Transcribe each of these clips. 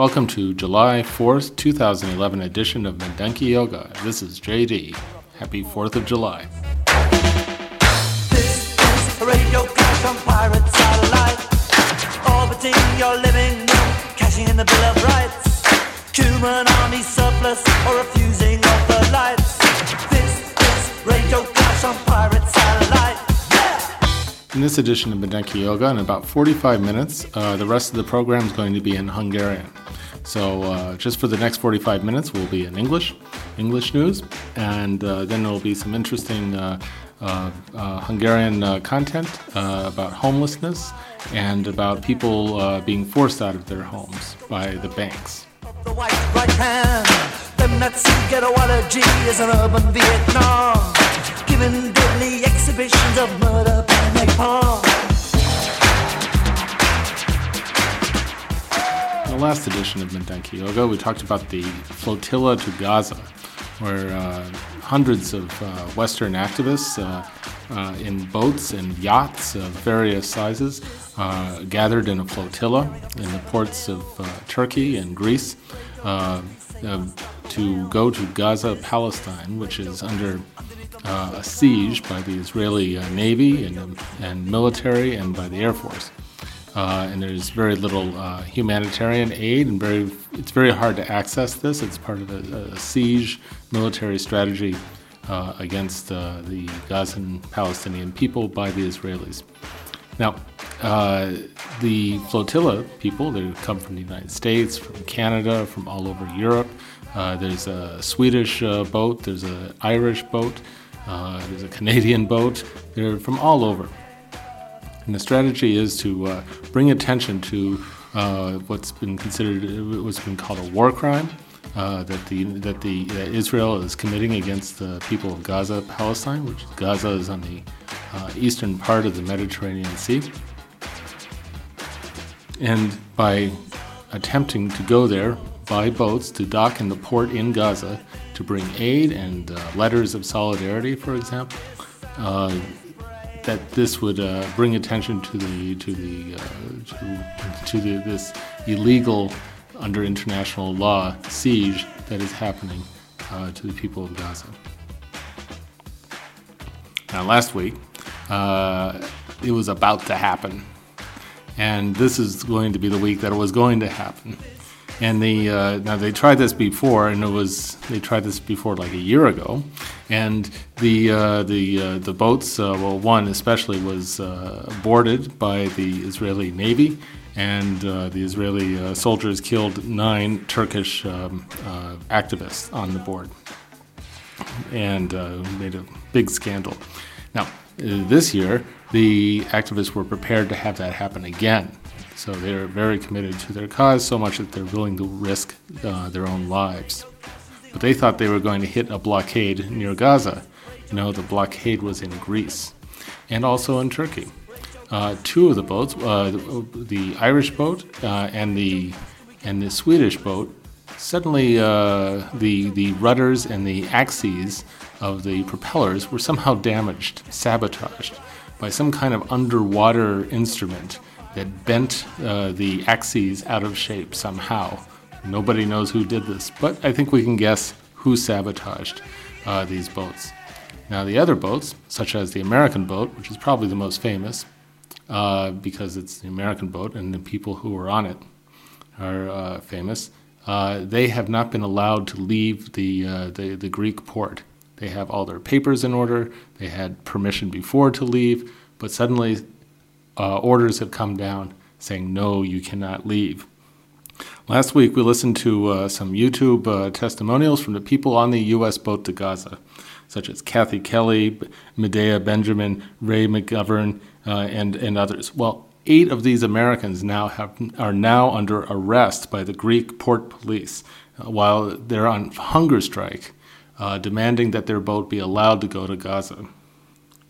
Welcome to July 4th, 2011 edition of Mendenki Yoga. This is JD. Happy 4th of July. This is radio clash on pirate satellite. Orbiting your living room, cashing in the Bill of Rights. Human army surplus or refusing of the lights. This is radio clash on pirate satellite. In this edition of Mendenki Yoga, in about 45 minutes, uh, the rest of the program is going to be in Hungarian. So, uh, just for the next 45 minutes, we'll be in English, English news, and uh, then there will be some interesting uh, uh, uh, Hungarian content about homelessness and about people being forced out of their homes by the banks. The white right hand. Them that see get a water G is an urban Vietnam. Giving deadly exhibitions of murder. In the last edition of Mendenki Yoga, we talked about the flotilla to Gaza, where uh, hundreds of uh, Western activists uh, uh, in boats and yachts of various sizes uh, gathered in a flotilla in the ports of uh, Turkey and Greece to go to Gaza, Palestine, which is under uh, a siege by the Israeli uh, Navy and, and military and by the Air Force uh, and there's very little uh, humanitarian aid, and very it's very hard to access this. It's part of a, a siege military strategy uh, against uh, the Gazan Palestinian people by the Israelis. Now, uh, the flotilla people they come from the United States, from Canada, from all over Europe. Uh, there's a Swedish uh, boat, there's an Irish boat, uh, there's a Canadian boat. They're from all over. And the strategy is to uh, bring attention to uh, what's been considered, what's been called a war crime uh, that the that the that Israel is committing against the people of Gaza, Palestine, which Gaza is on the uh, eastern part of the Mediterranean Sea. And by attempting to go there by boats to dock in the port in Gaza to bring aid and uh, letters of solidarity, for example, uh, that this would uh, bring attention to the to the uh, to, to the, this illegal under international law siege that is happening uh, to the people of Gaza. Now, last week, uh, it was about to happen, and this is going to be the week that it was going to happen. And the uh, now they tried this before, and it was they tried this before like a year ago, and the uh, the uh, the boats, uh, well, one especially was uh, boarded by the Israeli Navy, and uh, the Israeli soldiers killed nine Turkish um, activists on the board, and made a big scandal. Now, this year, the activists were prepared to have that happen again. So they're very committed to their cause, so much that they're willing to risk uh, their own lives. But they thought they were going to hit a blockade near Gaza. No, the blockade was in Greece and also in Turkey. Uh, two of the boats, uh, the, the Irish boat uh, and the and the Swedish boat, suddenly uh, the the rudders and the axes of the propellers were somehow damaged, sabotaged by some kind of underwater instrument that bent uh, the axes out of shape somehow. Nobody knows who did this, but I think we can guess who sabotaged uh, these boats. Now, the other boats, such as the American boat, which is probably the most famous uh, because it's the American boat and the people who were on it are uh, famous, uh, they have not been allowed to leave the, uh, the, the Greek port. They have all their papers in order, they had permission before to leave, but suddenly uh, orders have come down saying, no, you cannot leave. Last week, we listened to uh, some YouTube uh, testimonials from the people on the U.S. boat to Gaza, such as Kathy Kelly, Medea Benjamin, Ray McGovern, uh, and, and others. Well, eight of these Americans now have, are now under arrest by the Greek port police uh, while they're on hunger strike, uh, demanding that their boat be allowed to go to Gaza.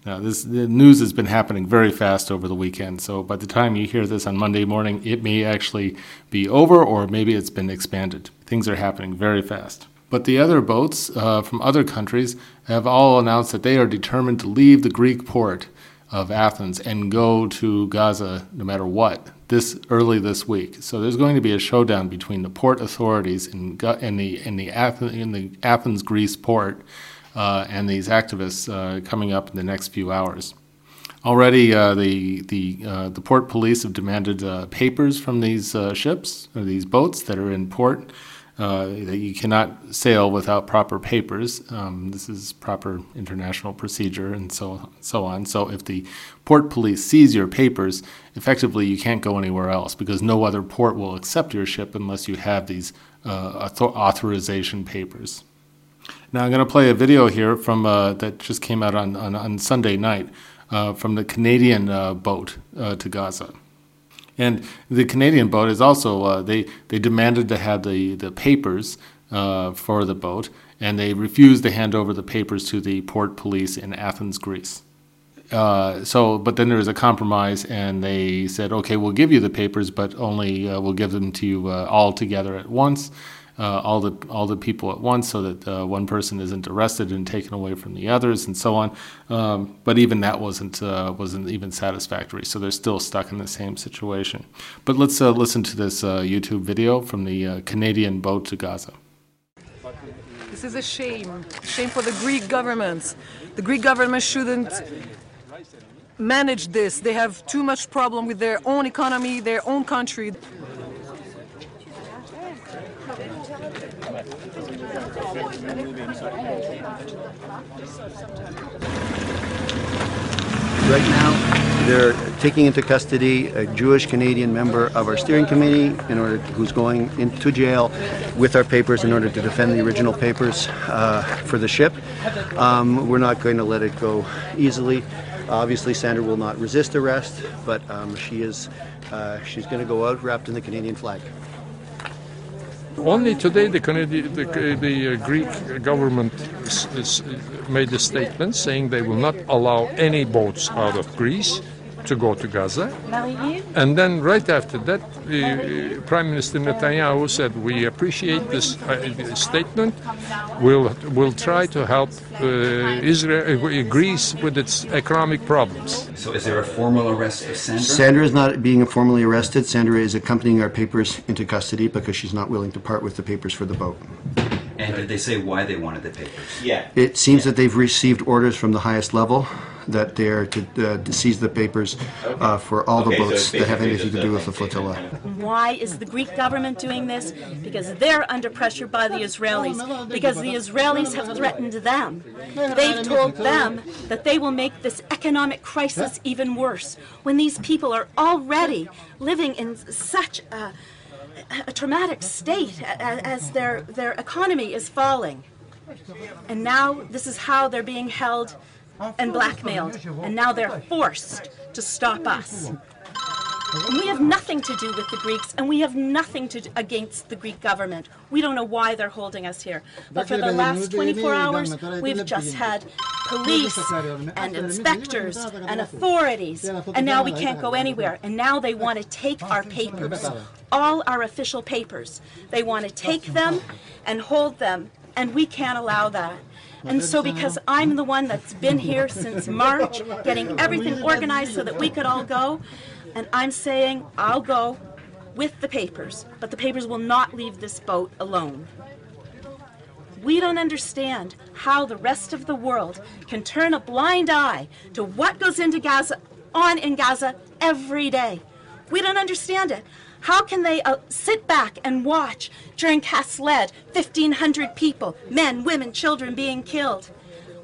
Now, this the news has been happening very fast over the weekend, so by the time you hear this on Monday morning, it may actually be over, or maybe it's been expanded. Things are happening very fast. But the other boats uh, from other countries have all announced that they are determined to leave the Greek port of Athens and go to Gaza no matter what this early this week. So there's going to be a showdown between the port authorities in, in the in the Athens, in the Athens Greece port uh, and these activists uh, coming up in the next few hours. Already, uh, the the uh, the port police have demanded uh, papers from these uh, ships or these boats that are in port. that you cannot sail without proper papers. Um, this is proper international procedure, and so so on. So, if the port police seize your papers, effectively you can't go anywhere else because no other port will accept your ship unless you have these authorization papers. Now I'm going to play a video here from uh, that just came out on, on, on Sunday night uh, from the Canadian uh, boat uh, to Gaza. And the Canadian boat is also uh, they they demanded to have the the papers uh, for the boat, and they refused to hand over the papers to the port police in Athens, Greece. so, but then there was a compromise, and they said, "Okay, we'll give you the papers, but only we'll give them to you all together at once." Uh, all the all the people at once, so that uh, one person isn't arrested and taken away from the others, and so on. Um, but even that wasn't uh, wasn't even satisfactory. So they're still stuck in the same situation. But let's uh, listen to this uh, YouTube video from the uh, Canadian boat to Gaza. This is a shame. Shame for the Greek government. The Greek government shouldn't manage this. They have too much problem with their own economy, their own country. Right now, they're taking into custody a Jewish Canadian member of our steering committee in order to, who's going into jail with our papers in order to defend the original papers uh, for the ship. Um, we're not going to let it go easily. Obviously, Sandra will not resist arrest, but um, she is uh, she's going to go out wrapped in the Canadian flag. Only today the, Canadian, the, the uh, Greek government made a statement saying they will not allow any boats out of Greece to go to Gaza. And then right after that, uh, Prime Minister Netanyahu said, "We appreciate this uh, statement. We'll we'll try to help uh, Israel, uh, Greece with its economic problems." So, is there a formal arrest of Sandra? Sandra is not being formally arrested. Sandra is accompanying our papers into custody because she's not willing to part with the papers for the boat. And did they say why they wanted the papers? Yeah. It seems that they've received orders from the highest level that they're to, uh, to seize the papers uh, for all the Okay, so boats it's that have anything to do with the flotilla. Why is the Greek government doing this? Because they're under pressure by the Israelis, because the Israelis have threatened them. They've told them that they will make this economic crisis even worse when these people are already living in such a, a traumatic state a- a- as their, their economy is falling. And now this is how they're being held and blackmailed, and now they're forced to stop us. And we have nothing to do with the Greeks, and we have nothing to do against the Greek government. We don't know why they're holding us here. But for the last 24 hours, we've just had police and inspectors and authorities, and now we can't go anywhere. And now they want to take our papers, all our official papers. They want to take them and hold them, and we can't allow that. And so, because I'm the one that's been here since March, getting everything organized so that we could all go, and I'm saying I'll go with the papers, but the papers will not leave this boat alone. We don't understand how the rest of the world can turn a blind eye to what goes into Gaza, on in Gaza every day. We don't understand it. How can they uh, sit back and watch during Kasled 1,500 people, men, women, children being killed?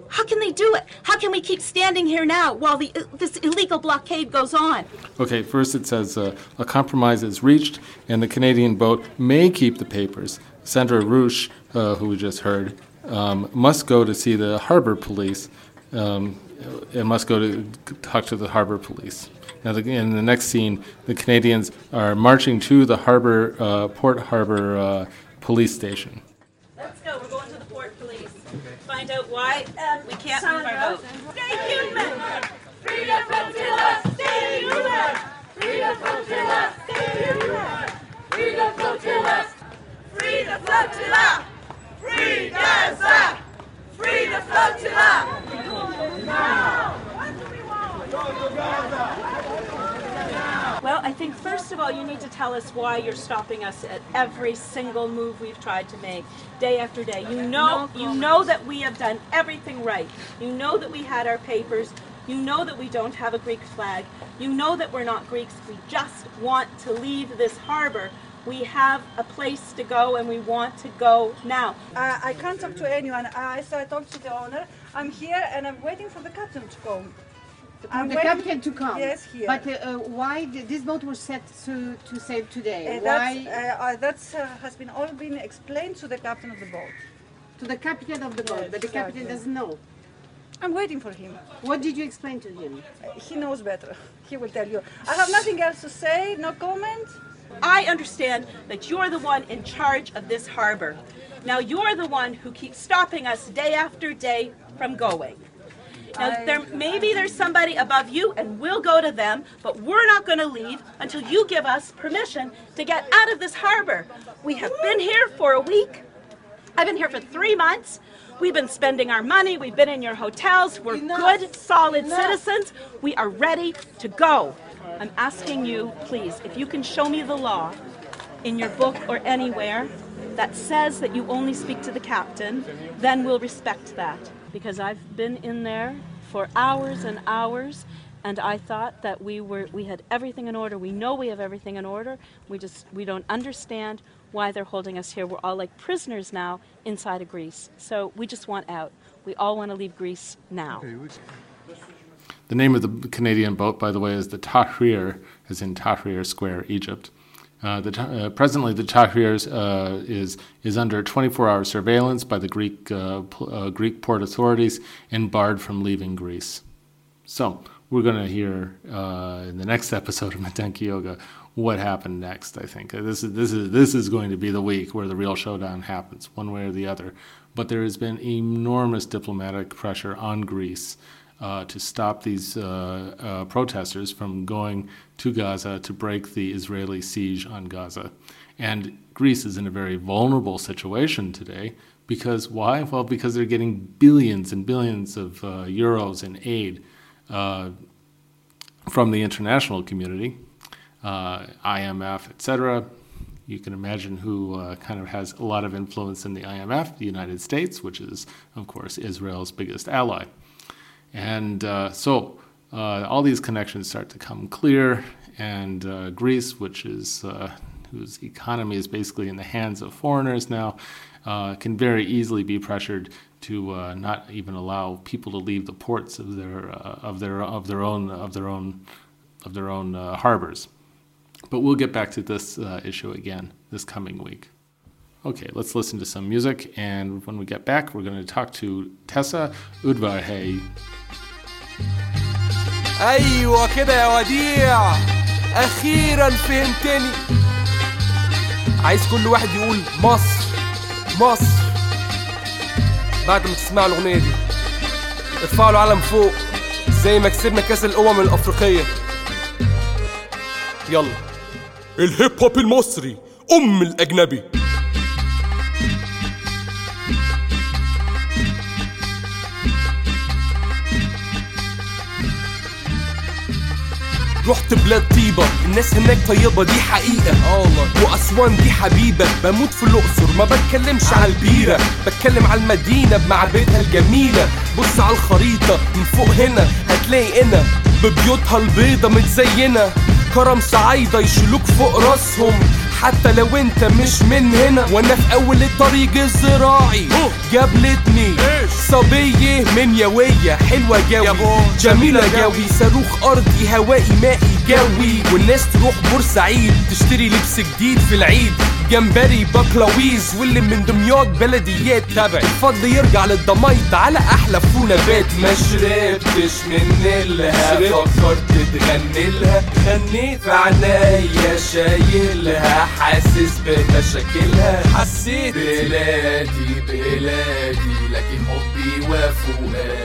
How can they do it? How can we keep standing here now while the, this illegal blockade goes on? Okay, first it says uh, a compromise is reached, and the Canadian boat may keep the papers. Sandra Rouche, uh, who we just heard, um, must go to see the harbor police, um, and must go to talk to the harbor police. Now, the, in the next scene, the Canadians are marching to the harbor, uh, Port Harbor uh, police station. Let's go. We're going to the port police. Find out why we can't move our boat. Stay human! Freedom flotilla, stay human! Freedom flotilla, stay human! Freedom flotilla! Free the flotilla! Free Gaza! Free the flotilla! Well, I think first of all, you need to tell us why you're stopping us at every single move we've tried to make, day after day. You know, you know that we have done everything right. You know that we had our papers. You know that we don't have a Greek flag. You know that we're not Greeks. We just want to leave this harbor. We have a place to go, and we want to go now. I, I can't talk to anyone. I so I talked to the owner. I'm here and I'm waiting for the captain to come. I'm the waiting- captain to come. Yes, here. But uh, uh, why this boat was set to to sail today? Uh, that's, why uh, uh, that's uh, has been all been explained to the captain of the boat. to the captain of the boat? Yes, but the captain exactly. doesn't know. I'm waiting for him. What did you explain to him? Uh, He knows better. He will tell you. I have nothing else to say. No comment. I understand that you're the one in charge of this harbor. Now you're the one who keeps stopping us day after day from going. Now there maybe there's somebody above you and we'll go to them, but we're not going to leave until you give us permission to get out of this harbor. We have been here for a week. I've been here for 3 months. We've been spending our money. We've been in your hotels. We're good, solid citizens. We are ready to go. I'm asking you, please, if you can show me the law in your book or anywhere that says that you only speak to the captain, then we'll respect that. Because I've been in there for hours and hours, and I thought that we were we had everything in order. We know we have everything in order. We just we don't understand why they're holding us here. We're all like prisoners now inside of Greece. So we just want out. We all want to leave Greece now. The name of the Canadian boat, by the way, is the Tahrir, as in Tahrir Square, Egypt. Uh, the, uh, presently, the Tahrir uh, is is under 24-hour surveillance by the Greek uh, uh, Greek port authorities and barred from leaving Greece. So we're going to hear in the next episode of Metenki Yoga what happened next. I think this is this is this is going to be the week where the real showdown happens, one way or the other. But there has been enormous diplomatic pressure on Greece to stop these protesters from going to Gaza to break the Israeli siege on Gaza. And Greece is in a very vulnerable situation today because why? Well, because they're getting billions and billions of uh, euros in aid uh, from the international community, uh, IMF, etc. You can imagine who uh, kind of has a lot of influence in the IMF, the United States, which is, of course, Israel's biggest ally. And uh, so uh, all these connections start to come clear, and uh, Greece, which is uh, whose economy is basically in the hands of foreigners now, uh, can very easily be pressured to uh, not even allow people to leave the ports of their of their of their own of their own of their own harbors. But we'll get back to this issue again this coming week. Okay, let's listen to some music, and when we get back, we're going to talk to Tessa Udvarhey. أيوه كده يا وديع. أخيرا فهمتني. عايز كل واحد يقول مصر مصر. بعد ما تسمعوا الأغنية دي ارفعوا العلم فوق زي ما كسبنا كأس الأمم الأفريقية. يلا. الهيب هوب المصري أم الأجنبي. رحت بلاد طيبة. الناس هناك طيبة دي حقيقة. وأسوان دي حبيبة. بموت في الأقصر ما بتكلمش على البيرة. بتكلم على المدينة بمعابدها الجميلة. بص على الخريطة من فوق هنا هتلاقي هنا ببيوتها البيضة متزينة. كرم صعايدة يشيلوك فوق راسهم. حتى لو انت مش من هنا وأنا في أول الطريق الزراعي. جابلتني صبية من يوية حلوة جوي. جميلة جوي. صاروخ أرضي هوائي مائي جوي. والناس تروح بورسعيد تشتري لبس جديد في العيد. جمبري بقلاويز واللي من دمياط بلديات تبعي الفضل يرجع للضميط على أحلى فول نبات ما شربتش من نيلها فكرت تغني لها. غنيت في عنايا شايلها. حاسس بمشاكلها. حسيت بلادي بلادي لكن حبي وفؤادي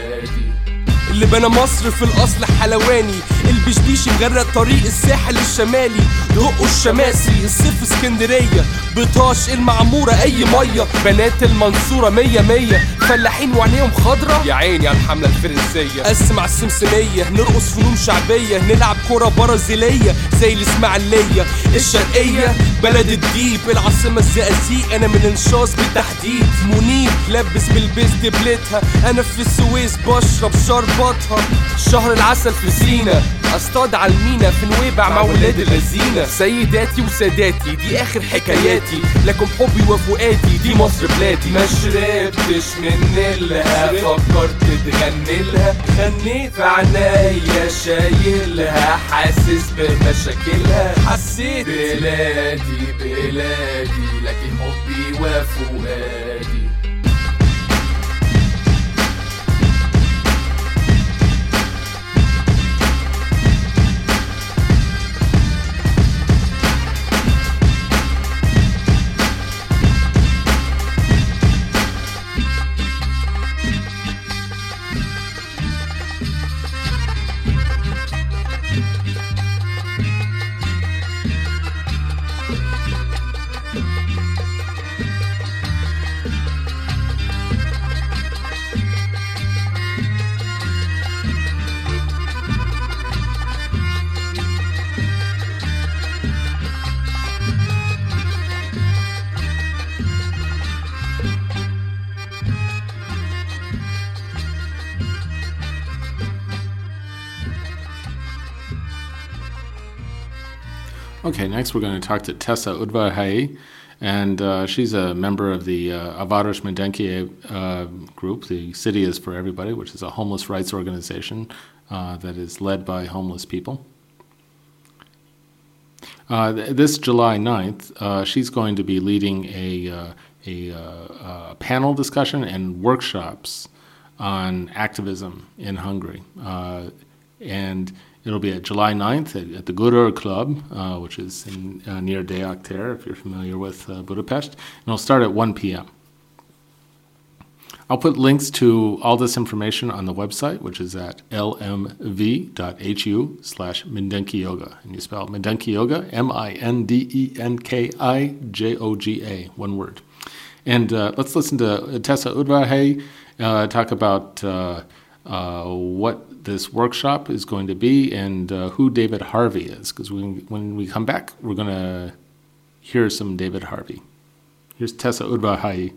اللي بنى مصر في الأصل حلواني. البشبيش مغرق طريق الساحل الشمالي. دقوا الشماسي الصيف اسكندرية. بطاش المعمورة أي مية. بنات المنصورة مية مية. فلاحين وعينيهم خضرة. يا عيني على الحملة الفرنسية. أسمع السمسمية. نرقص فنون شعبية. نلعب كرة برازيلية. زي الإسماعيلية. الشرقية. بلد الديب. العاصمة الزقازيق. أنا من انشاص بالتحديد. منيب. لبس بالبيس دبلتها أنا في السويس. بشرب شرباتها شهر العسل في سينا أصطاد على المينا في نويبع مع ولاد اللذينة سيداتي وساداتي دي آخر حكاياتي. لكم حبي وفؤادي دي مصر بلادي. ما شربتش من نيلها فكرت تغني لها. غنيت في عنايا شايلها حاسس بمشاكلها. حسيت بلادي بلادي. لكن حبي وفؤادي. Okay, next we're going to talk to Tessa Udvarhai, and uh, she's a member of the uh, Mendenki uh, group. The City is for Everybody, which is a homeless rights organization uh, that is led by homeless people. Uh, th- this July 9th, uh, she's going to be leading a, uh, a, panel discussion and workshops on activism in Hungary. And it'll be at July 9th at, at the Gurur Club, uh, which is in, uh, near Deakter, if you're familiar with uh, Budapest. And it'll start at 1 p.m. I'll put links to all this information on the website, which is at lmv.hu slash Mindenki Yoga. And you spell Mindenki Yoga, M I N D E N K I J O G A, one word. And uh, let's listen to Tessa Udvarhey uh, talk about uh, uh, what this workshop is going to be and uh, who David Harvey is. Because when we come back, we're going to hear some David Harvey. Here's Tessa Udvarhey.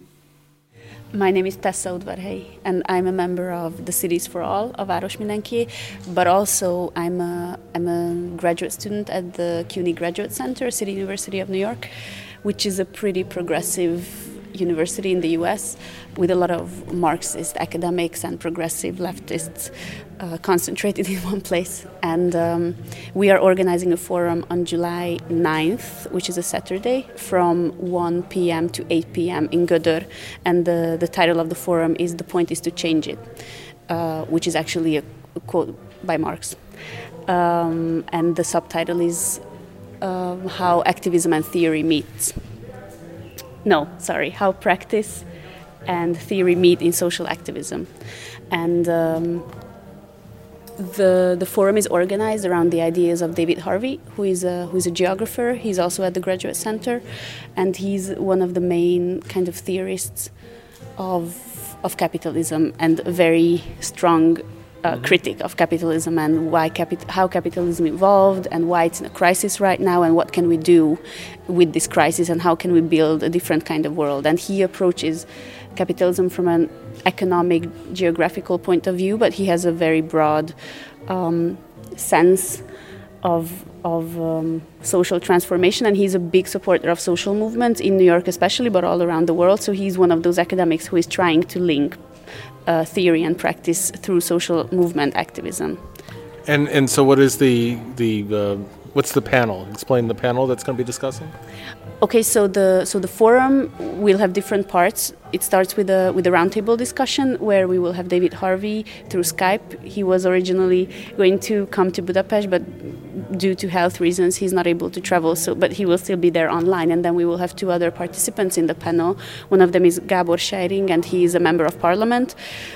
My name is Tessa Udvarhely, and I'm a member of the Cities for All of Aros Mindenki, but also I'm a, I'm a graduate student at the CUNY Graduate Center, City University of New York, which is a pretty progressive university in the US with a lot of Marxist academics and progressive leftists uh, concentrated in one place. And um, we are organizing a forum on July 9th, which is a Saturday, from 1 p.m. to 8 p.m. in Gödör. And the, the title of the forum is The Point is to Change It, uh, which is actually a, quote by Marx. Um, and the subtitle is um, How Activism and Theory Meet. No, sorry, How Practice and Theory Meet in Social Activism. And um, the, the forum is organized around the ideas of David Harvey, who is a, who is a geographer. He's also at the Graduate Center, and he's one of the main kind of theorists of, of capitalism and a very strong uh, critic of capitalism and why capi- how capitalism evolved and why it's in a crisis right now and what can we do with this crisis and how can we build a different kind of world. And he approaches capitalism from an economic, geographical point of view, but he has a very broad um, sense of of um, social transformation, and he's a big supporter of social movements in New York, especially, but all around the world. So he's one of those academics who is trying to link uh, theory and practice through social movement activism. And and so, what is the the uh, what's the panel? Explain the panel that's going to be discussing. Okay, so the so the forum will have different parts. It starts with a with a roundtable discussion where we will have David Harvey through Skype. He was originally going to come to Budapest, but due to health reasons, he's not able to travel. So, but he will still be there online. And then we will have two other participants in the panel. One of them is Gabor Scheiring, and he is a member of parliament,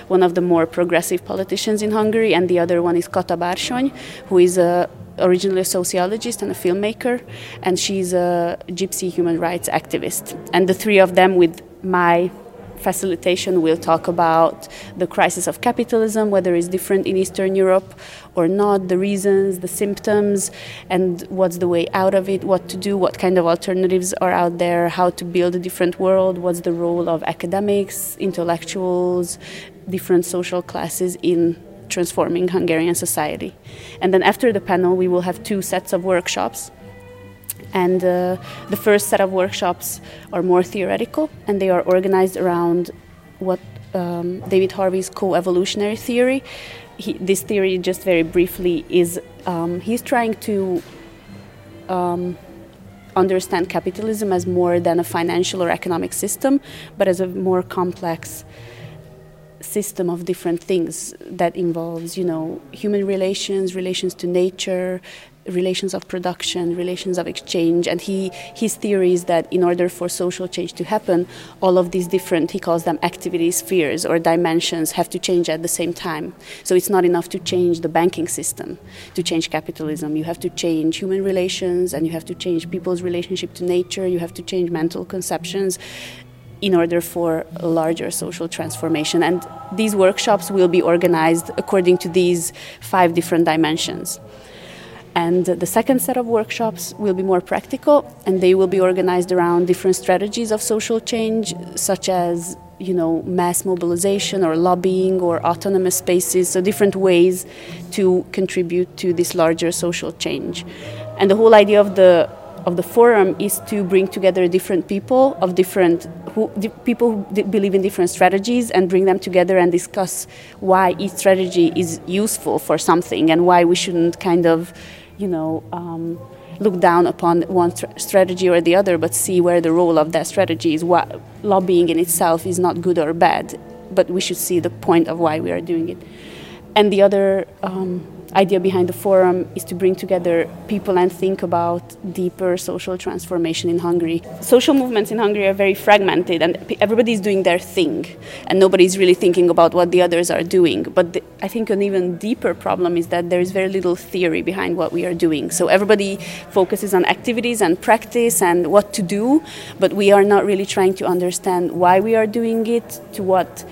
one of the more progressive politicians in Hungary. And the other one is Kata Bársony, who is a originally a sociologist and a filmmaker, and she's a gypsy human rights activist. And the three of them, with my facilitation, will talk about the crisis of capitalism, whether it's different in Eastern Europe or not, the reasons, the symptoms, and what's the way out of it, what to do, what kind of alternatives are out there, how to build a different world, what's the role of academics, intellectuals, different social classes in transforming Hungarian society. And then after the panel, we will have two sets of workshops. And uh, the first set of workshops are more theoretical, and they are organized around what um, David Harvey's co evolutionary theory. He, this theory, just very briefly, is um, he's trying to um, understand capitalism as more than a financial or economic system, but as a more complex system of different things that involves, you know, human relations, relations to nature, relations of production, relations of exchange. And he his theory is that in order for social change to happen, all of these different he calls them activity spheres or dimensions have to change at the same time. So it's not enough to change the banking system to change capitalism. You have to change human relations and you have to change people's relationship to nature, you have to change mental conceptions in order for larger social transformation. And these workshops will be organized according to these five different dimensions. And the second set of workshops will be more practical, and they will be organized around different strategies of social change, such as you know mass mobilization or lobbying or autonomous spaces, so different ways to contribute to this larger social change. And the whole idea of the of the forum is to bring together different people of different who, people who believe in different strategies and bring them together and discuss why each strategy is useful for something and why we shouldn't kind of, you know. Um, look down upon one strategy or the other, but see where the role of that strategy is. What lobbying in itself is not good or bad, but we should see the point of why we are doing it. And the other um, idea behind the forum is to bring together people and think about deeper social transformation in Hungary. Social movements in Hungary are very fragmented and everybody's doing their thing and nobody's really thinking about what the others are doing. But the, I think an even deeper problem is that there is very little theory behind what we are doing. So everybody focuses on activities and practice and what to do, but we are not really trying to understand why we are doing it, to what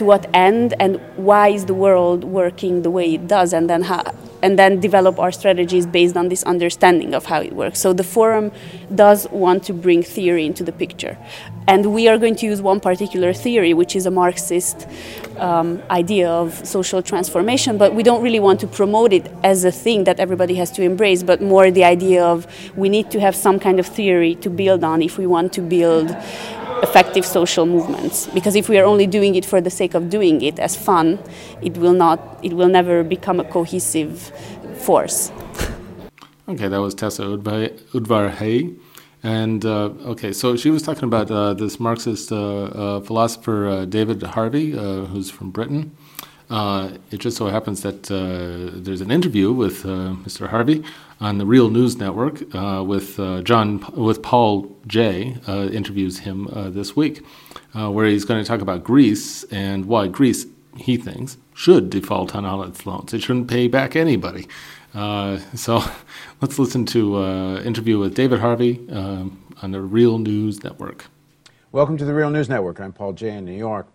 to what end and why is the world working the way it does and then how and then develop our strategies based on this understanding of how it works. So the forum does want to bring theory into the picture. And we are going to use one particular theory, which is a Marxist um, idea of social transformation, but we don't really want to promote it as a thing that everybody has to embrace, but more the idea of we need to have some kind of theory to build on if we want to build effective social movements. Because if we are only doing it for the sake of doing it as fun it will not it will never become a cohesive force. Okay that was tessa udvar hay and uh, okay so she was talking about uh, this marxist uh, uh philosopher uh, david harvey uh, who's from britain. It just so happens that there's an interview with mr harvey on the Real News Network uh, with uh, John with Paul Jay uh, interviews him uh, this week, uh, where he's going to talk about Greece and why Greece he thinks should default on all its loans. It shouldn't pay back anybody. So let's listen to an interview with David Harvey on the Real News Network. Welcome to the Real News Network. I'm Paul Jay in New York.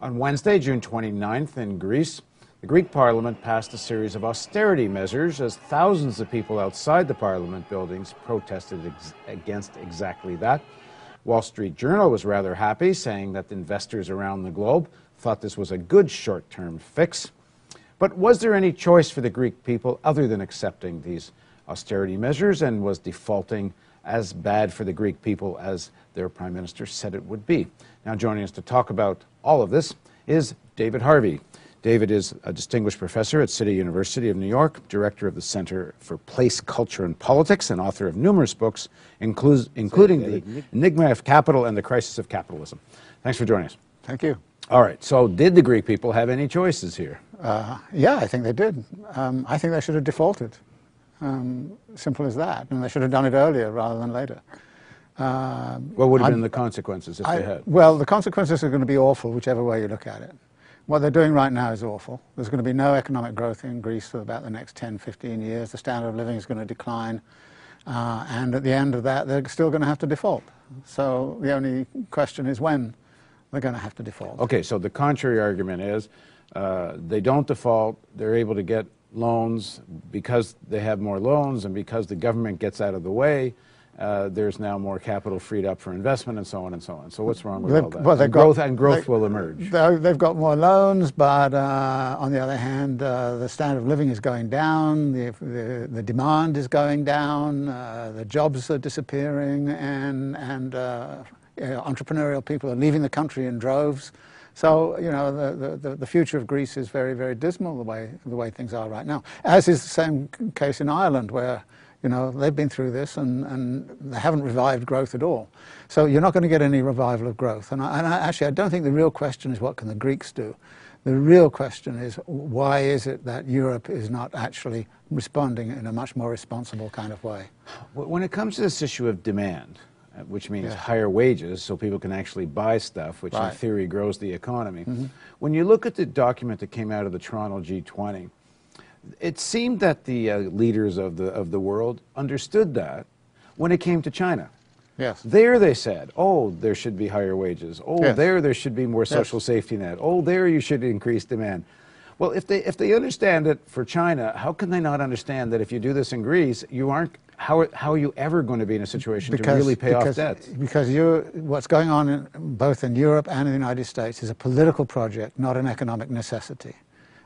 On Wednesday, June 29th, in Greece, the Greek parliament passed a series of austerity measures as thousands of people outside the parliament buildings protested ex against exactly that. Wall Street Journal was rather happy, saying that investors around the globe thought this was a good short term fix. But was there any choice for the Greek people other than accepting these austerity measures and was defaulting as bad for the Greek people as their prime minister said it would be. Now, joining us to talk about all of this is David Harvey. David is a distinguished professor at City University of New York, director of the Center for Place, Culture, and Politics, and author of numerous books, inclu- including The Enigma of Capital and The Crisis of Capitalism. Thanks for joining us. Thank you. All right, so did the Greek people have any choices here? Uh, yeah, I think they did. Um, I think they should have defaulted. Um, simple as that. And they should have done it earlier rather than later. Um, What would have I'm- been the consequences if I- they had? Well, the consequences are going to be awful, whichever way you look at it. What they're doing right now is awful. There's going to be no economic growth in Greece for about the next 10, 15 years. The standard of living is going to decline. Uh, and at the end of that, they're still going to have to default. So the only question is when they're going to have to default. Okay, so the contrary argument is uh, they don't default, they're able to get loans because they have more loans and because the government gets out of the way. Uh, there's now more capital freed up for investment and so on and so on. So what's wrong with They've- all that? well, and got- growth and growth they- will emerge. They- They've got more loans, but uh, on the other hand, uh, the standard of living is going down, the, the, the demand is going down, uh, the jobs are disappearing, and, and uh, you know, entrepreneurial people are leaving the country in droves. So, you know, the, the, the future of Greece is very, very dismal the way, the way things are right now. As is the same case in Ireland, where you know, they've been through this and, and they haven't revived growth at all. So you're not going to get any revival of growth. And, I, and I, actually, I don't think the real question is what can the Greeks do. The real question is why is it that Europe is not actually responding in a much more responsible kind of way? When it comes to this issue of demand, uh, which means Yeah. higher wages so people can actually buy stuff, which in theory grows the economy, Mhm. when you look at the document that came out of the Toronto G20, it seemed that the uh, leaders of the, of the world understood that when it came to China. Yes. There they said, oh, there should be higher wages. Oh, Yes. there there should be more Yes. social safety net. Oh, there you should increase demand. Well, if they if they understand it for China, how can they not understand that if you do this in Greece, you aren't how are- how are you ever going to be in a situation to really pay because, off debts? Because you what's going on in, both in Europe and in the United States is a political project, not an economic necessity.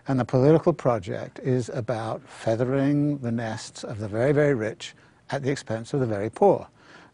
And the political project is about feathering the nests of the very, very rich at the expense of the very poor.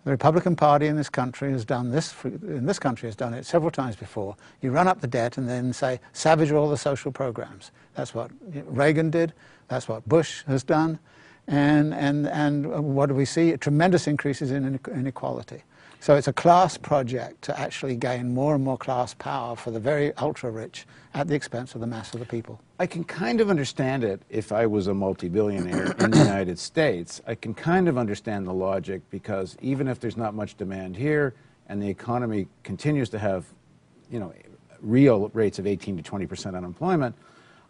The Republican Party in this country has done this, in this country has done it several times before. You run up the debt and then say, savage all the social programs. That's what Reagan did. That's what Bush has done. And, and, and what do we see? Tremendous increases in inequality. So it's a class project to actually gain more and more class power for the very ultra-rich at the expense of the mass of the people. I can kind of understand it if I was a multi-billionaire in the United States. I can kind of understand the logic because even if there's not much demand here and the economy continues to have, you know, real rates of 18 to 20 percent unemployment,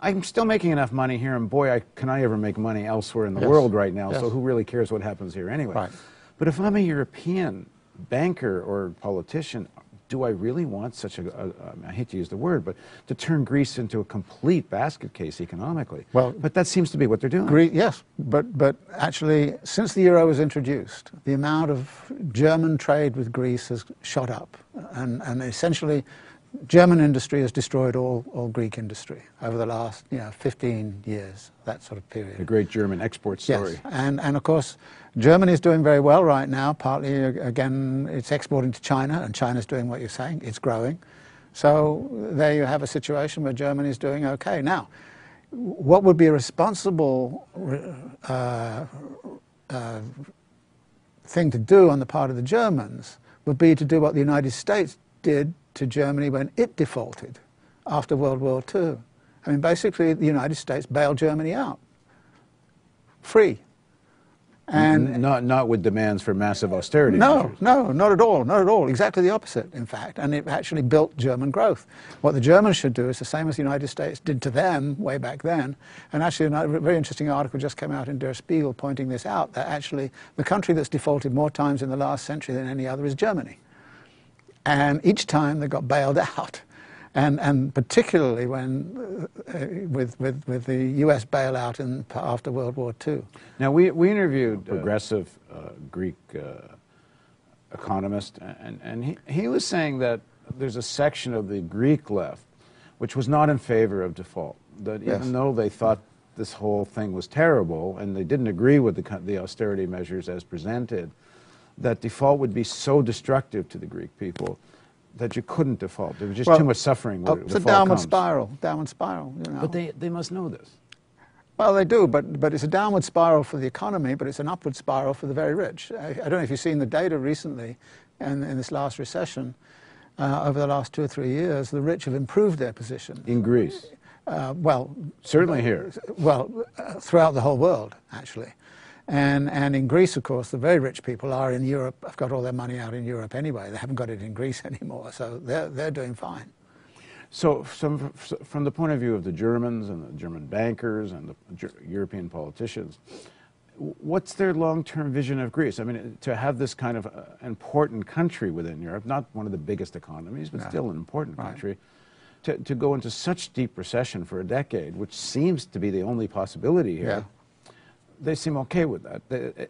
I'm still making enough money here, and boy, I, can I ever make money elsewhere in the Yes. world right now? So who really cares what happens here anyway? Right. But if I'm a European banker or politician, do I really want such a, a, a, I hate to use the word, but to turn Greece into a complete basket case economically? Well- but that seems to be what they're doing. Gre- yes, but, but actually, since the euro was introduced, the amount of German trade with Greece has shot up. And, and essentially, German industry has destroyed all, all Greek industry over the last you know, 15 years, that sort of period. The great German export story. Yes, and, and of course, Germany is doing very well right now. Partly, uh, again, it's exporting to China, and China's doing what you're saying, it's growing. So there you have a situation where Germany is doing okay. Now, what would be a responsible uh, uh, thing to do on the part of the Germans would be to do what the United States did to Germany when it defaulted after World War II. I mean, basically, the United States bailed Germany out free. And not, not with demands for massive austerity. no, measures. no, not at all, not at all. Exactly the opposite, in fact. And it actually built German growth. What the Germans should do is the same as the United States did to them way back then. And actually, a very interesting article just came out in Der Spiegel pointing this out that actually the country that's defaulted more times in the last century than any other is Germany. And each time they got bailed out. And, and particularly when, uh, with, with, with the US bailout in, after World War II. Now, we, we interviewed a progressive uh, Greek uh, economist, and, and he, he was saying that there's a section of the Greek left which was not in favor of default. That Yes. even though they thought this whole thing was terrible and they didn't agree with the, the austerity measures as presented, that default would be so destructive to the Greek people that you couldn't default. There was just Well, too much suffering. Oh, it's a downward comes. spiral, downward spiral. You know. But they, they must know this. Well, they do, but, but it's a downward spiral for the economy, but it's an upward spiral for the very rich. I, I don't know if you've seen the data recently in, in this last recession. Uh, over the last two or three years, the rich have improved their position. In Greece. Uh, well, Certainly here. well, uh, throughout the whole world, actually. And, and in Greece, of course, the very rich people are in Europe, have got all their money out in Europe anyway. They haven't got it in Greece anymore, so they're, they're doing fine. So, some, from the point of view of the Germans and the German bankers and the European politicians, what's their long-term vision of Greece? I mean, to have this kind of uh, important country within Europe, not one of the biggest economies, but No. still an important Right. country, to, to go into such deep recession for a decade, which seems to be the only possibility here. They seem okay with that.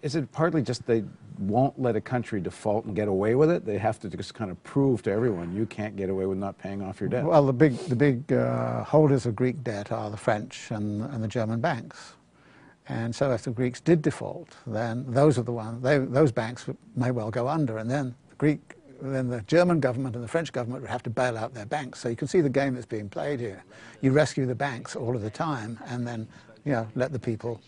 Is it partly just they won't let a country default and get away with it? They have to just kind of prove to everyone you can't get away with not paying off your debt. Well, the big, the big uh, holders of Greek debt are the French and, and the German banks. And so if the Greeks did default, then those are the ones, they, those banks may well go under. And then the Greek, then the German government and the French government would have to bail out their banks. So you can see the game that's being played here. You rescue the banks all of the time and then, you know, let the people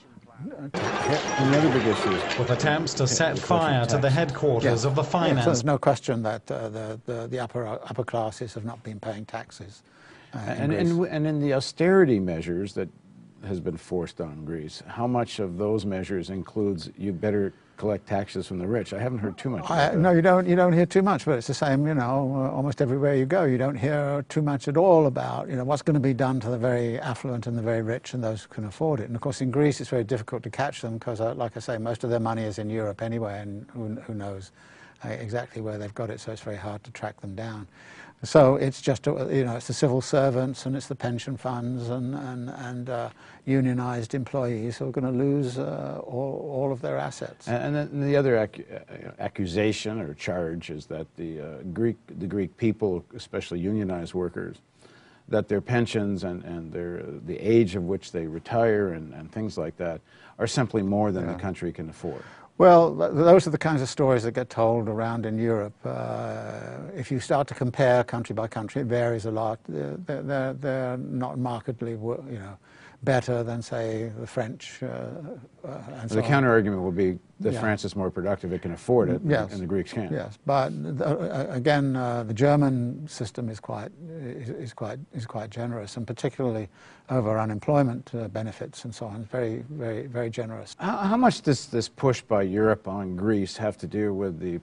take the hit. And the other big issue is With attempts to set fire to the headquarters Yeah. of the Yeah, so finance there's no question that uh, the, the, the upper, upper classes have not been paying taxes. Uh, And, Greece. and, and in the austerity measures that has been forced on Greece, how much of those measures includes you better collect taxes from the rich? I haven't heard too much. I, no, you don't. You don't hear too much, but it's the same. You know, almost everywhere you go, you don't hear too much at all about you know what's going to be done to the very affluent and the very rich and those who can afford it. And of course, in Greece, it's very difficult to catch them because, uh, like I say, most of their money is in Europe anyway, and who, who knows uh, exactly where they've got it. So it's very hard to track them down. So it's just uh, you know it's the civil servants and it's the pension funds and and and uh, unionized employees who are going to lose uh, all, all of their assets. And, and then the other ac- uh, accusation or charge is that the uh, Greek, the Greek people, especially unionized workers, that their pensions and, and their, the age of which they retire and, and things like that are simply more than the country can afford. Well, those are the kinds of stories that get told around in Europe. Uh, if you start to compare country by country, it varies a lot. They're, they're- they're, they're not markedly, you know, better than, say, the French. Uh, uh, and so the counter argument will be that Yeah. France is more productive, it can afford it, Yes. and the Greeks can't. Yes, but uh, uh, again, uh, the German system is quite is, is quite is quite generous, and particularly over unemployment uh, benefits and so on. Very, very, very generous. How, how much does this push by Europe on Greece have to do with the,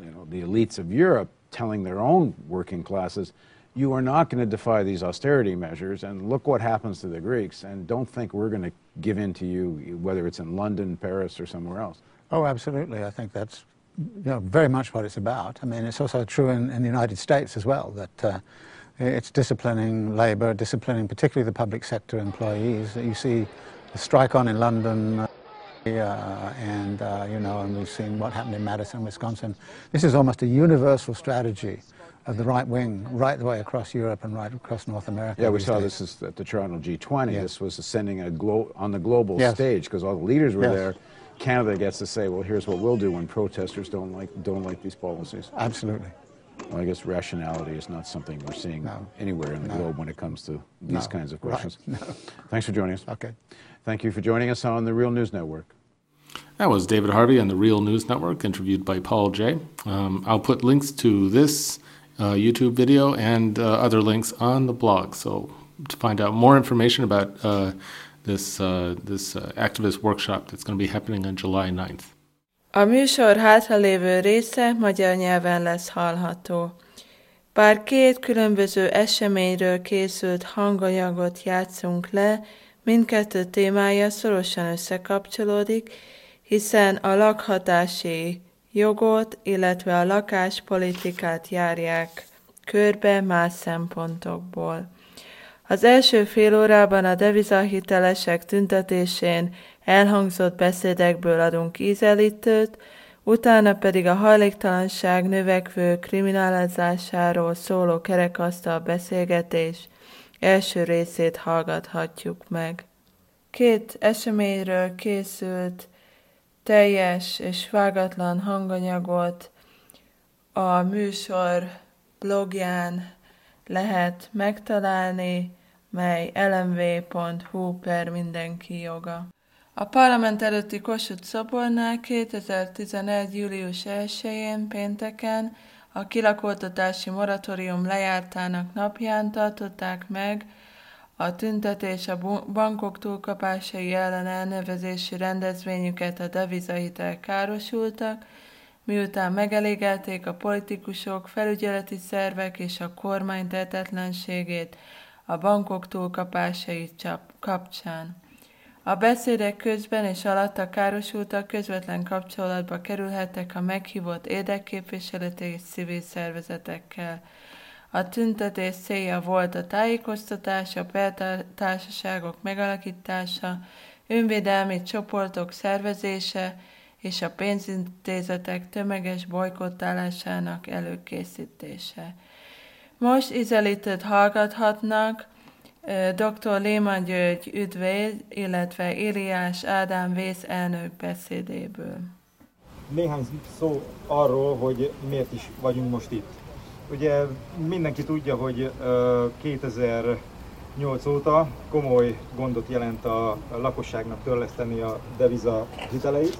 you know, the elites of Europe telling their own working classes, you are not going to defy these austerity measures, and look what happens to the Greeks, and don't think we're going to give in to you, whether it's in London, Paris, or somewhere else. Oh, absolutely. I think that's you know, very much what it's about. I mean, it's also true in, in the United States as well that uh, it's disciplining labour, disciplining particularly the public sector employees. You see the strike on in London. Uh, and uh, you know, and we've seen what happened in Madison, Wisconsin. This is almost a universal strategy of the right wing, right the way across Europe and right across North America. Yeah, we saw days. this at the Toronto G20. Yes. This was ascending a glo- on the global Yes. stage because all the leaders were Yes. there. Canada gets to say, well, here's what we'll do when protesters don't like don't like these policies. Absolutely. Well, I guess rationality is not something we're seeing anywhere in the No. globe when it comes to these No. kinds of Right. questions. Thanks for joining us. Okay. Thank you for joining us on the Real News Network. That was David Harvey on the Real News Network, interviewed by Paul Jay. Um, I'll put links to this uh, YouTube video and uh, other links on the blog. So to find out more information about uh, this uh, this uh, activist workshop that's going to be happening on July 9th. A műsor hátralévő része magyar nyelven lesz hallható. Bár két különböző eseményről készült hanganyagot játszunk le, mindkettő témája szorosan összekapcsolódik, hiszen a lakhatási jogot, illetve a lakáspolitikát járják körbe más szempontokból. Az első fél órában a devizahitelesek tüntetésén elhangzott beszédekből adunk ízelítőt, utána pedig a hajléktalanság növekvő kriminalizásáról szóló kerekasztal beszélgetés első részét hallgathatjuk meg. Két eseményről készült teljes és vágatlan hanganyagot a műsor blogján lehet megtalálni, mely lmv.hu per mindenki joga. A parlament előtti Kossuth szobornál 2011. július 1-én pénteken a kilakoltatási moratórium lejártának napján tartották meg a tüntetés a bankok túlkapásai ellen elnevezési rendezvényüket a devizahitel károsultak, miután megelégelték a politikusok, felügyeleti szervek és a kormány tehetetlenségét a bankok túlkapásai kapcsán. A beszédek közben és alatt a károsultak közvetlen kapcsolatba kerülhettek a meghívott érdekképviseleti és civil szervezetekkel. A tüntetés célja volt a tájékoztatás, a pertársaságok megalakítása, önvédelmi csoportok szervezése és a pénzintézetek tömeges bolykottálásának előkészítése. Most izelítőt hallgathatnak dr. Léman György üdvéd, illetve Iliás Ádám vész elnök beszédéből. Néhány szó arról, hogy miért is vagyunk most itt. Ugye mindenki tudja, hogy 2008 óta komoly gondot jelent a lakosságnak törleszteni a deviza hiteleit,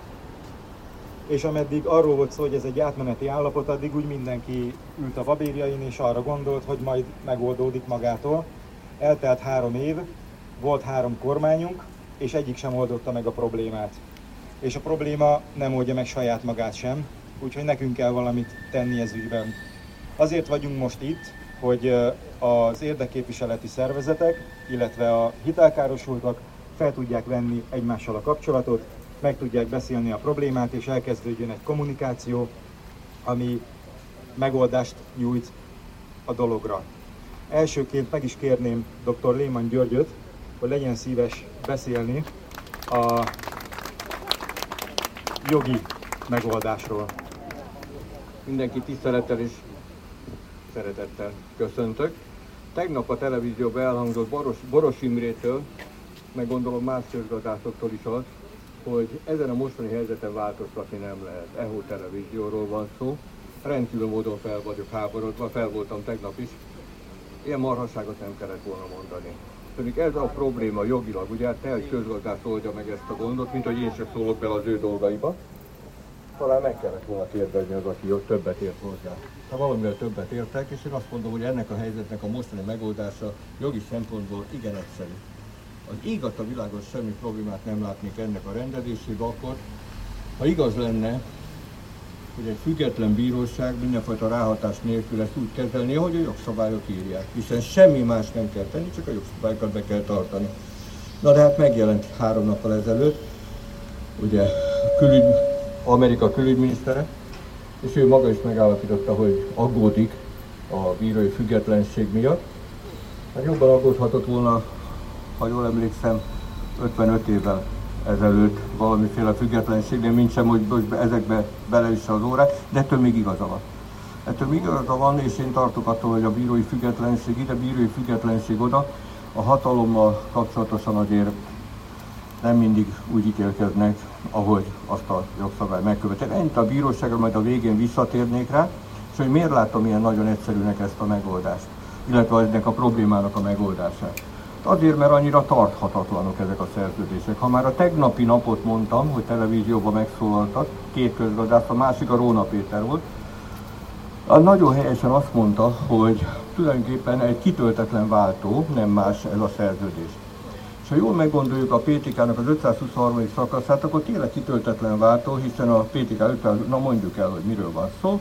és ameddig arról volt szó, hogy ez egy átmeneti állapot, addig úgy mindenki ült a babérjain, és arra gondolt, hogy majd megoldódik magától. Eltelt három év, volt három kormányunk, és egyik sem oldotta meg a problémát. És a probléma nem oldja meg saját magát sem, úgyhogy nekünk kell valamit tenni ez ügyben. Azért vagyunk most itt, hogy az érdekképviseleti szervezetek, illetve a hitelkárosultak fel tudják venni egymással a kapcsolatot, meg tudják beszélni a problémát, és elkezdődjön egy kommunikáció, ami megoldást nyújt a dologra. Elsőként meg is kérném dr. Léman Györgyöt, hogy legyen szíves beszélni a jogi megoldásról. Mindenki tisztelettel és szeretettel köszöntök. Tegnap a televízióban elhangzott Boros, Boros Imrétől, meg gondolom más közgazdászoktól is az, hogy ezen a mostani helyzeten változtatni nem lehet. EHO televízióról van szó. Rendkívül módon fel vagyok háborodva, fel voltam tegnap is. Ilyen marhasságot nem kellett volna mondani. Pedig ez a probléma jogilag, ugye te egy közgazdász oldja meg ezt a gondot, mint hogy én sem szólok bele az ő dolgaiba. Talán meg kellett volna kérdezni az, aki ott többet ért hozzá. Ha valamivel többet értek, és én azt mondom, hogy ennek a helyzetnek a mostani megoldása jogi szempontból igen egyszerű az ég a világon semmi problémát nem látnék ennek a rendezésébe, akkor ha igaz lenne, hogy egy független bíróság mindenfajta ráhatás nélkül ezt úgy kezelné, hogy a jogszabályok írják, hiszen semmi más nem kell tenni, csak a jogszabályokat be kell tartani. Na de hát megjelent három nappal ezelőtt, ugye külügy, Amerika külügyminisztere, és ő maga is megállapította, hogy aggódik a bírói függetlenség miatt. Hát jobban aggódhatott volna ha jól emlékszem, 55 évvel ezelőtt valamiféle függetlenségnél, mint sem, hogy ezekbe bele is az órák, de ettől még igaza van. Ettől még igaza van, és én tartok attól, hogy a bírói függetlenség ide, bírói függetlenség oda, a hatalommal kapcsolatosan azért nem mindig úgy ítélkeznek, ahogy azt a jogszabály megkövetel. Ennyit a bíróságra, majd a végén visszatérnék rá, és hogy miért látom ilyen nagyon egyszerűnek ezt a megoldást, illetve ennek a problémának a megoldását. Azért, mert annyira tarthatatlanok ezek a szerződések. Ha már a tegnapi napot mondtam, hogy televízióban megszólaltak, két közgazdász, a másik a Róna Péter volt, nagyon helyesen azt mondta, hogy tulajdonképpen egy kitöltetlen váltó, nem más ez a szerződés. Ha jól meggondoljuk a PTK-nak az 523. szakaszát, akkor tényleg kitöltetlen váltó, hiszen a PTK 500, na mondjuk el, hogy miről van szó,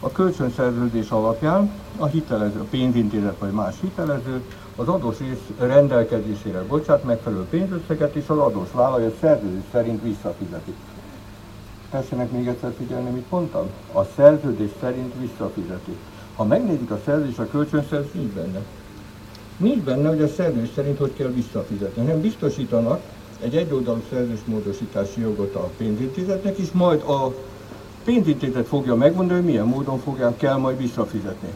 a kölcsönszerződés alapján a hitelező, a pénzintézet vagy más hitelező az adós rész rendelkezésére bocsát megfelelő pénzösszeget, és az adós vállalja szerződés szerint visszafizeti. Tessenek még egyszer figyelni, mit mondtam? A szerződés szerint visszafizeti. Ha megnézik a szerződés, a kölcsönszerződés nincs benne. Nincs benne, hogy a szerződés szerint hogy kell visszafizetni, hanem biztosítanak egy egyoldalú szerződésmódosítási jogot a pénzintézetnek, és majd a pénzintézet fogja megmondani, hogy milyen módon fogják kell majd visszafizetni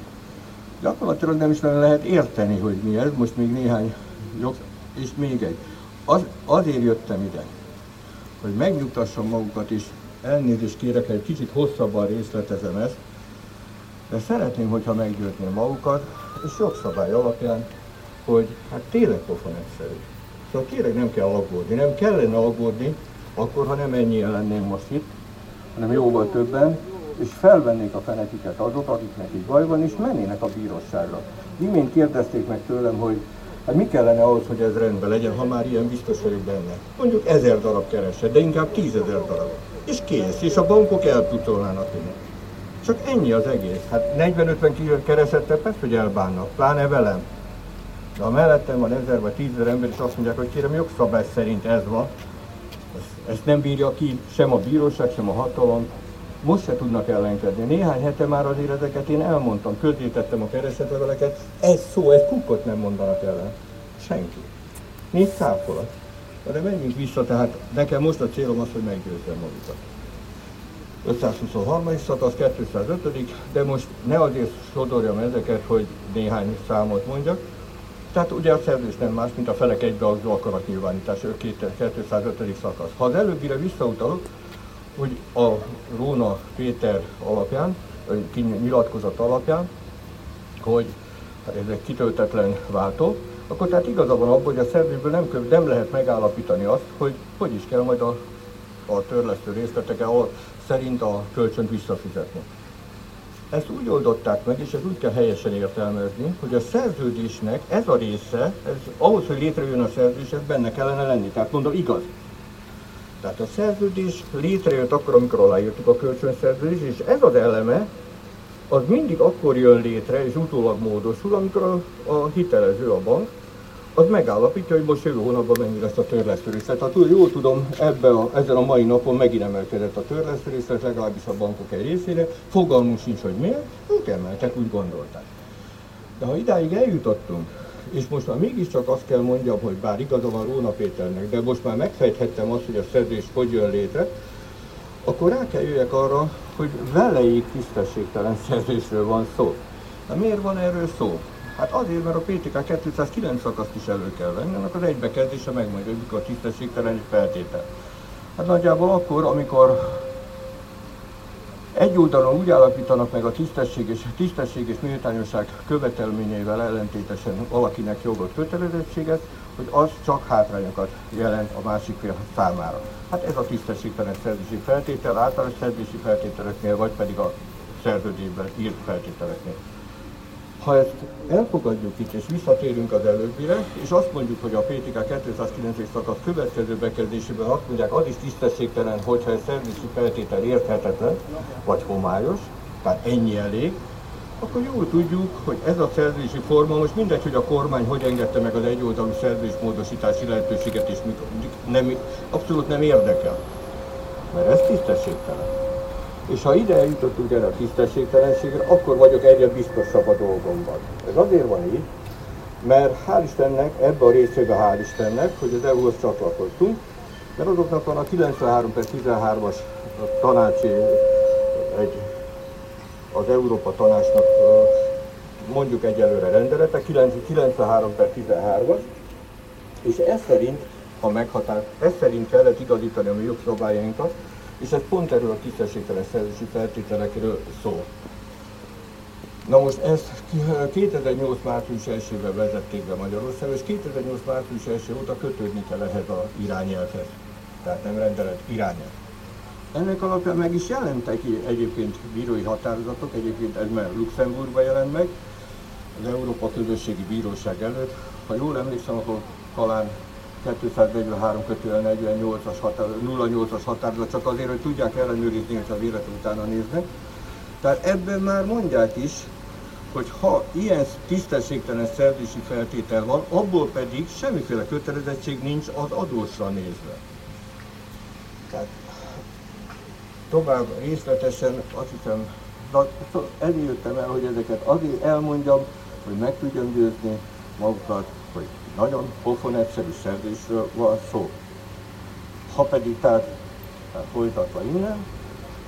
gyakorlatilag nem is lehet érteni, hogy mi ez, most még néhány jog, és még egy. az, azért jöttem ide, hogy megnyugtassam magukat, és elnézést kérek, egy kicsit hosszabban részletezem ezt, de szeretném, hogyha meggyőzném magukat, és jogszabály alapján, hogy hát tényleg pofon egyszerű. Szóval tényleg nem kell aggódni, nem kellene aggódni, akkor, ha nem ennyien lennénk most itt, hanem jóval többen, és felvennék a fenekiket azok, akiknek így baj van, és mennének a bíróságra. Imént kérdezték meg tőlem, hogy hát mi kellene ahhoz, hogy ez rendben legyen, ha már ilyen biztos vagyok benne. Mondjuk ezer darab keresett, de inkább tízezer darab. És kész, és a bankok elpucolnának innen. Csak ennyi az egész. Hát 40-50 keresettel persze, hogy elbánnak, pláne velem. De ha mellettem van ezer vagy tízezer ember, és azt mondják, hogy kérem, jogszabály szerint ez van, ezt nem bírja ki sem a bíróság, sem a hatalom, most se tudnak ellenkedni. Néhány hete már azért ezeket én elmondtam, közzétettem a keresetleveleket, ez szó, ez kukkot nem mondanak ellen. Senki. Nincs száfolat. De menjünk vissza, tehát nekem most a célom az, hogy meggyőzzem magukat. 523. szakasz, 205. de most ne azért sodorjam ezeket, hogy néhány számot mondjak. Tehát ugye a szerződés nem más, mint a felek egybeadó akaratnyilvánítás, 205. szakasz. Ha az előbbire visszautalok, hogy a Róna Péter alapján, nyilatkozat alapján, hogy ez egy kitöltetlen váltó, akkor tehát igaza van abban, hogy a szerződésből nem, nem lehet megállapítani azt, hogy hogy is kell majd a, a törlesztő részleteke szerint a kölcsönt visszafizetni. Ezt úgy oldották meg, és ezt úgy kell helyesen értelmezni, hogy a szerződésnek ez a része, ez, ahhoz, hogy létrejön a szerződés, ez benne kellene lenni. Tehát mondom, igaz. Tehát a szerződés létrejött akkor, amikor aláírtuk a kölcsönszerződést, és ez az eleme, az mindig akkor jön létre, és utólag módosul, amikor a, a hitelező, a bank, az megállapítja, hogy most jövő hónapban mennyi lesz a törlesztőrészlet. Hát jól tudom, ebben a, ezen a mai napon megint emelkedett a törlesztőrészlet, legalábbis a bankok egy részére. Fogalmunk sincs, hogy miért, ők emeltek, úgy gondolták. De ha idáig eljutottunk, és most már mégiscsak azt kell mondjam, hogy bár igaza van Róna Péternek, de most már megfejthettem azt, hogy a szerződés hogy jön létre, akkor rá kell jöjjek arra, hogy veleig tisztességtelen szerződésről van szó. Na miért van erről szó? Hát azért, mert a PTK 209 szakaszt is elő kell venni, annak az egybekezdése megmondja, hogy mikor tisztességtelen egy feltétel. Hát nagyjából akkor, amikor egy oldalon úgy állapítanak meg a tisztesség és, tisztesség és méltányosság követelményeivel ellentétesen valakinek jogot, kötelezettséget, hogy az csak hátrányokat jelent a másik fél számára. Hát ez a tisztességtelen szerződési feltétel, általános szerződési feltételeknél, vagy pedig a szerződésben írt feltételeknél. Ha ezt elfogadjuk itt, és visszatérünk az előbbire, és azt mondjuk, hogy a PTK 209 szakasz következő bekezdésében azt mondják, az is tisztességtelen, hogyha egy szerződési feltétel érthetetlen, vagy homályos, tehát ennyi elég, akkor jól tudjuk, hogy ez a szerződési forma, most mindegy, hogy a kormány hogy engedte meg az egyoldalú szerződésmódosítási lehetőséget, és mikor, nem, abszolút nem érdekel. Mert ez tisztességtelen. És ha ide eljutottunk erre a tisztességtelenségre, akkor vagyok egyre biztosabb a dolgomban. Ez azért van így, mert hál' Istennek, ebbe a részébe hál' Istennek, hogy az EU-hoz csatlakoztunk, mert azoknak van a 93 per 13-as tanácsi, egy, az Európa Tanácsnak mondjuk egyelőre rendelete, 93 per 13-as, és ez szerint, ha meghatár, ez szerint kellett igazítani a mi jogszabályainkat, és ez pont erről a tisztességtelen szerzési feltételekről szól. Na most ezt 2008. március 1 vezették be Magyarországon, és 2008. március 1 óta kötődni kell ehhez a irányelvhez. Tehát nem rendelet, irányelv. Ennek alapján meg is jelentek egyébként bírói határozatok, egyébként ez már Luxemburgban jelent meg, az Európa Közösségi Bíróság előtt. Ha jól emlékszem, akkor talán 243 kötően 48-as határ, 08-as határozat, csak azért, hogy tudják ellenőrizni, hogy az élet utána néznek. Tehát ebben már mondják is, hogy ha ilyen tisztességtelen szerzési feltétel van, abból pedig semmiféle kötelezettség nincs az adósra nézve. Tehát tovább részletesen azt hiszem, eljöttem el, hogy ezeket azért elmondjam, hogy meg tudjam győzni magukat, nagyon pofon egyszerű szerzésről van szó. Ha pedig tehát, tehát folytatva innen,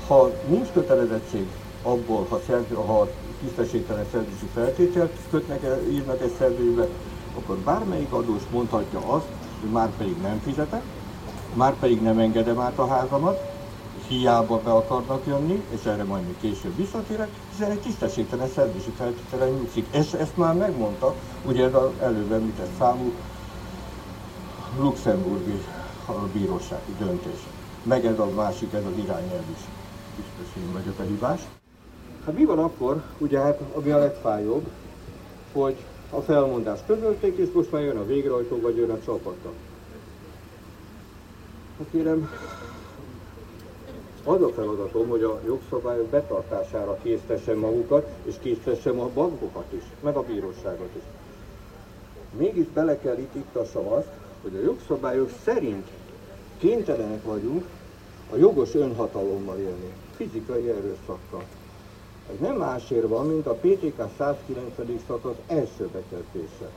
ha nincs kötelezettség abból, ha, szerző, ha tisztességtelen szerzési feltételt kötnek, írnak egy szerződésbe, akkor bármelyik adós mondhatja azt, már pedig nem fizetek, már pedig nem engedem át a házamat, hiába be akarnak jönni, és erre majd még később visszatérek, hiszen egy tisztességtelen szerzési feltételen nyugszik. És ezt már megmondta, ugye ez az előbb említett számú luxemburgi bírósági döntés. Meg ez a másik, ez az irányelv is. Biztos én vagyok a hibás. Hát mi van akkor, ugye hát ami a legfájóbb, hogy a felmondást közölték, és most már jön a végrehajtó, vagy jön a csapata. Hát kérem, az a feladatom, hogy a jogszabályok betartására késztessem magukat, és késztessem a bankokat is, meg a bíróságot is. Mégis bele kell itt iktassam azt, hogy a jogszabályok szerint kénytelenek vagyunk a jogos önhatalommal élni, fizikai erőszakkal. Ez nem másért van, mint a PTK 190. szakasz első bekezdése.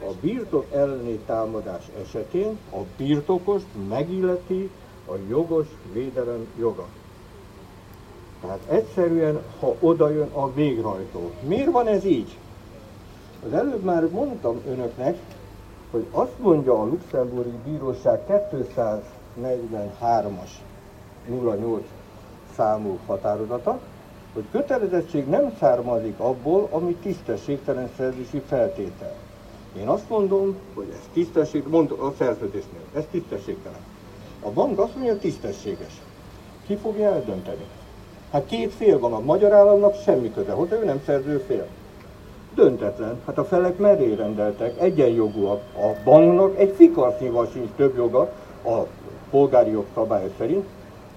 A birtok elleni támadás esetén a birtokost megilleti a jogos védelem joga. Tehát egyszerűen, ha oda jön a végrehajtó. Miért van ez így? Az előbb már mondtam önöknek, hogy azt mondja a luxemburgi bíróság 243-as 08 számú határozata, hogy kötelezettség nem származik abból, ami tisztességtelen szerzési feltétel. Én azt mondom, hogy ez tisztesség, mondom a szerződésnél, ez tisztességtelen. A bank azt mondja, tisztességes. Ki fogja eldönteni? Hát két fél van, a magyar államnak semmi köze, hogy ő nem szerző fél. Döntetlen. Hát a felek meré rendeltek, egyenjogúak. A banknak egy fikarszíval sincs több joga a polgári jogszabály szerint,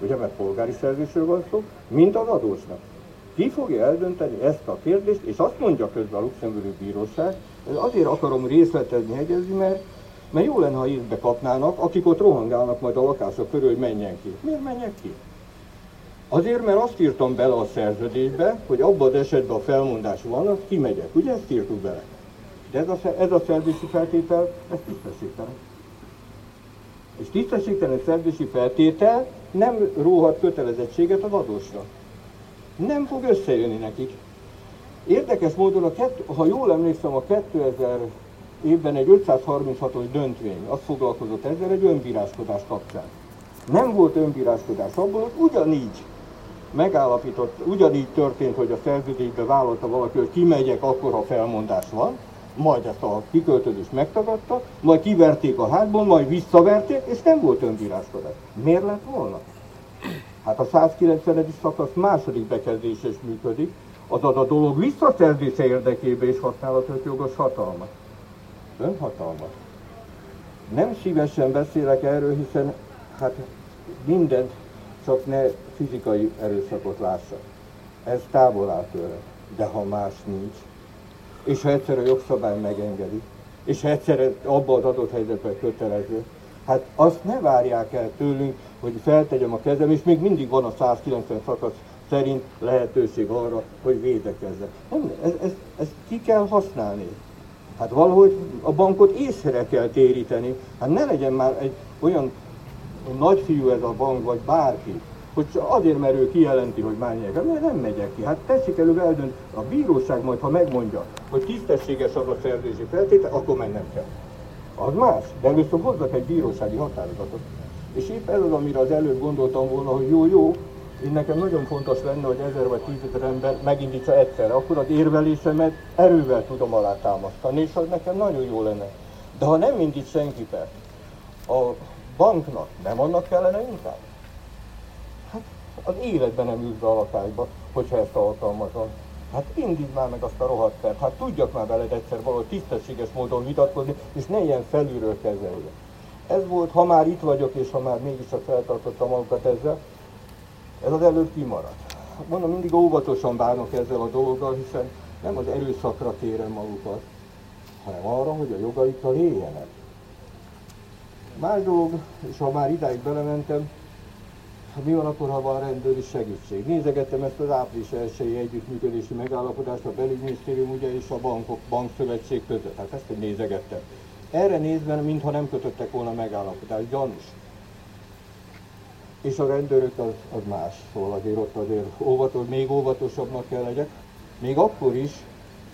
ugye mert polgári szerzésről van szó, mint az adósnak. Ki fogja eldönteni ezt a kérdést, és azt mondja közben a luxemburgi bíróság, azért akarom részletezni, hegyezni, mert, mert jó lenne, ha ízbe kapnának, akik ott rohangálnak majd a lakások körül, hogy menjen ki. Miért menjek ki? Azért, mert azt írtam bele a szerződésbe, hogy abban az esetben a felmondás van, az kimegyek. Ugye ezt írtuk bele? De ez a, ez a szerzési feltétel, ez tisztességtelen. És tisztességtelen szerzési feltétel nem róhat kötelezettséget az adósra. Nem fog összejönni nekik. Érdekes módon, a kett, ha jól emlékszem, a 2000 évben egy 536-os döntvény, az foglalkozott ezzel egy önbíráskodás kapcsán. Nem volt önbíráskodás abból, hogy ugyanígy megállapított, ugyanígy történt, hogy a szerződésbe vállalta valaki, hogy kimegyek akkor, ha felmondás van, majd ezt a kiköltözést megtagadta, majd kiverték a házból, majd visszaverték, és nem volt önbíráskodás. Miért lett volna? Hát a 190. szakasz második bekezdése is működik, azaz a dolog visszaszerzése érdekében is használhatott jogos hatalmat. Önhatalmat. Nem szívesen beszélek erről, hiszen hát mindent csak ne fizikai erőszakot lássak. Ez távol áll tőle. De ha más nincs, és ha egyszer a jogszabály megengedi, és ha egyszer abban az adott helyzetben kötelező, hát azt ne várják el tőlünk, hogy feltegyem a kezem, és még mindig van a 190 szakasz szerint lehetőség arra, hogy védekezzek. Nem, ez, ez, ez ki kell használni. Hát valahogy a bankot észre kell téríteni. Hát ne legyen már egy olyan nagyfiú ez a bank, vagy bárki, hogy azért, mert ő kijelenti, hogy menjek, mert nem megyek ki. Hát tessék elő eldönt, a bíróság majd, ha megmondja, hogy tisztességes az a szerzési feltétel, akkor mennem kell. Az más, de először hozzak egy bírósági határozatot. És épp ez az, amire az előbb gondoltam volna, hogy jó, jó, én nekem nagyon fontos lenne, hogy ezer vagy tízezer ember megindítsa egyszerre, akkor az érvelésemet erővel tudom alátámasztani, és az nekem nagyon jó lenne. De ha nem indít senki fel, a banknak nem annak kellene inkább? Hát az életben nem ült be a lakásba, hogyha ezt alkalmazom. Hát indítsd már meg azt a rohadt pert, hát tudjak már veled egyszer valahogy tisztességes módon vitatkozni, és ne ilyen felülről kezelje. Ez volt, ha már itt vagyok, és ha már mégiscsak feltartottam magukat ezzel, ez az előbb kimaradt. Mondom, mindig óvatosan bánok ezzel a dologgal, hiszen nem az erőszakra kérem magukat, hanem arra, hogy a jogaikkal éljenek. Más dolog, és ha már idáig belementem, mi van akkor, ha van rendőri segítség? Nézegettem ezt az április elsői együttműködési megállapodást a belügyminisztérium ugye és a bankok, bankszövetség között. Hát ezt hogy nézegettem. Erre nézve, mintha nem kötöttek volna megállapodást, gyanús. És a rendőrök az, az más, szóval azért ott azért óvatos, még óvatosabbnak kell legyek. Még akkor is,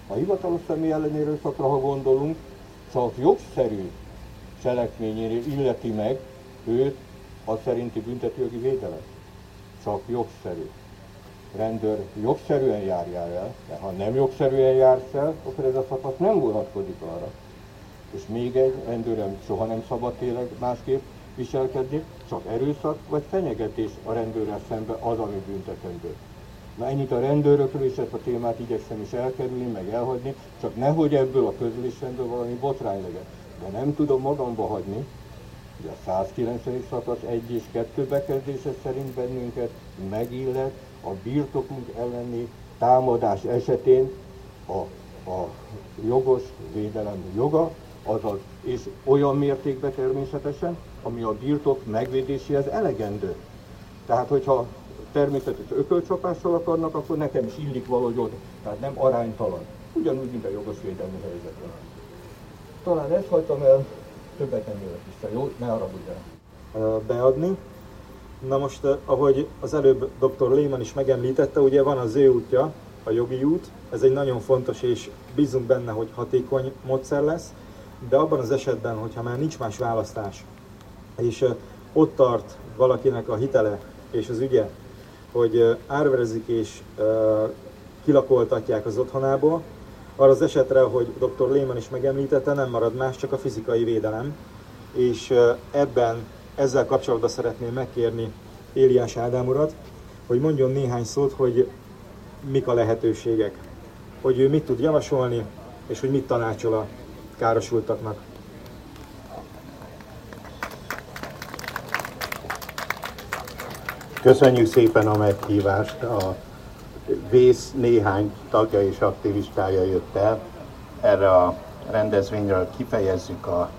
a hivatalos személy ellenérő szakra, ha gondolunk, csak jogszerű cselekményére illeti meg őt a szerinti büntetőjogi védelem. Csak jogszerű. Rendőr jogszerűen járjál el, mert ha nem jogszerűen jársz el, akkor ez a szakasz nem vonatkozik arra. És még egy, rendőrem soha nem szabad tényleg másképp viselkedni, csak erőszak vagy fenyegetés a rendőrrel szemben az, ami büntetendő. Na ennyit a rendőrökről, és ezt a témát igyekszem is elkerülni, meg elhagyni, csak nehogy ebből a közülésemből valami botrány legyen. De nem tudom magamba hagyni, hogy a 190. szakasz 1 és 2 bekezdése szerint bennünket megillet a birtokunk elleni támadás esetén a, a jogos védelem joga, azaz, és olyan mértékben természetesen, ami a birtok megvédéséhez elegendő. Tehát, hogyha természetes ökölcsapással akarnak, akkor nekem is illik valahogy oda. Tehát nem aránytalan. Ugyanúgy, mint a jogos védelmi helyzetben. Talán ezt hagytam el, többet nem jövök vissza, jó? Ne haragudjál. beadni. Na most, ahogy az előbb dr. Lehman is megemlítette, ugye van az ő útja, a jogi út, ez egy nagyon fontos, és bízunk benne, hogy hatékony módszer lesz, de abban az esetben, hogyha már nincs más választás, és ott tart valakinek a hitele és az ügye, hogy árverezik és kilakoltatják az otthonából, arra az esetre, hogy dr. Lehman is megemlítette, nem marad más, csak a fizikai védelem, és ebben ezzel kapcsolatban szeretném megkérni Éliás Ádám urat, hogy mondjon néhány szót, hogy mik a lehetőségek, hogy ő mit tud javasolni, és hogy mit tanácsol a károsultaknak. Köszönjük szépen a meghívást. A Vész néhány tagja és aktivistája jött el. Erre a rendezvényről kifejezzük a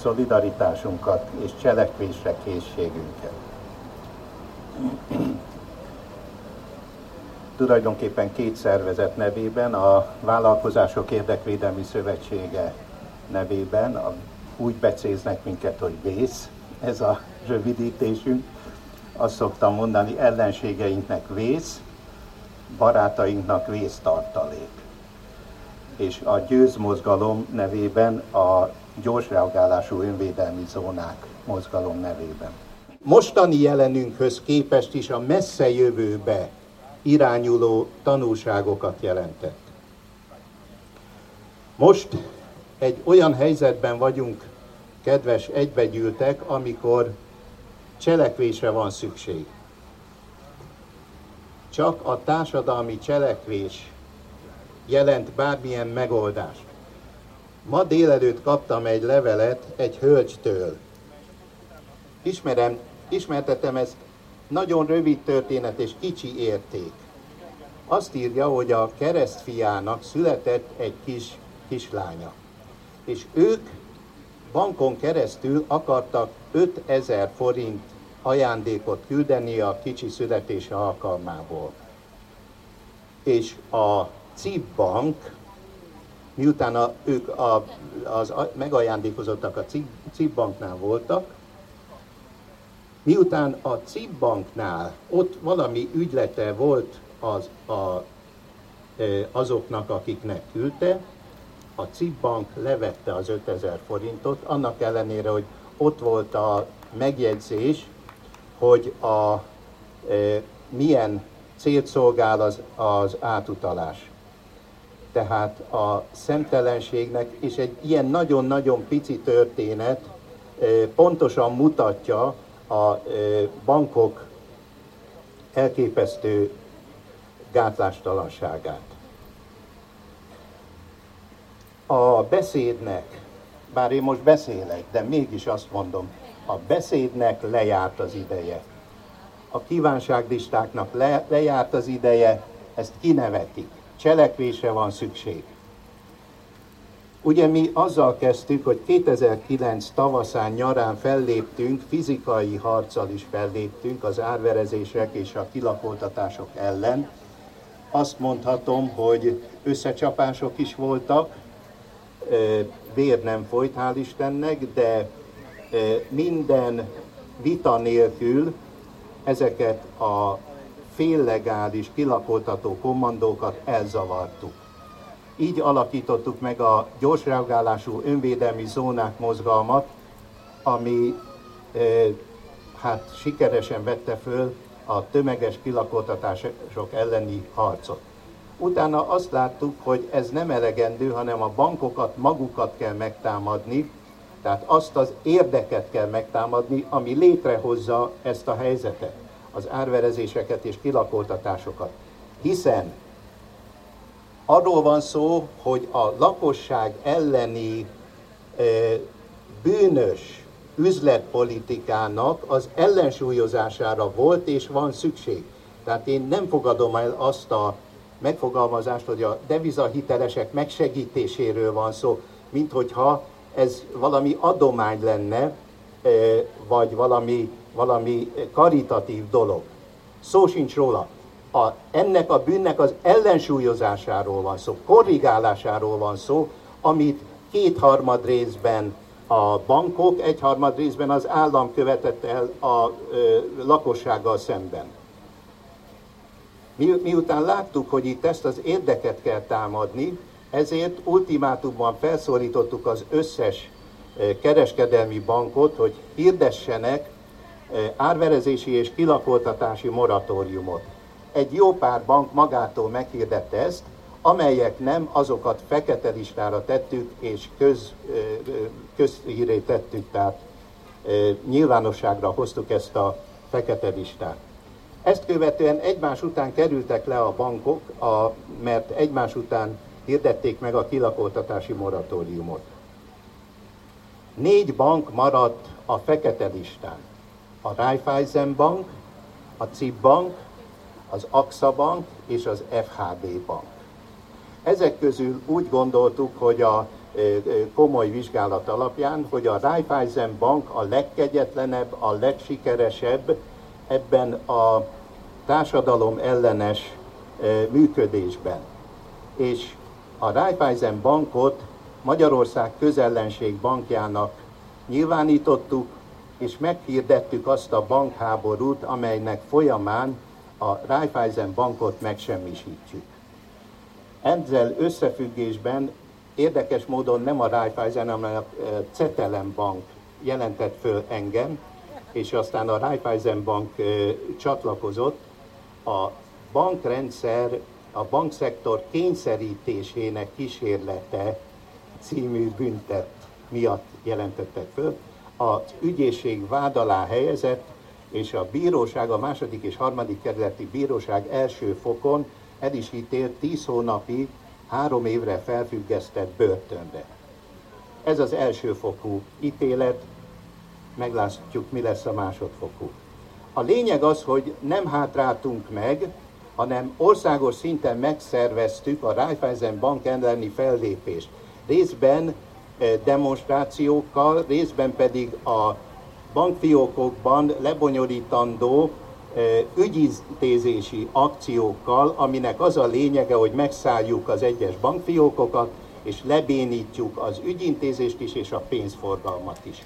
szolidaritásunkat és cselekvésre készségünket. Tulajdonképpen két szervezet nevében, a Vállalkozások Érdekvédelmi Szövetsége nevében, a, úgy becéznek minket, hogy vész, ez a rövidítésünk. Azt szoktam mondani, ellenségeinknek vész, barátainknak vésztartalék. És a győzmozgalom nevében a gyors reagálású önvédelmi zónák mozgalom nevében. Mostani jelenünkhöz képest is a messze jövőbe irányuló tanulságokat jelentett. Most egy olyan helyzetben vagyunk, kedves egybegyűltek, amikor cselekvésre van szükség. Csak a társadalmi cselekvés jelent bármilyen megoldást. Ma délelőtt kaptam egy levelet egy hölgytől. Ismerem, ismertetem ezt, nagyon rövid történet és kicsi érték. Azt írja, hogy a keresztfiának született egy kis kislánya. És ők bankon keresztül akartak 5000 forint ajándékot küldeni a kicsi születése alkalmából. És a CIP bank, miután a, ők a, az megajándékozottak a CIP banknál voltak, miután a CIP banknál ott valami ügylete volt az, a, azoknak, akiknek küldte, a CIP bank levette az 5000 forintot, annak ellenére, hogy ott volt a megjegyzés, hogy a, e, milyen célt szolgál az, az átutalás. Tehát a szemtelenségnek, és egy ilyen nagyon-nagyon pici történet e, pontosan mutatja a e, bankok elképesztő gátlástalanságát. A beszédnek, bár én most beszélek, de mégis azt mondom, a beszédnek lejárt az ideje. A kívánságlistáknak le, lejárt az ideje, ezt kinevetik. Cselekvésre van szükség. Ugye mi azzal kezdtük, hogy 2009 tavaszán, nyarán felléptünk, fizikai harccal is felléptünk az árverezések és a kilakoltatások ellen. Azt mondhatom, hogy összecsapások is voltak, vér nem folyt, hál' Istennek, de minden vita nélkül ezeket a féllegális kilakoltató kommandókat elzavartuk. Így alakítottuk meg a gyorsreagálású önvédelmi zónák mozgalmat, ami hát sikeresen vette föl a tömeges kilakoltatások elleni harcot. Utána azt láttuk, hogy ez nem elegendő, hanem a bankokat magukat kell megtámadni, tehát azt az érdeket kell megtámadni, ami létrehozza ezt a helyzetet, az árverezéseket és kilakoltatásokat. Hiszen arról van szó, hogy a lakosság elleni e, bűnös üzletpolitikának az ellensúlyozására volt és van szükség. Tehát én nem fogadom el azt a megfogalmazást, hogy a devizahitelesek megsegítéséről van szó, mint hogyha ez valami adomány lenne, vagy valami, valami karitatív dolog. Szó sincs róla. A, ennek a bűnnek az ellensúlyozásáról van szó, korrigálásáról van szó, amit kétharmad részben a bankok, egyharmad részben az állam követett el a ö, lakossággal szemben. Mi, miután láttuk, hogy itt ezt az érdeket kell támadni, ezért ultimátumban felszólítottuk az összes kereskedelmi bankot, hogy hirdessenek árverezési és kilakoltatási moratóriumot. Egy jó pár bank magától meghirdette ezt, amelyek nem, azokat fekete listára tettük, és köz, közhíré tettük, tehát nyilvánosságra hoztuk ezt a fekete listát. Ezt követően egymás után kerültek le a bankok, a, mert egymás után hirdették meg a kilakoltatási moratóriumot. Négy bank maradt a fekete listán. A Raiffeisen Bank, a CIP Bank, az AXA Bank és az FHB Bank. Ezek közül úgy gondoltuk, hogy a komoly vizsgálat alapján, hogy a Raiffeisen Bank a legkegyetlenebb, a legsikeresebb ebben a társadalom ellenes működésben. És a Raiffeisen Bankot Magyarország közellenség bankjának nyilvánítottuk, és meghirdettük azt a bankháborút, amelynek folyamán a Raiffeisen Bankot megsemmisítjük. Ezzel összefüggésben érdekes módon nem a Raiffeisen, hanem a Cetelem Bank jelentett föl engem, és aztán a Raiffeisen Bank csatlakozott. A bankrendszer, a bankszektor kényszerítésének kísérlete című büntet miatt jelentettek föl. Az ügyészség vád alá helyezett, és a bíróság, a második és harmadik kerületi bíróság első fokon el is ítélt 10 hónapi, három évre felfüggesztett börtönre. Ez az első fokú ítélet, meglátjuk, mi lesz a másodfokú. A lényeg az, hogy nem hátráltunk meg, hanem országos szinten megszerveztük a Raiffeisen Bank elleni fellépést. Részben eh, demonstrációkkal, részben pedig a bankfiókokban lebonyolítandó eh, ügyintézési akciókkal, aminek az a lényege, hogy megszálljuk az egyes bankfiókokat, és lebénítjuk az ügyintézést is, és a pénzforgalmat is.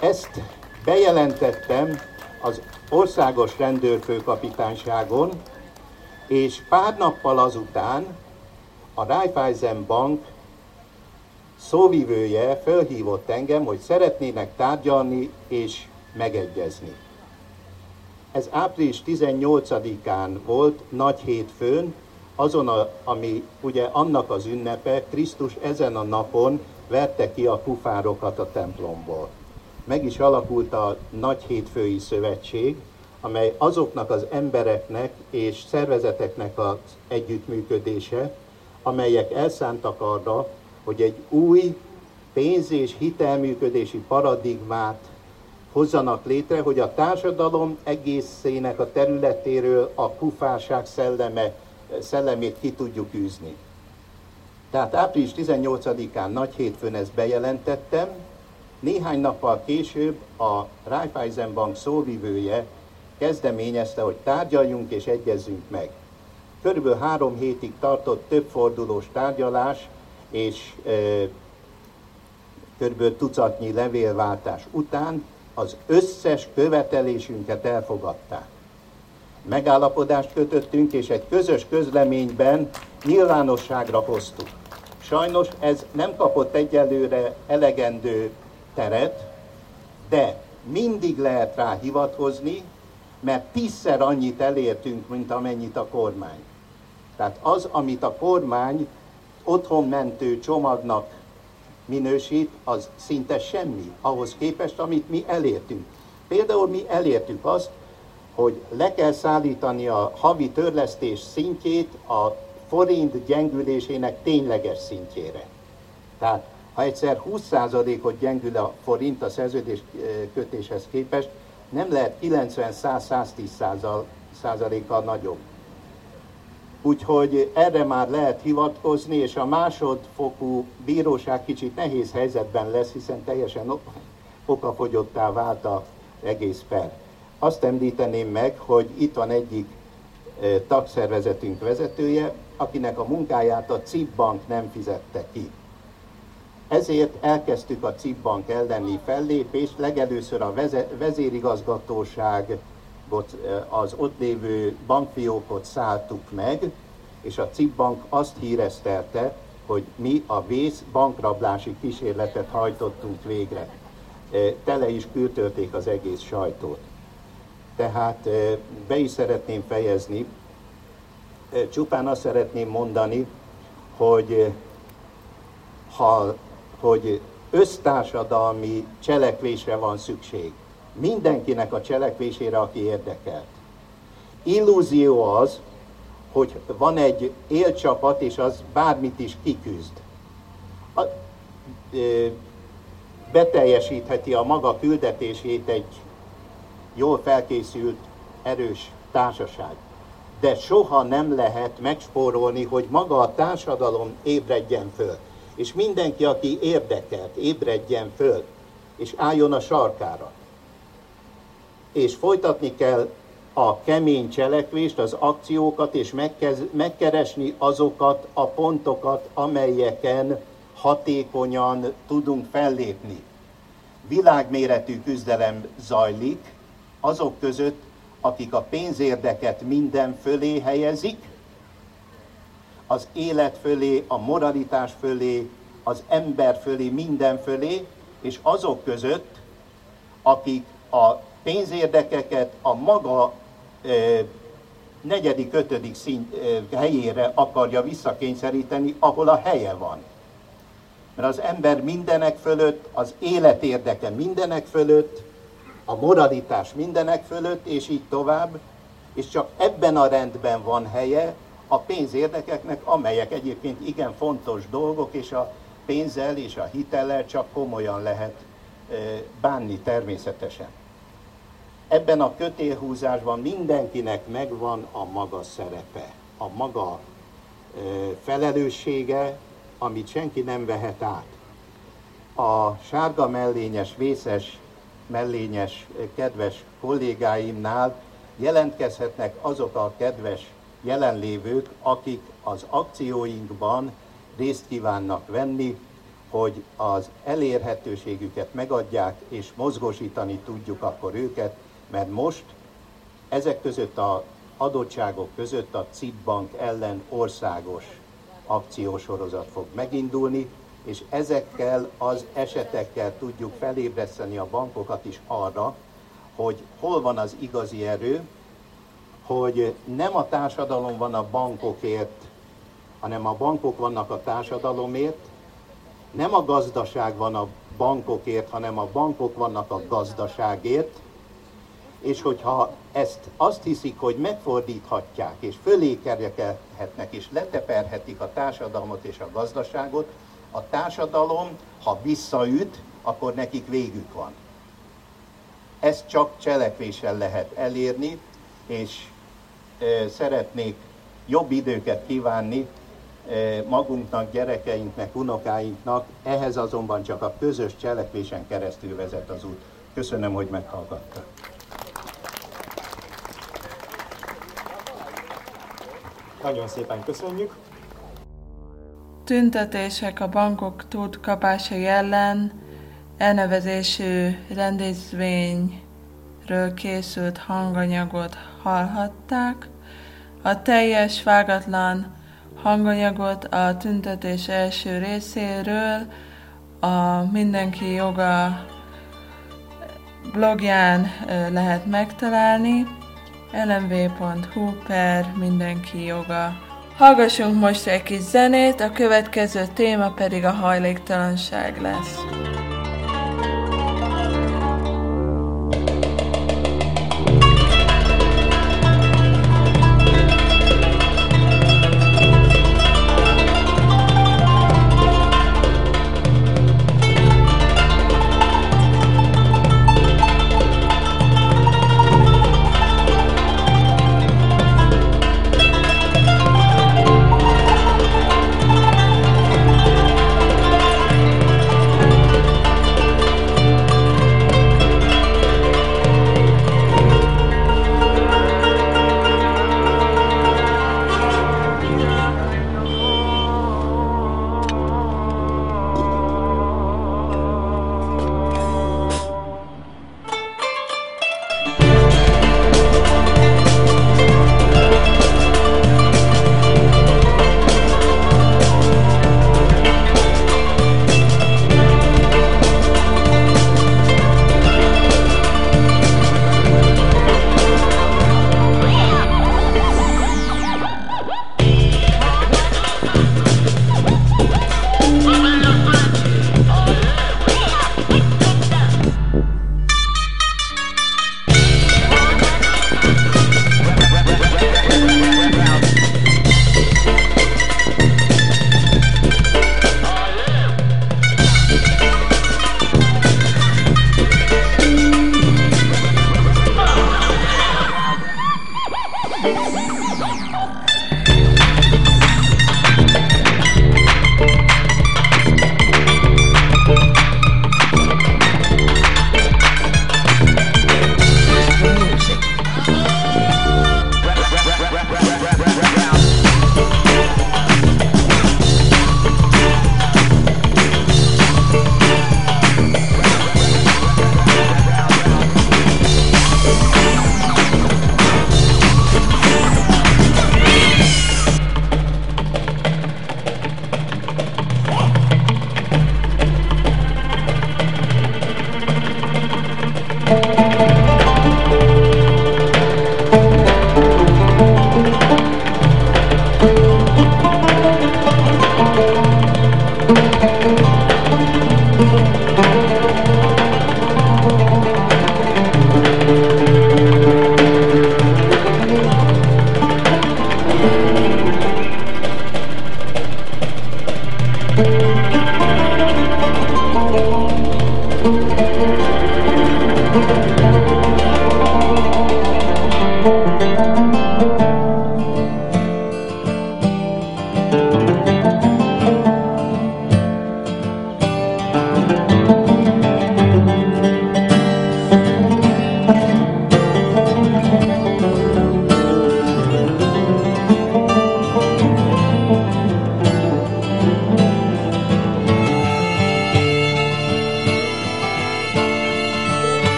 Ezt bejelentettem az országos rendőrfőkapitányságon, és pár nappal azután a Raiffeisen Bank szóvivője felhívott engem, hogy szeretnének tárgyalni és megegyezni. Ez április 18-án volt, nagy hétfőn, azon, a, ami ugye annak az ünnepe, Krisztus ezen a napon verte ki a kufárokat a templomból. Meg is alakult a Nagy Hétfői Szövetség, amely azoknak az embereknek és szervezeteknek az együttműködése, amelyek elszántak arra, hogy egy új pénz- és hitelműködési paradigmát hozzanak létre, hogy a társadalom egészének a területéről a kufárság szelleme, szellemét ki tudjuk űzni. Tehát április 18-án nagy hétfőn ezt bejelentettem, néhány nappal később a Raiffeisen Bank szóvivője kezdeményezte, hogy tárgyaljunk és egyezzünk meg. Körülbelül három hétig tartott több fordulós tárgyalás, és e, körülbelül tucatnyi levélváltás után az összes követelésünket elfogadták. Megállapodást kötöttünk, és egy közös közleményben nyilvánosságra hoztuk. Sajnos ez nem kapott egyelőre elegendő teret, de mindig lehet rá hivatkozni, mert tízszer annyit elértünk, mint amennyit a kormány. Tehát az, amit a kormány otthonmentő csomagnak minősít, az szinte semmi ahhoz képest, amit mi elértünk. Például mi elértük azt, hogy le kell szállítani a havi törlesztés szintjét a forint gyengülésének tényleges szintjére. Tehát ha egyszer 20%-ot gyengül a forint a szerződés kötéshez képest, nem lehet 90-100-110 százalékkal nagyobb. Úgyhogy erre már lehet hivatkozni, és a másodfokú bíróság kicsit nehéz helyzetben lesz, hiszen teljesen okafogyottá vált a egész per. Azt említeném meg, hogy itt van egyik tagszervezetünk vezetője, akinek a munkáját a CIP bank nem fizette ki. Ezért elkezdtük a CIP bank elleni fellépést, legelőször a vezérigazgatóság az ott lévő bankfiókot szálltuk meg, és a CIP bank azt híreztelte, hogy mi a vész bankrablási kísérletet hajtottunk végre. Tele is kültölték az egész sajtót. Tehát be is szeretném fejezni, csupán azt szeretném mondani, hogy ha, hogy össztársadalmi cselekvésre van szükség. Mindenkinek a cselekvésére, aki érdekelt. Illúzió az, hogy van egy élcsapat, és az bármit is kiküzd. A, ö, beteljesítheti a maga küldetését egy jól felkészült, erős társaság. De soha nem lehet megspórolni, hogy maga a társadalom ébredjen föl. És mindenki, aki érdekelt, ébredjen föl, és álljon a sarkára. És folytatni kell a kemény cselekvést, az akciókat, és megkeresni azokat a pontokat, amelyeken hatékonyan tudunk fellépni. Világméretű küzdelem zajlik, azok között, akik a pénzérdeket minden fölé helyezik, az élet fölé, a moralitás fölé, az ember fölé, minden fölé, és azok között, akik a pénzérdekeket a maga e, negyedik, ötödik szint e, helyére akarja visszakényszeríteni, ahol a helye van. Mert az ember mindenek fölött, az élet érdeke mindenek fölött, a moralitás mindenek fölött, és így tovább, és csak ebben a rendben van helye a pénzérdekeknek, amelyek egyébként igen fontos dolgok, és a pénzzel és a hitellel csak komolyan lehet bánni természetesen. Ebben a kötélhúzásban mindenkinek megvan a maga szerepe, a maga felelőssége, amit senki nem vehet át. A sárga mellényes, vészes mellényes kedves kollégáimnál jelentkezhetnek azok a kedves jelenlévők, akik az akcióinkban részt kívánnak venni, hogy az elérhetőségüket megadják, és mozgósítani tudjuk akkor őket, mert most ezek között a adottságok között a CIP Bank ellen országos akciósorozat fog megindulni, és ezekkel az esetekkel tudjuk felébreszteni a bankokat is arra, hogy hol van az igazi erő, hogy nem a társadalom van a bankokért, hanem a bankok vannak a társadalomért, nem a gazdaság van a bankokért, hanem a bankok vannak a gazdaságért, és hogyha ezt azt hiszik, hogy megfordíthatják, és fölé kerjekelhetnek, és leteperhetik a társadalmat és a gazdaságot, a társadalom, ha visszaüt, akkor nekik végük van. Ezt csak cselekvéssel lehet elérni, és szeretnék jobb időket kívánni magunknak, gyerekeinknek, unokáinknak, ehhez azonban csak a közös cselekvésen keresztül vezet az út. Köszönöm, hogy meghallgattak. Nagyon szépen köszönjük. Tüntetések a bankok túlkapásai ellen elnevezésű rendezvényről készült hanganyagot hallhatták. A teljes vágatlan hanganyagot a tüntetés első részéről a Mindenki joga blogján lehet megtalálni lmv.hu per mindenki joga. Hallgassunk most egy kis zenét, a következő téma pedig a hajléktalanság lesz.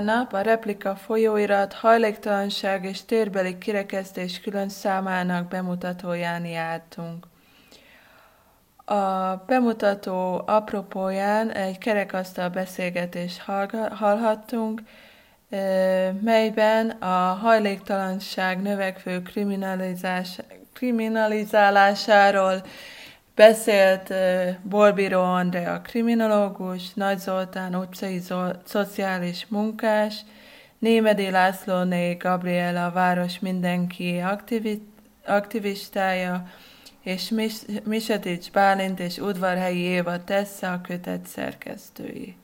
Vasárnap a replika folyóirat hajléktalanság és térbeli kirekesztés külön számának bemutatóján jártunk. A bemutató apropóján egy kerekasztal beszélgetést hallhattunk, melyben a hajléktalanság növekvő kriminalizálásáról beszélt Bolbíró Andrea kriminológus, Nagy Zoltán utcai szociális munkás, Némedi Lászlóné Gabriela város mindenki aktivistája, és Mis- Misetics Bálint és Udvarhelyi Éva Tessa a kötet szerkesztői.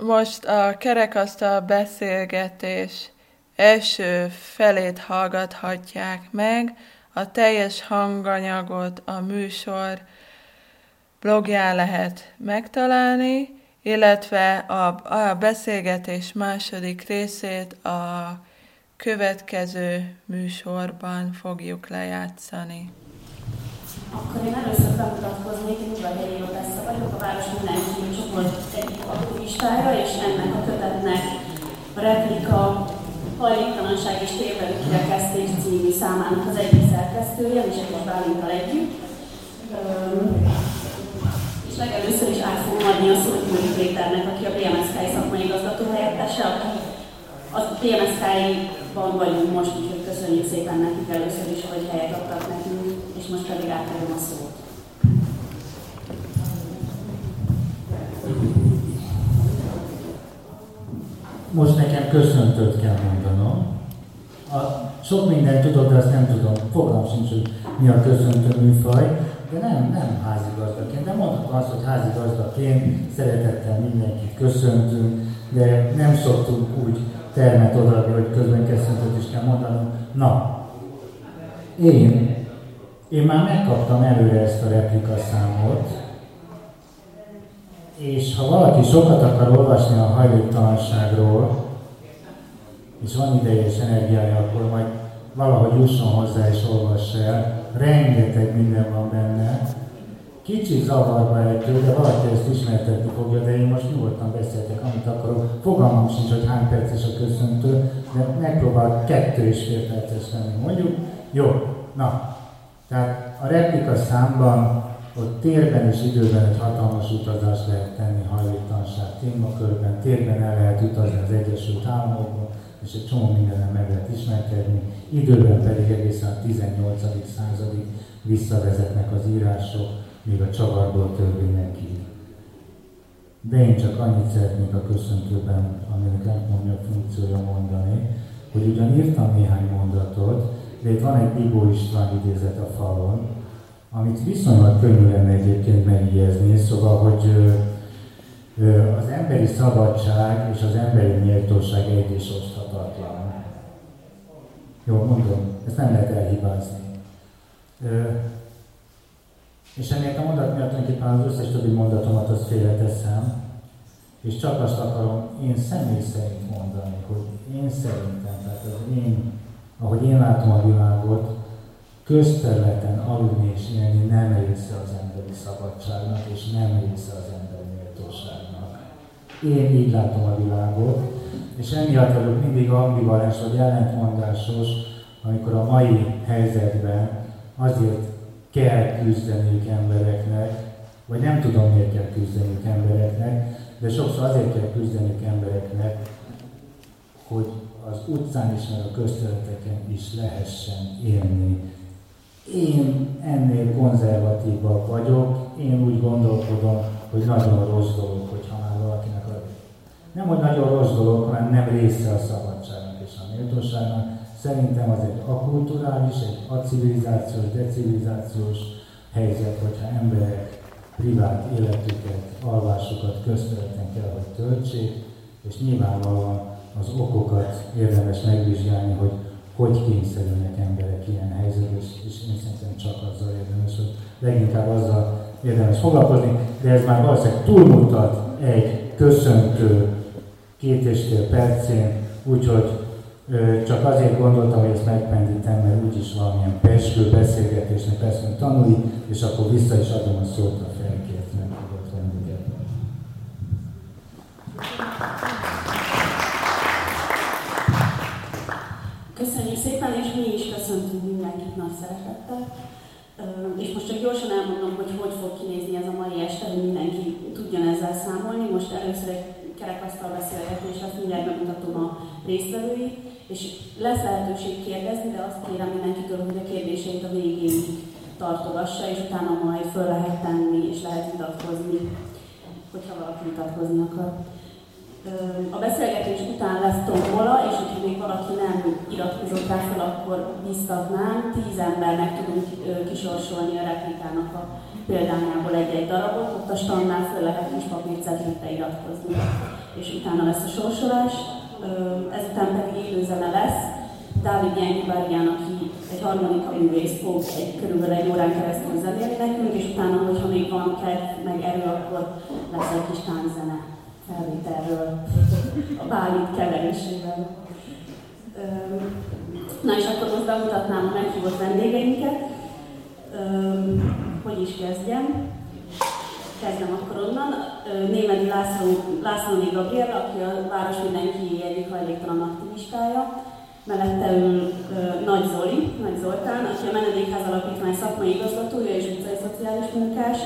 Most a kerekasztal beszélgetés első felét hallgathatják meg, a teljes hanganyagot a műsor blogján lehet megtalálni, illetve a, a beszélgetés második részét a következő műsorban fogjuk lejátszani. Akkor én először bemutatkoznék, én Udvarhelyi Odessa vagyok, a Város Mindenki csoport egyik aktivistája, és ennek a kötetnek a replika Hajléktalanság és térvelő kirekesztés című számának az egyik szerkesztője, egy Bálintal együtt. És legelőször is át fogom adni a szót Múlik Péternek, aki a BMSK szakmai igazgató helyettese, aki a BMSK-ban vagyunk most, úgyhogy köszönjük szépen nekik először is, hogy helyet adtak nekünk és most pedig átadom a szót. Most nekem köszöntött kell mondanom. A, sok mindent tudok, de azt nem tudom. Fogalmam sincs, hogy mi a köszöntő műfaj, de nem, nem házigazdaként. De mondhatom azt, hogy házigazdaként szeretettel mindenkit köszöntünk, de nem szoktunk úgy termet odaadni, hogy közben köszöntőt is kell mondanom. Na, én én már megkaptam előre ezt a replika számot, és ha valaki sokat akar olvasni a hajléktalanságról, és van ideje és energiája, akkor majd valahogy jusson hozzá és olvassa el. Rengeteg minden van benne. Kicsit zavarba ejtő, de valaki ezt ismertetni fogja, de én most nyugodtan beszéltek, amit akarok. Fogalmam sincs, hogy hány perces a köszöntő, de megpróbál kettő és fél perces lenni. Mondjuk, jó, na, tehát a replika számban ott térben és időben egy hatalmas utazást lehet tenni hajléktalanság témakörben, térben el lehet utazni az Egyesült Államokba, és egy csomó mindenen meg lehet ismerkedni, időben pedig egészen a 18. századig visszavezetnek az írások, még a csavarból törvényen kívül. De én csak annyit szeretnék a köszöntőben, aminek nem mondja a funkciója mondani, hogy ugyan írtam néhány mondatot, de itt van egy Bibó István idézet a falon, amit viszonylag könnyű lenne egyébként megjegyezni, szóval, hogy az emberi szabadság és az emberi méltóság egy és oszthatatlan. Jó, mondom, ezt nem lehet elhibázni. És ennél a mondat miatt tulajdonképpen az összes többi mondatomat azt félreteszem, és csak azt akarom én személy szerint mondani, hogy én szerintem, tehát az én ahogy én látom a világot, közterületen aludni és élni nem része az emberi szabadságnak, és nem része az emberi méltóságnak. Én így látom a világot, és emiatt vagyok mindig ambivalens vagy ellentmondásos, amikor a mai helyzetben azért kell küzdeniük embereknek, vagy nem tudom miért kell küzdeniük embereknek, de sokszor azért kell küzdeniük embereknek, hogy az utcán is, meg a közterületeken is lehessen élni. Én ennél konzervatívabb vagyok, én úgy gondolkodom, hogy nagyon rossz dolog, hogyha már valakinek a... Nem, hogy nagyon rossz dolog, hanem nem része a szabadságnak és a méltóságnak. Szerintem az egy akulturális, egy acivilizációs, decivilizációs helyzet, hogyha emberek privát életüket, alvásukat közterületen kell, hogy töltsék, és nyilvánvalóan az okokat érdemes megvizsgálni, hogy hogy kényszerülnek emberek ilyen helyzetbe, és, én szerintem csak azzal érdemes, hogy leginkább azzal érdemes foglalkozni, de ez már valószínűleg túlmutat egy köszöntő két és fél percén, úgyhogy csak azért gondoltam, hogy ezt megpendítem, mert úgyis valamilyen pesgő beszélgetésnek leszünk tanulni, és akkor vissza is adom a szót a szerepet. És most csak gyorsan elmondom, hogy hogy fog kinézni ez a mai este, hogy mindenki tudjon ezzel számolni. Most először egy kerekasztal beszélgetés azt mindjárt bemutatom a résztvevőit, és lesz lehetőség kérdezni, de azt kérem mindenkitől, hogy a kérdéseit a végén tartogassa, és utána majd föl lehet tenni, és lehet vitatkozni, hogyha valaki vitatkozni akar. A beszélgetés után lesz tombola, és hogyha még valaki nem iratkozott rá fel, akkor biztatnám, tíz embernek tudunk kisorsolni a replikának a példányából egy-egy darabot, ott a standnál föl lehet kis papírcetlitre iratkozni. És utána lesz a sorsolás, ezután pedig élőzene lesz, Dávid Jengi aki egy harmonika művész fog egy, körülbelül egy órán keresztül zenélni nekünk, és utána, hogyha még van kedv, meg erő, akkor lesz egy kis tánzene felvételről, a Bálint keverésével. Na és akkor most bemutatnám a meghívott vendégeinket. Hogy is kezdjem? Kezdem akkor onnan. Némedi László, Lászlóné Gabriel, aki a Város Mindenki egyik hajléktalan aktivistája. Mellette ül Nagy Zoli, Nagy Zoltán, aki a Menedékház Alapítvány szakmai igazgatója és utcai szociális munkás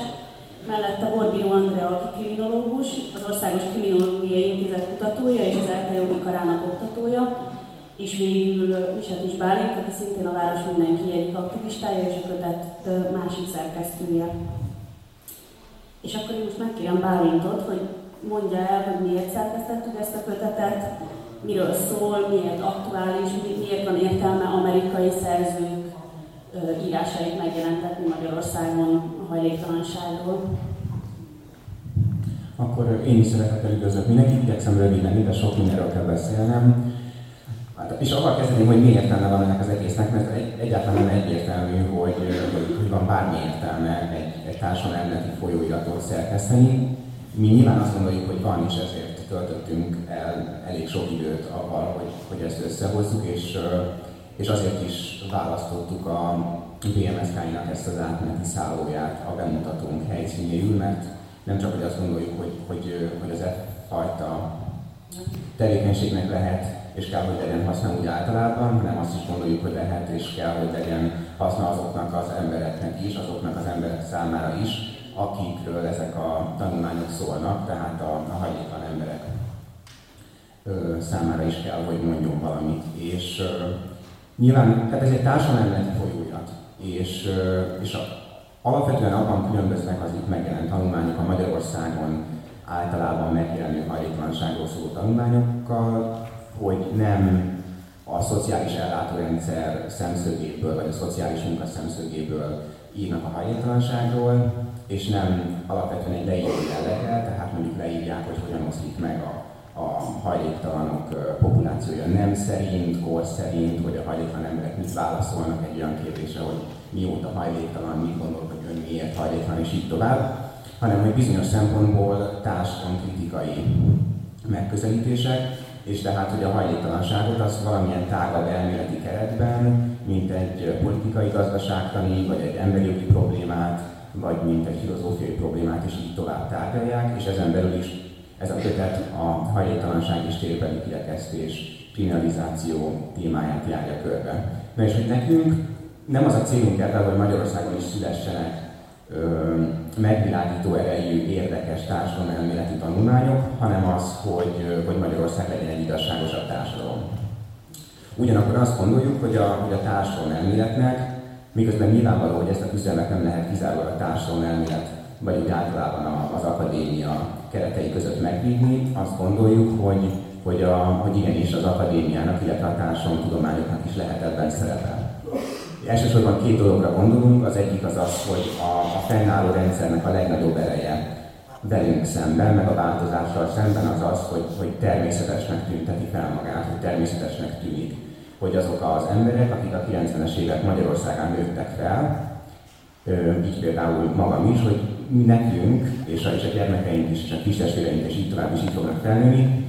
mellette Borbíró Andrea, aki kriminológus, az Országos Kriminológiai Intézet kutatója és az jogi karának oktatója, és végül Misetis Bálint, aki szintén a Város Mindenki egyik aktivistája és a kötet másik szerkesztője. És akkor én most megkérem Bálintot, hogy mondja el, hogy miért szerkesztettük ezt a kötetet, miről szól, miért aktuális, miért van értelme amerikai szerzők írásait megjelentetni Magyarországon a hajléktalanságról. Akkor én is szeretettel üdvözlök mindenkit, igyekszem rövid lenni, de sok mindenről kell beszélnem. Hát, és avval kezdeném, hogy mi értelme van ennek az egésznek, mert egy, egyáltalán nem egyértelmű, hogy, hogy, van bármi értelme egy, egy társadalmi folyóiratot szerkeszteni. Mi nyilván azt gondoljuk, hogy van, és ezért töltöttünk el elég sok időt avval, hogy, hogy ezt összehozzuk, és és azért is választottuk a BMSK-nak ezt az átmeneti szállóját a bemutatónk helyszínéül, mert nem csak, hogy azt gondoljuk, hogy, hogy, hogy az e fajta tevékenységnek lehet és kell, hogy legyen haszna úgy általában, hanem azt is gondoljuk, hogy lehet és kell, hogy legyen haszna azoknak az embereknek is, azoknak az emberek számára is, akikről ezek a tanulmányok szólnak, tehát a, a hajléktalan emberek ö, számára is kell, hogy mondjon valamit. És ö, Nyilván, tehát ez egy társadalmi folyóirat, és, és a, alapvetően abban különböznek az itt megjelent tanulmányok a Magyarországon általában megjelenő hajléktalanságról szóló tanulmányokkal, hogy nem a szociális ellátórendszer szemszögéből, vagy a szociális munka szemszögéből írnak a hajléktalanságról, és nem alapvetően egy leíró jelleggel, tehát mondjuk leírják, hogy hogyan oszlik meg a a hajléktalanok populációja nem szerint, kor szerint, hogy a hajléktalan emberek mit válaszolnak egy olyan kérdésre, hogy mióta hajléktalan, mit gondol, hogy ön miért hajléktalan, és így tovább, hanem hogy bizonyos szempontból kritikai megközelítések, és tehát, hogy a hajléktalanságot az valamilyen tágabb elméleti keretben, mint egy politikai gazdaságtani, vagy egy emberi problémát, vagy mint egy filozófiai problémát is így tovább tárgyalják, és ezen belül is ez a kötet a hajléktalanság és térbeli kirekesztés, kriminalizáció témáját járja körbe. Na és hogy nekünk nem az a célunk ebben, hogy Magyarországon is szülessenek ö, megvilágító erejű, érdekes elméleti tanulmányok, hanem az, hogy, hogy Magyarország legyen egy igazságosabb társadalom. Ugyanakkor azt gondoljuk, hogy a, hogy a társadalom elméletnek, miközben nyilvánvaló, hogy ezt a küzdelmet nem lehet kizárólag a társadalom elmélet, vagy úgy általában az akadémia keretei között megvívni, azt gondoljuk, hogy, hogy, a, hogy igenis az akadémiának, illetve a tudományoknak is lehet ebben szerepel. Elsősorban két dologra gondolunk, az egyik az az, hogy a, a fennálló rendszernek a legnagyobb ereje velünk szemben, meg a változással szemben az az, hogy, hogy természetesnek tünteti fel magát, hogy természetesnek tűnik, hogy azok az emberek, akik a 90-es évek Magyarországán nőttek fel, így például magam is, hogy nekünk, és a, és a gyermekeink is, és a kistestvéreink is így tovább is így fognak felnőni,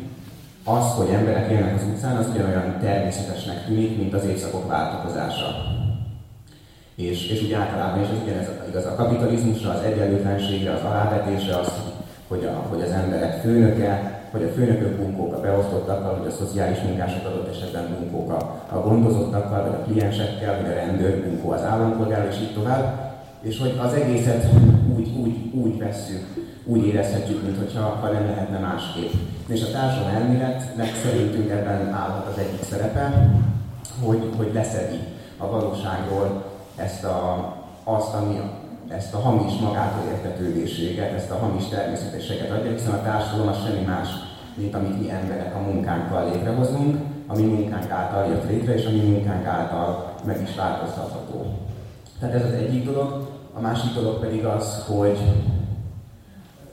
az, hogy emberek élnek az utcán, az ugyanolyan természetesnek tűnik, mint az évszakok változása. És, és úgy általában is ugyanez igaz a kapitalizmusra, az egyenlőtlenségre, az alávetésre, az, hogy, a, hogy az emberek főnöke, hogy a főnökök bunkók a beosztottakkal, hogy a szociális munkások adott esetben bunkók a, a gondozottakkal, vagy a kliensekkel, vagy a rendőr bunkó az állampolgár, és így tovább és hogy az egészet úgy, úgy, úgy vesszük, úgy érezhetjük, mintha ha nem lehetne másképp. És a társadalom elméletnek szerintünk ebben állhat az egyik szerepe, hogy, hogy leszedi a valóságról ezt a, azt, ami ezt a hamis magától értetődésséget, ezt a hamis természetességet adja, hiszen a társadalom az semmi más, mint amit mi emberek a munkánkkal létrehozunk, ami munkánk által jött létre, és ami munkánk által meg is változtatható. Tehát ez az egyik dolog. A másik dolog pedig az, hogy,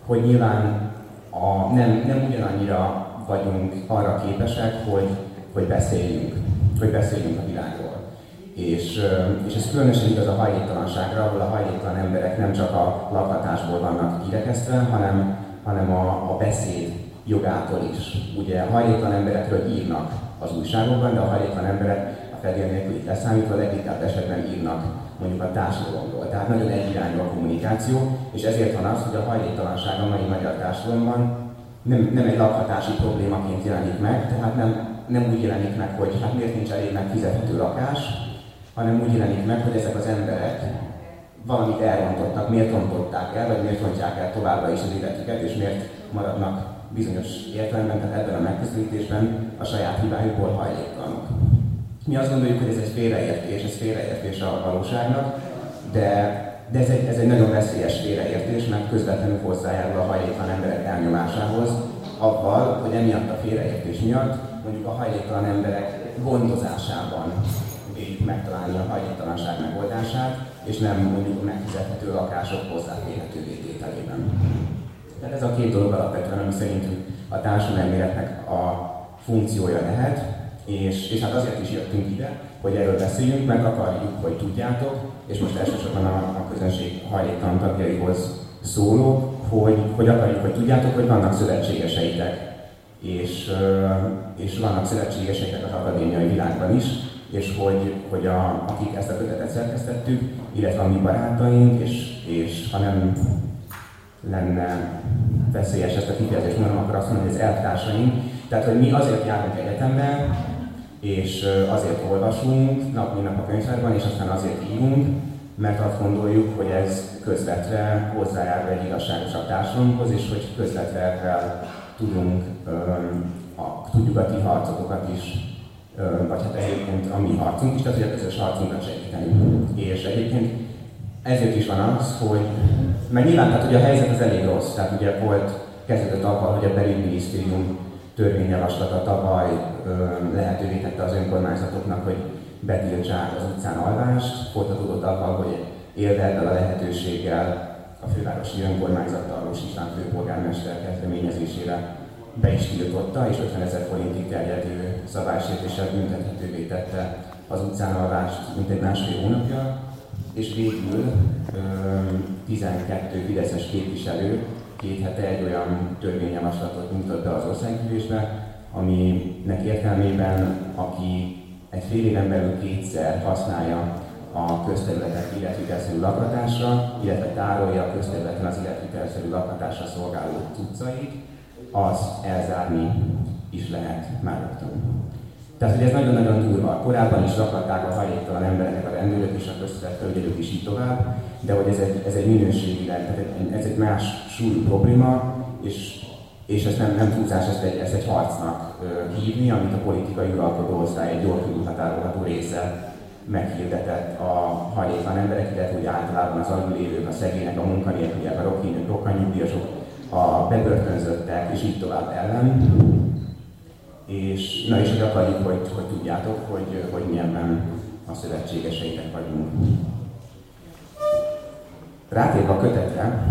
hogy nyilván a, nem, nem ugyanannyira vagyunk arra képesek, hogy, hogy beszéljünk, hogy beszéljünk a világról. És, és ez különösen igaz a hajléktalanságra, ahol a hajléktalan emberek nem csak a lakhatásból vannak kirekesztve, hanem, hanem a, a beszéd jogától is. Ugye a hajléktalan emberekről írnak az újságokban, de a hajléktalan emberek a fedél nélkül leszámítva leginkább esetben írnak mondjuk a társadalomról. Tehát nagyon egyirányú a kommunikáció, és ezért van az, hogy a hajléktalanság a mai magyar társadalomban nem, nem egy lakhatási problémaként jelenik meg, tehát nem, nem úgy jelenik meg, hogy hát miért nincs elég megfizethető lakás, hanem úgy jelenik meg, hogy ezek az emberek valamit elrontottak, miért rontották el, vagy miért rontják el továbbra is az életüket, és miért maradnak bizonyos értelemben, tehát ebben a megközelítésben a saját hibájukból hajléktalanok. Mi azt gondoljuk, hogy ez egy félreértés, ez félreértés a valóságnak, de, de ez, egy, ez egy nagyon veszélyes félreértés, mert közvetlenül hozzájárul a hajléktalan emberek elnyomásához, avval, hogy emiatt a félreértés miatt mondjuk a hajléktalan emberek gondozásában véljük megtalálni a hajléktalanság megoldását, és nem mondjuk a megfizethető lakások hozzáférhetővé tételében. Tehát ez a két dolog alapvetően, ami szerintünk a társadalmi a funkciója lehet, és, és hát azért is jöttünk ide, hogy erről beszéljünk, meg akarjuk, hogy tudjátok, és most elsősorban a, a közönség hajléktalan tagjaihoz szóló, hogy, hogy akarjuk, hogy tudjátok, hogy vannak szövetségeseitek, és, és vannak szövetségeseitek az akadémiai világban is, és hogy, hogy a, akik ezt a kötetet szerkesztettük, illetve a mi barátaink, és, és ha nem lenne veszélyes ezt a kifejezést mondom, akkor azt mondom, hogy az elvtársaink, tehát hogy mi azért járunk egyetembe, és azért olvasunk nap mint nap a könyvtárban, és aztán azért írunk, mert azt gondoljuk, hogy ez közvetve hozzájárul egy igazságosabb társadalomhoz, és hogy közvetve ezzel tudunk, a, tudjuk a ti harcotokat is, vagy hát egyébként a mi harcunk is, tehát hogy a közös harcunkat segíteni. És egyébként ezért is van az, hogy, mert nyilván tehát ugye a helyzet az elég rossz, tehát ugye volt kezdődött abban, hogy a belügyminisztérium törvényjavaslata tavaly lehetővé tette az önkormányzatoknak, hogy betiltsák az utcán alvást, folytatódott abban, hogy élve a lehetőséggel a fővárosi önkormányzattal Rós István főpolgármester kezdeményezésére be is tiltotta, és 50 ezer forintig terjedő szabálysértéssel büntethetővé tette az utcán alvást egy másfél hónapja, és végül 12 fideszes képviselő két hete egy olyan törvényjavaslatot nyújtott be az országgyűlésbe, aminek értelmében, aki egy fél éven belül kétszer használja a közterületet életvitelszerű lakatásra, illetve tárolja a közterületen az életvitelszerű lakatásra szolgáló cuccait, az elzárni is lehet már rögtön. Tehát, hogy ez nagyon-nagyon durva. Korábban is zaklatták a hajléktalan embereket a rendőrök és a közszeretfelügyelők is így tovább, de hogy ez egy, ez egy minőségi, tehát ez egy más súlyú probléma, és, és ezt nem, nem túlzás ezt egy, ezt egy harcnak hívni, amit a politikai uralkodó osztály egy gyorsan határolható része meghirdetett a hajléktalan emberek, illetve úgy általában az alulélők, a szegények, a munkanélküliek, a rokkanyugdíjasok, a bebörtönzöttek és így tovább ellen és na és hogy akarjuk, hogy, hogy tudjátok, hogy, hogy mi ebben a szövetségeseitek vagyunk. Rátérve a kötetre,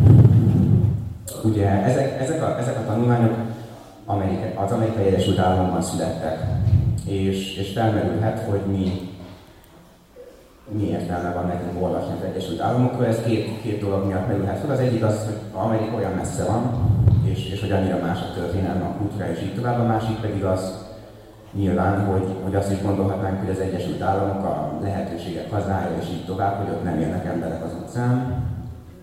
ugye ezek, ezek, a, ezek a tanulmányok Amerika, az Amerikai Egyesült Államokban születtek, és, és felmerülhet, hogy mi, mi értelme van nekünk olvasni az Egyesült Államokról. Ez két, két dolog miatt merülhet fel. Az egyik az, hogy Amerika olyan messze van, és, és hogy annyira más a történelme, a kultúra és így tovább. A másik pedig az nyilván, hogy, hogy azt is gondolhatnánk, hogy az Egyesült Államok a lehetőségek hazája és így tovább, hogy ott nem élnek emberek az utcán.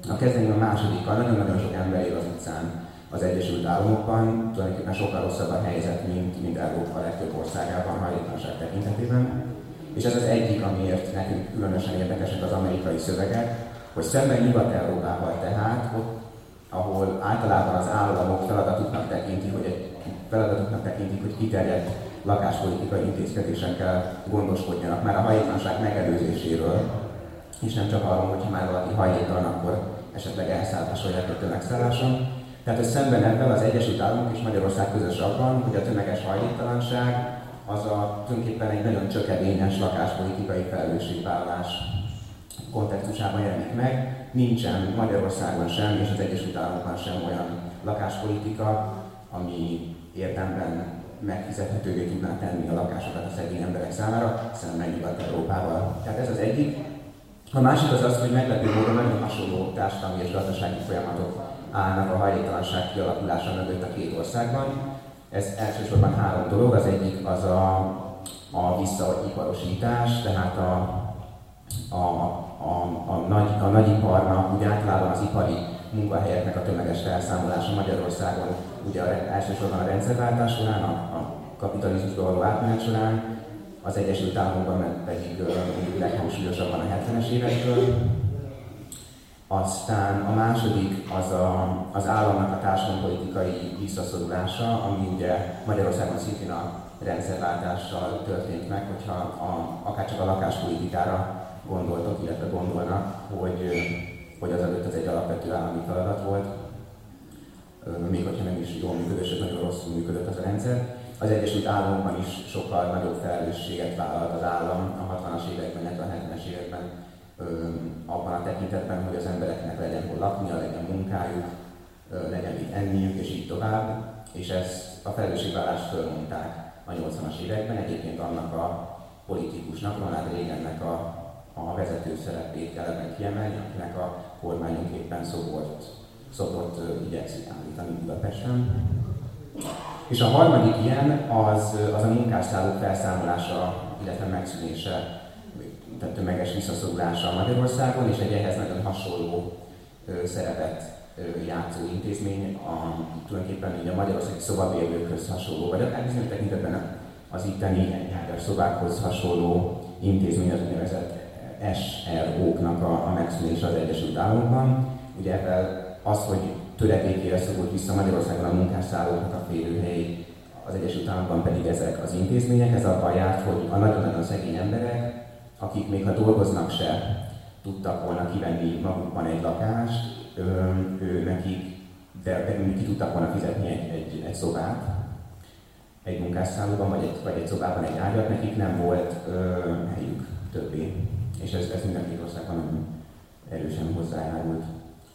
A kezdenünk a másodikkal, nagyon-nagyon sok ember él az utcán az Egyesült Államokban, tulajdonképpen sokkal rosszabb a helyzet, mint, mint Európa legtöbb országában hajléktalanság tekintetében. És ez az egyik, amiért nekünk különösen érdekesek az amerikai szövegek, hogy szemben Nyugat-Európával tehát, ott, ahol általában az államok feladatuknak tekinti, hogy egy feladatuknak tekintik, hogy kiterjedt lakáspolitikai intézkedésekkel gondoskodjanak már a hajléktalanság megelőzéséről, és nem csak arról, hogyha már valaki hajléktalan, akkor esetleg elszállásolják a tömegszálláson. Tehát hogy szemben ebben az Egyesült Államok és Magyarország közös abban, hogy a tömeges hajléktalanság az a tulajdonképpen egy nagyon csökedényes lakáspolitikai felelősségvállalás kontextusában jelenik meg. Nincsen Magyarországon sem és az Egyesült Államokban sem olyan lakáspolitika, ami érdemben megfizethetővé tudná tenni a lakásokat a szegény emberek számára, szemben Nyugat-Európával. Tehát ez az egyik. A másik az az, hogy meglepő módon nagyon hasonló társadalmi és gazdasági folyamatok állnak a hajléktalanság kialakulása mögött a két országban. Ez elsősorban három dolog. Az egyik az a, a visszaiparosítás, tehát a, a, a, a, nagy, a nagyiparnak, úgy általában az ipari munkahelyeknek a tömeges felszámolása Magyarországon, ugye elsősorban a rendszerváltás során, a, a kapitalizmusba való átmenet során, az Egyesült Államokban pedig mondjuk leghangsúlyosabban a 70-es évektől. Aztán a második az a, az államnak a társadalompolitikai visszaszorulása, ami ugye Magyarországon szintén a rendszerváltással történt meg, hogyha a, akár csak a lakáspolitikára gondoltok, illetve gondolnak, hogy, hogy az előtt az egy alapvető állami feladat volt, még hogyha nem is jól működött, sőt nagyon rosszul működött az a rendszer. Az Egyesült Államokban is sokkal nagyobb felelősséget vállalt az állam a 60-as években, a 70-es években abban a tekintetben, hogy az embereknek legyen hol laknia, legyen munkájuk, legyen mit enniük, és így tovább. És ezt a felelősségvállást fölmondták a 80-as években. Egyébként annak a politikusnak, Ronald Reagannek a, a vezető szerepét kell ebben kiemelni, akinek a kormányunk éppen szokott, szokott igyekszik állítani Budapesten. És a harmadik ilyen az, az a munkásszállók felszámolása, illetve megszűnése, tehát tömeges visszaszorulása Magyarországon, és egy ehhez nagyon hasonló ö, szerepet ö, játszó intézmény, a, tulajdonképpen így a magyarországi szobabérlőkhöz hasonló, vagy akár bizonyos tekintetben az itteni egyhágas szobákhoz hasonló intézmény, az úgynevezett SRO-knak a, a megszűnése az Egyesült Államokban. Ugye ebben az, hogy töredékére szorult vissza Magyarországon a munkásszállóknak a férőhely, az Egyesült Államokban pedig ezek az intézmények. Ez abban járt, hogy a nagyon-nagyon szegény emberek, akik még ha dolgoznak se, tudtak volna kivenni magukban egy lakást, ő, ő nekik, de pedig ki tudtak volna fizetni egy, egy, egy szobát, egy munkásszállóban, vagy egy, vagy egy szobában egy ágyat, nekik nem volt ö, helyük többé. És ez, ez minden országban erősen hozzájárult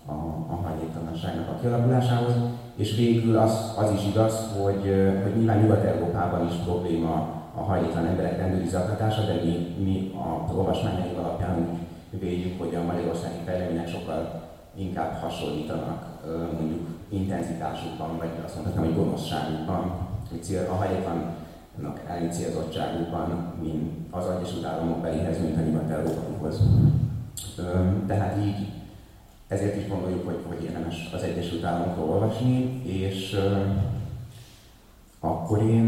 a, a hajléktalanságnak a kialakulásához. És végül az, az is igaz, hogy, hogy nyilván Nyugat-Európában is probléma a hajléktalan emberek rendőri zaklatása, de mi, mi a olvasmányaink alapján védjük, hogy a magyarországi fejlemények sokkal inkább hasonlítanak mondjuk intenzitásukban, vagy azt mondhatom, hogy gonoszságukban, a hajléktalannak elleni célzottságukban, mint az Egyesült Államok belihez, mint a Nyugat-Európaihoz. Tehát így ezért is gondoljuk, hogy, hogy érdemes az Egyesült Államokról olvasni, és akkor én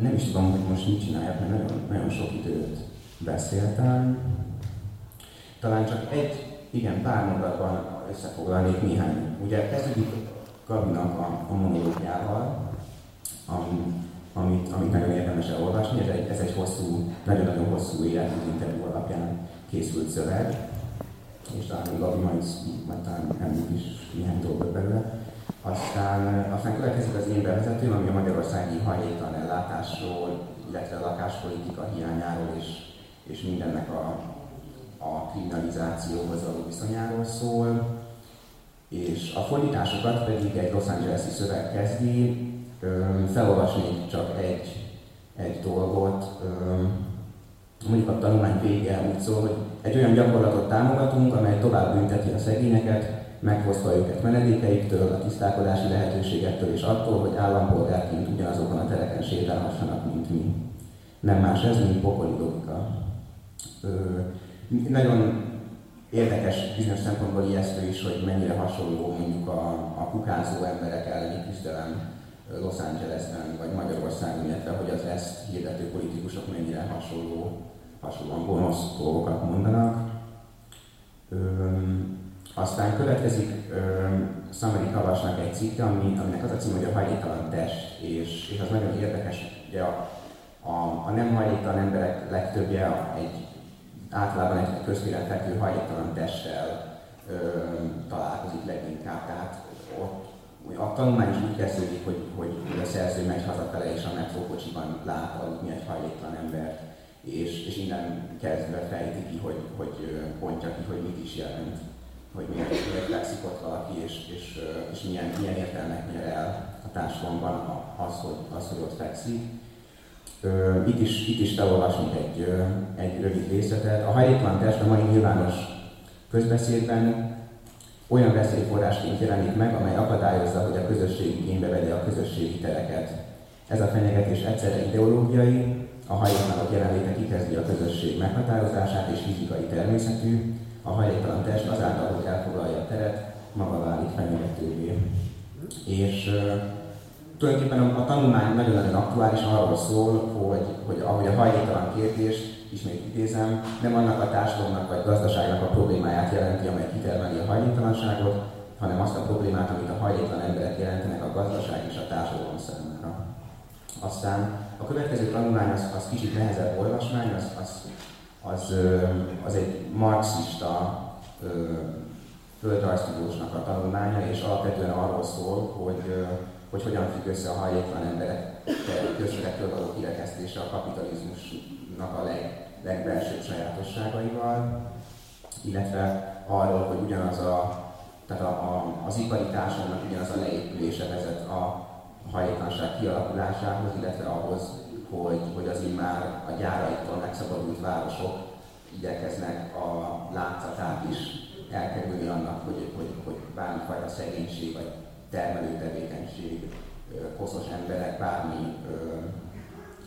nem is tudom, hogy most mit csináljak, mert nagyon, nagyon sok időt beszéltem. Talán csak egy, igen, pár mondatban összefoglalnék néhány. Ugye kezdődik Gabinak a, a monológiával, am, amit, amit nagyon érdemes elolvasni. Ez egy, ez egy hosszú, nagyon-nagyon hosszú életű interjú alapján készült szöveg és Gabi majd, majd talán említ is néhány dolgot belőle. Aztán, aztán következik az én bevezetőm, ami a magyarországi hajléktalan ellátásról, illetve a lakáspolitika hiányáról és, és mindennek a, a kriminalizációhoz való viszonyáról szól. És a fordításokat pedig egy Los Angeles-i szöveg kezdi. Felolvasnék csak egy, egy dolgot, mondjuk a tanulmány vége úgy szól, hogy egy olyan gyakorlatot támogatunk, amely tovább bünteti a szegényeket, megfosztva őket menedékeiktől, a tisztálkodási lehetőségektől és attól, hogy állampolgárként ugyanazokon a tereken sétálhassanak, mint mi. Nem más ez, mint pokoli logika. Ö, nagyon érdekes bizonyos szempontból ijesztő is, hogy mennyire hasonló mondjuk a, a kukázó emberek elleni küzdelem Los Angelesben vagy Magyarországon, illetve hogy az ezt hirdető politikusok mennyire hasonló, hasonlóan gonosz dolgokat mondanak. Öm, aztán következik Szamari Kavasnak egy cikke, ami, aminek az a cím, hogy a hajléktalan test, és, és az nagyon érdekes, ugye a, a, a nem hajléktalan emberek legtöbbje egy általában egy köztéren fekvő hajléktalan testtel ö, találkozik leginkább, tehát a tanulmány is úgy kezdődik, hogy, hogy a szerző megy hazafele, és a metrókocsiban lát aludni egy hajléktalan embert, és, és innen kezdve fejti ki, hogy, hogy pontja ki, hogy mit is jelent, hogy miért, miért fekszik ott valaki, és, és, és milyen, milyen értelmet nyer el a társadalomban az, hogy, az, hogy ott fekszik. Itt is, itt is felolvasunk egy, egy rövid részletet. A hajléktalan test a mai nyilvános közbeszédben olyan veszélyforrásként jelenik meg, amely akadályozza, hogy a közösség igénybe vegye a közösségi tereket. Ez a fenyegetés egyszerre ideológiai, a hajléktalanok jelenléte kikezdi a közösség meghatározását és fizikai természetű, a hajléktalan test azáltal, hogy elfoglalja a teret, maga válik fenyegetővé. És tulajdonképpen a, a tanulmány nagyon-nagyon aktuális arról szól, hogy, hogy ahogy a hajléktalan kérdést ismét idézem, nem annak a társadalomnak vagy gazdaságnak a problémáját jelenti, amely kitermeli a hajléktalanságot, hanem azt a problémát, amit a hajléktalan emberek jelentenek a gazdaság és a társadalom számára. Aztán a következő tanulmány az, az kicsit nehezebb olvasmány, az, az, az, az egy marxista földrajztudósnak a tanulmánya, és alapvetően arról szól, hogy, hogy hogyan függ össze a hajléktalan emberek közösségektől való kirekesztése a kapitalizmusnak a leg, legbelsőbb sajátosságaival, illetve arról, hogy ugyanaz a, tehát a, a, az ipari társadalomnak ugyanaz a leépülése vezet a hajléktalanság kialakulásához, illetve ahhoz, hogy, hogy az immár a gyáraiktól megszabadult városok igyekeznek a látszatát is elkerülni annak, hogy, hogy, hogy bármifajta szegénység vagy termelő tevékenység, koszos emberek, bármi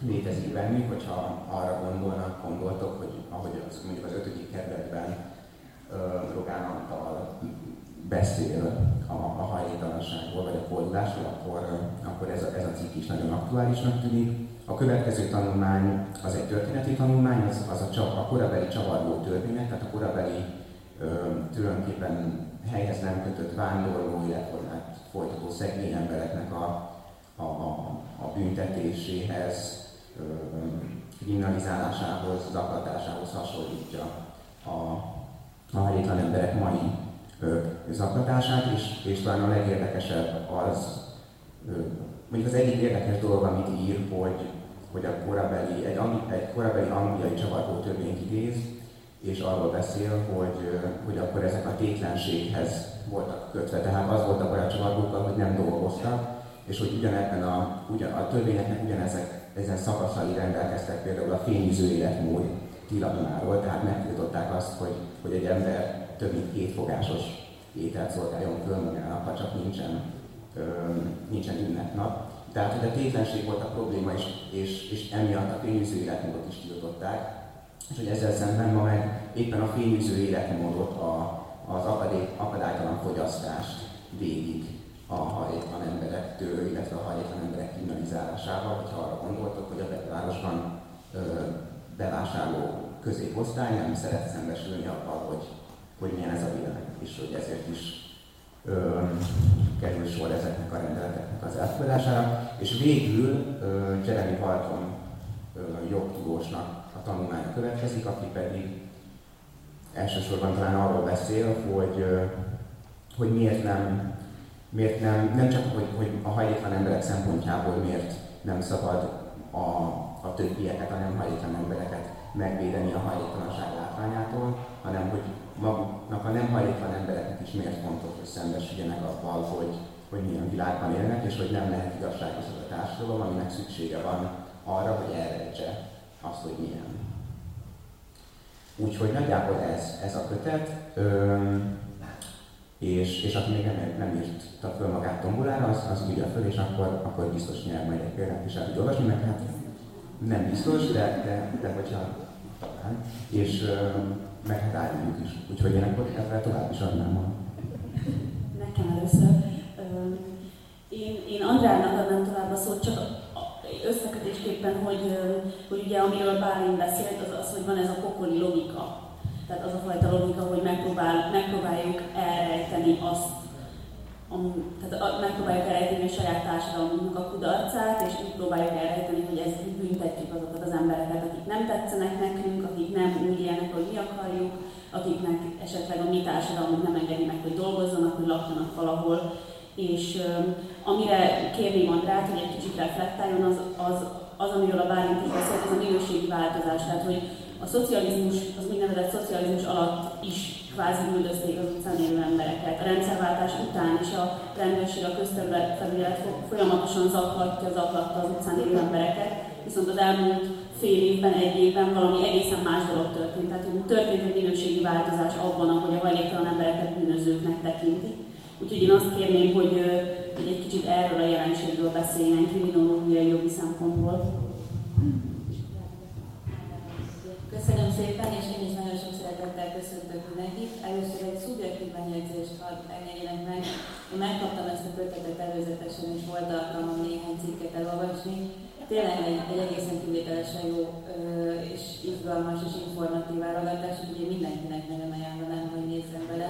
létezik bennük, hogyha arra gondolnak, gondoltok, hogy ahogy az, mondjuk az ötödik kerületben Rogán Antal beszél a, a hajléktalanságról vagy a fordulásról, akkor, akkor ez, a, ez a cikk is nagyon aktuálisnak tűnik. A következő tanulmány az egy történeti tanulmány, az, az a, a korabeli csavargó történet, tehát a korabeli ö, tulajdonképpen helyhez nem kötött vándorló, illetve hát folytató szegény embereknek a, a, a, a büntetéséhez, kriminalizálásához, zaklatásához hasonlítja a, hajléktalan emberek mai zaklatását, és, és talán a legérdekesebb az, mondjuk az egyik érdekes dolog, amit ír, hogy, hogy a korabeli, egy, egy korabeli angliai csavargó törvényt idéz, és arról beszél, hogy, hogy akkor ezek a tétlenséghez voltak kötve. Tehát az volt baj a csavargókkal, hogy nem dolgoztak, és hogy ugyanebben a, ugyan, a törvényeknek ugyanezek ezen szakaszai rendelkeztek például a fényűző életmód tilalmáról, tehát megtiltották azt, hogy, hogy egy ember több mint két fogásos ételt szolgáljon föl magának, ha csak nincsen, ö, nincsen ünnepnap. Tehát, hogy a tétlenség volt a probléma, és, és, és emiatt a fényűző életmódot is tiltották, és hogy ezzel szemben ma meg éppen a fényűző életmódot, a, az akadély, akadálytalan fogyasztást végig a hajléktalan emberektől, illetve a hajléktalan emberek kriminalizálásával, hogyha arra gondoltok, hogy a városban bevásárló középosztály nem szeret szembesülni abban, hogy, hogy milyen ez a világ, és hogy ezért is ö, kerül sor ezeknek a rendeleteknek az elfogadására. És végül ö, Jeremy Barton jogtudósnak a tanulmánya következik, aki pedig elsősorban talán arról beszél, hogy, hogy miért nem miért nem, nem csak, hogy, hogy a hajléktalan emberek szempontjából miért nem szabad a, a többieket, a nem hajléktalan embereket megvédeni a hajléktalanság látványától, hanem hogy maguknak a nem hajléktalan embereknek is miért fontos, hogy szembesüljenek avval, hogy, hogy milyen világban élnek, és hogy nem lehet igazságos az a társadalom, aminek szüksége van arra, hogy elrejtse azt, hogy milyen. Úgyhogy nagyjából ez, ez a kötet. Üm, és, és aki még nem, nem írta föl magát tombolára, az, az írja föl, és akkor, akkor biztos nyer majd egy példát is el tud olvasni, meg hát nem biztos, de, de, de hogyha talán, és meg hát áruljuk is. Úgyhogy én akkor ezzel tovább is adnám a... Nekem először. Én, én Andrának adnám tovább a szót, csak összekötésképpen, hogy, hogy ugye amiről Bálint beszélt, az az, hogy van ez a pokoli logika Tehát az a fajta logika, hogy megpróbál, megpróbáljuk elrejteni azt, am, tehát a, megpróbáljuk elrejteni a saját társadalmunknak a kudarcát, és úgy próbáljuk elrejteni, hogy ez büntetjük azokat az embereket, akik nem tetszenek nekünk, akik nem úgy élnek, hogy mi akarjuk, akiknek esetleg a mi társadalmunk nem engedi meg, hogy dolgozzanak, hogy lakjanak valahol. És um, amire kérném Andrát, hogy egy kicsit reflektáljon, az, az, az amiről a Bálint is beszélt, az a minőségi változás. Tehát, hogy a szocializmus, az úgynevezett szocializmus alatt is kvázi üldözték az utcán élő embereket. A rendszerváltás után is a rendőrség, a közterület folyamatosan zaklatja, zaklatta az utcán élő embereket, viszont az elmúlt fél évben, egy évben valami egészen más dolog történt. Tehát hogy történt egy minőségi változás abban, ahogy a hajléktalan embereket bűnözőknek tekinti. Úgyhogy én azt kérném, hogy, hogy egy kicsit erről a jelenségről beszéljen kriminológiai jogi szempontból. Köszönöm szépen, és én is nagyon sok szeretettel köszöntök mindenkit. Először egy szubjektív megjegyzést hadd engedjenek meg. Én megkaptam ezt a kötetet előzetesen, és volt alkalmam néhány cikket elolvasni. Tényleg egy, egy egészen kivételesen jó és izgalmas és informatív válogatás, úgyhogy mindenkinek nagyon ajánlanám, hogy nézzen bele.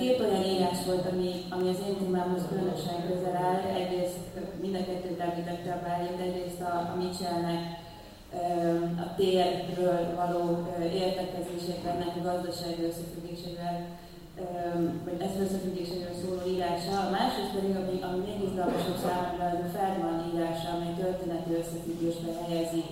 Két olyan írás volt, ami, ami az én témámhoz különösen közel áll. Egyrészt mind a kettőt említette a Bálint, egyrészt a, a Michelnek a térről való értekezésekben, a gazdasági összefüggésével, vagy ez összefüggéséről szóló írása. A másik pedig, ami, ami még izgalmasabb számomra, az a Ferman írása, amely történeti összefüggésbe helyezi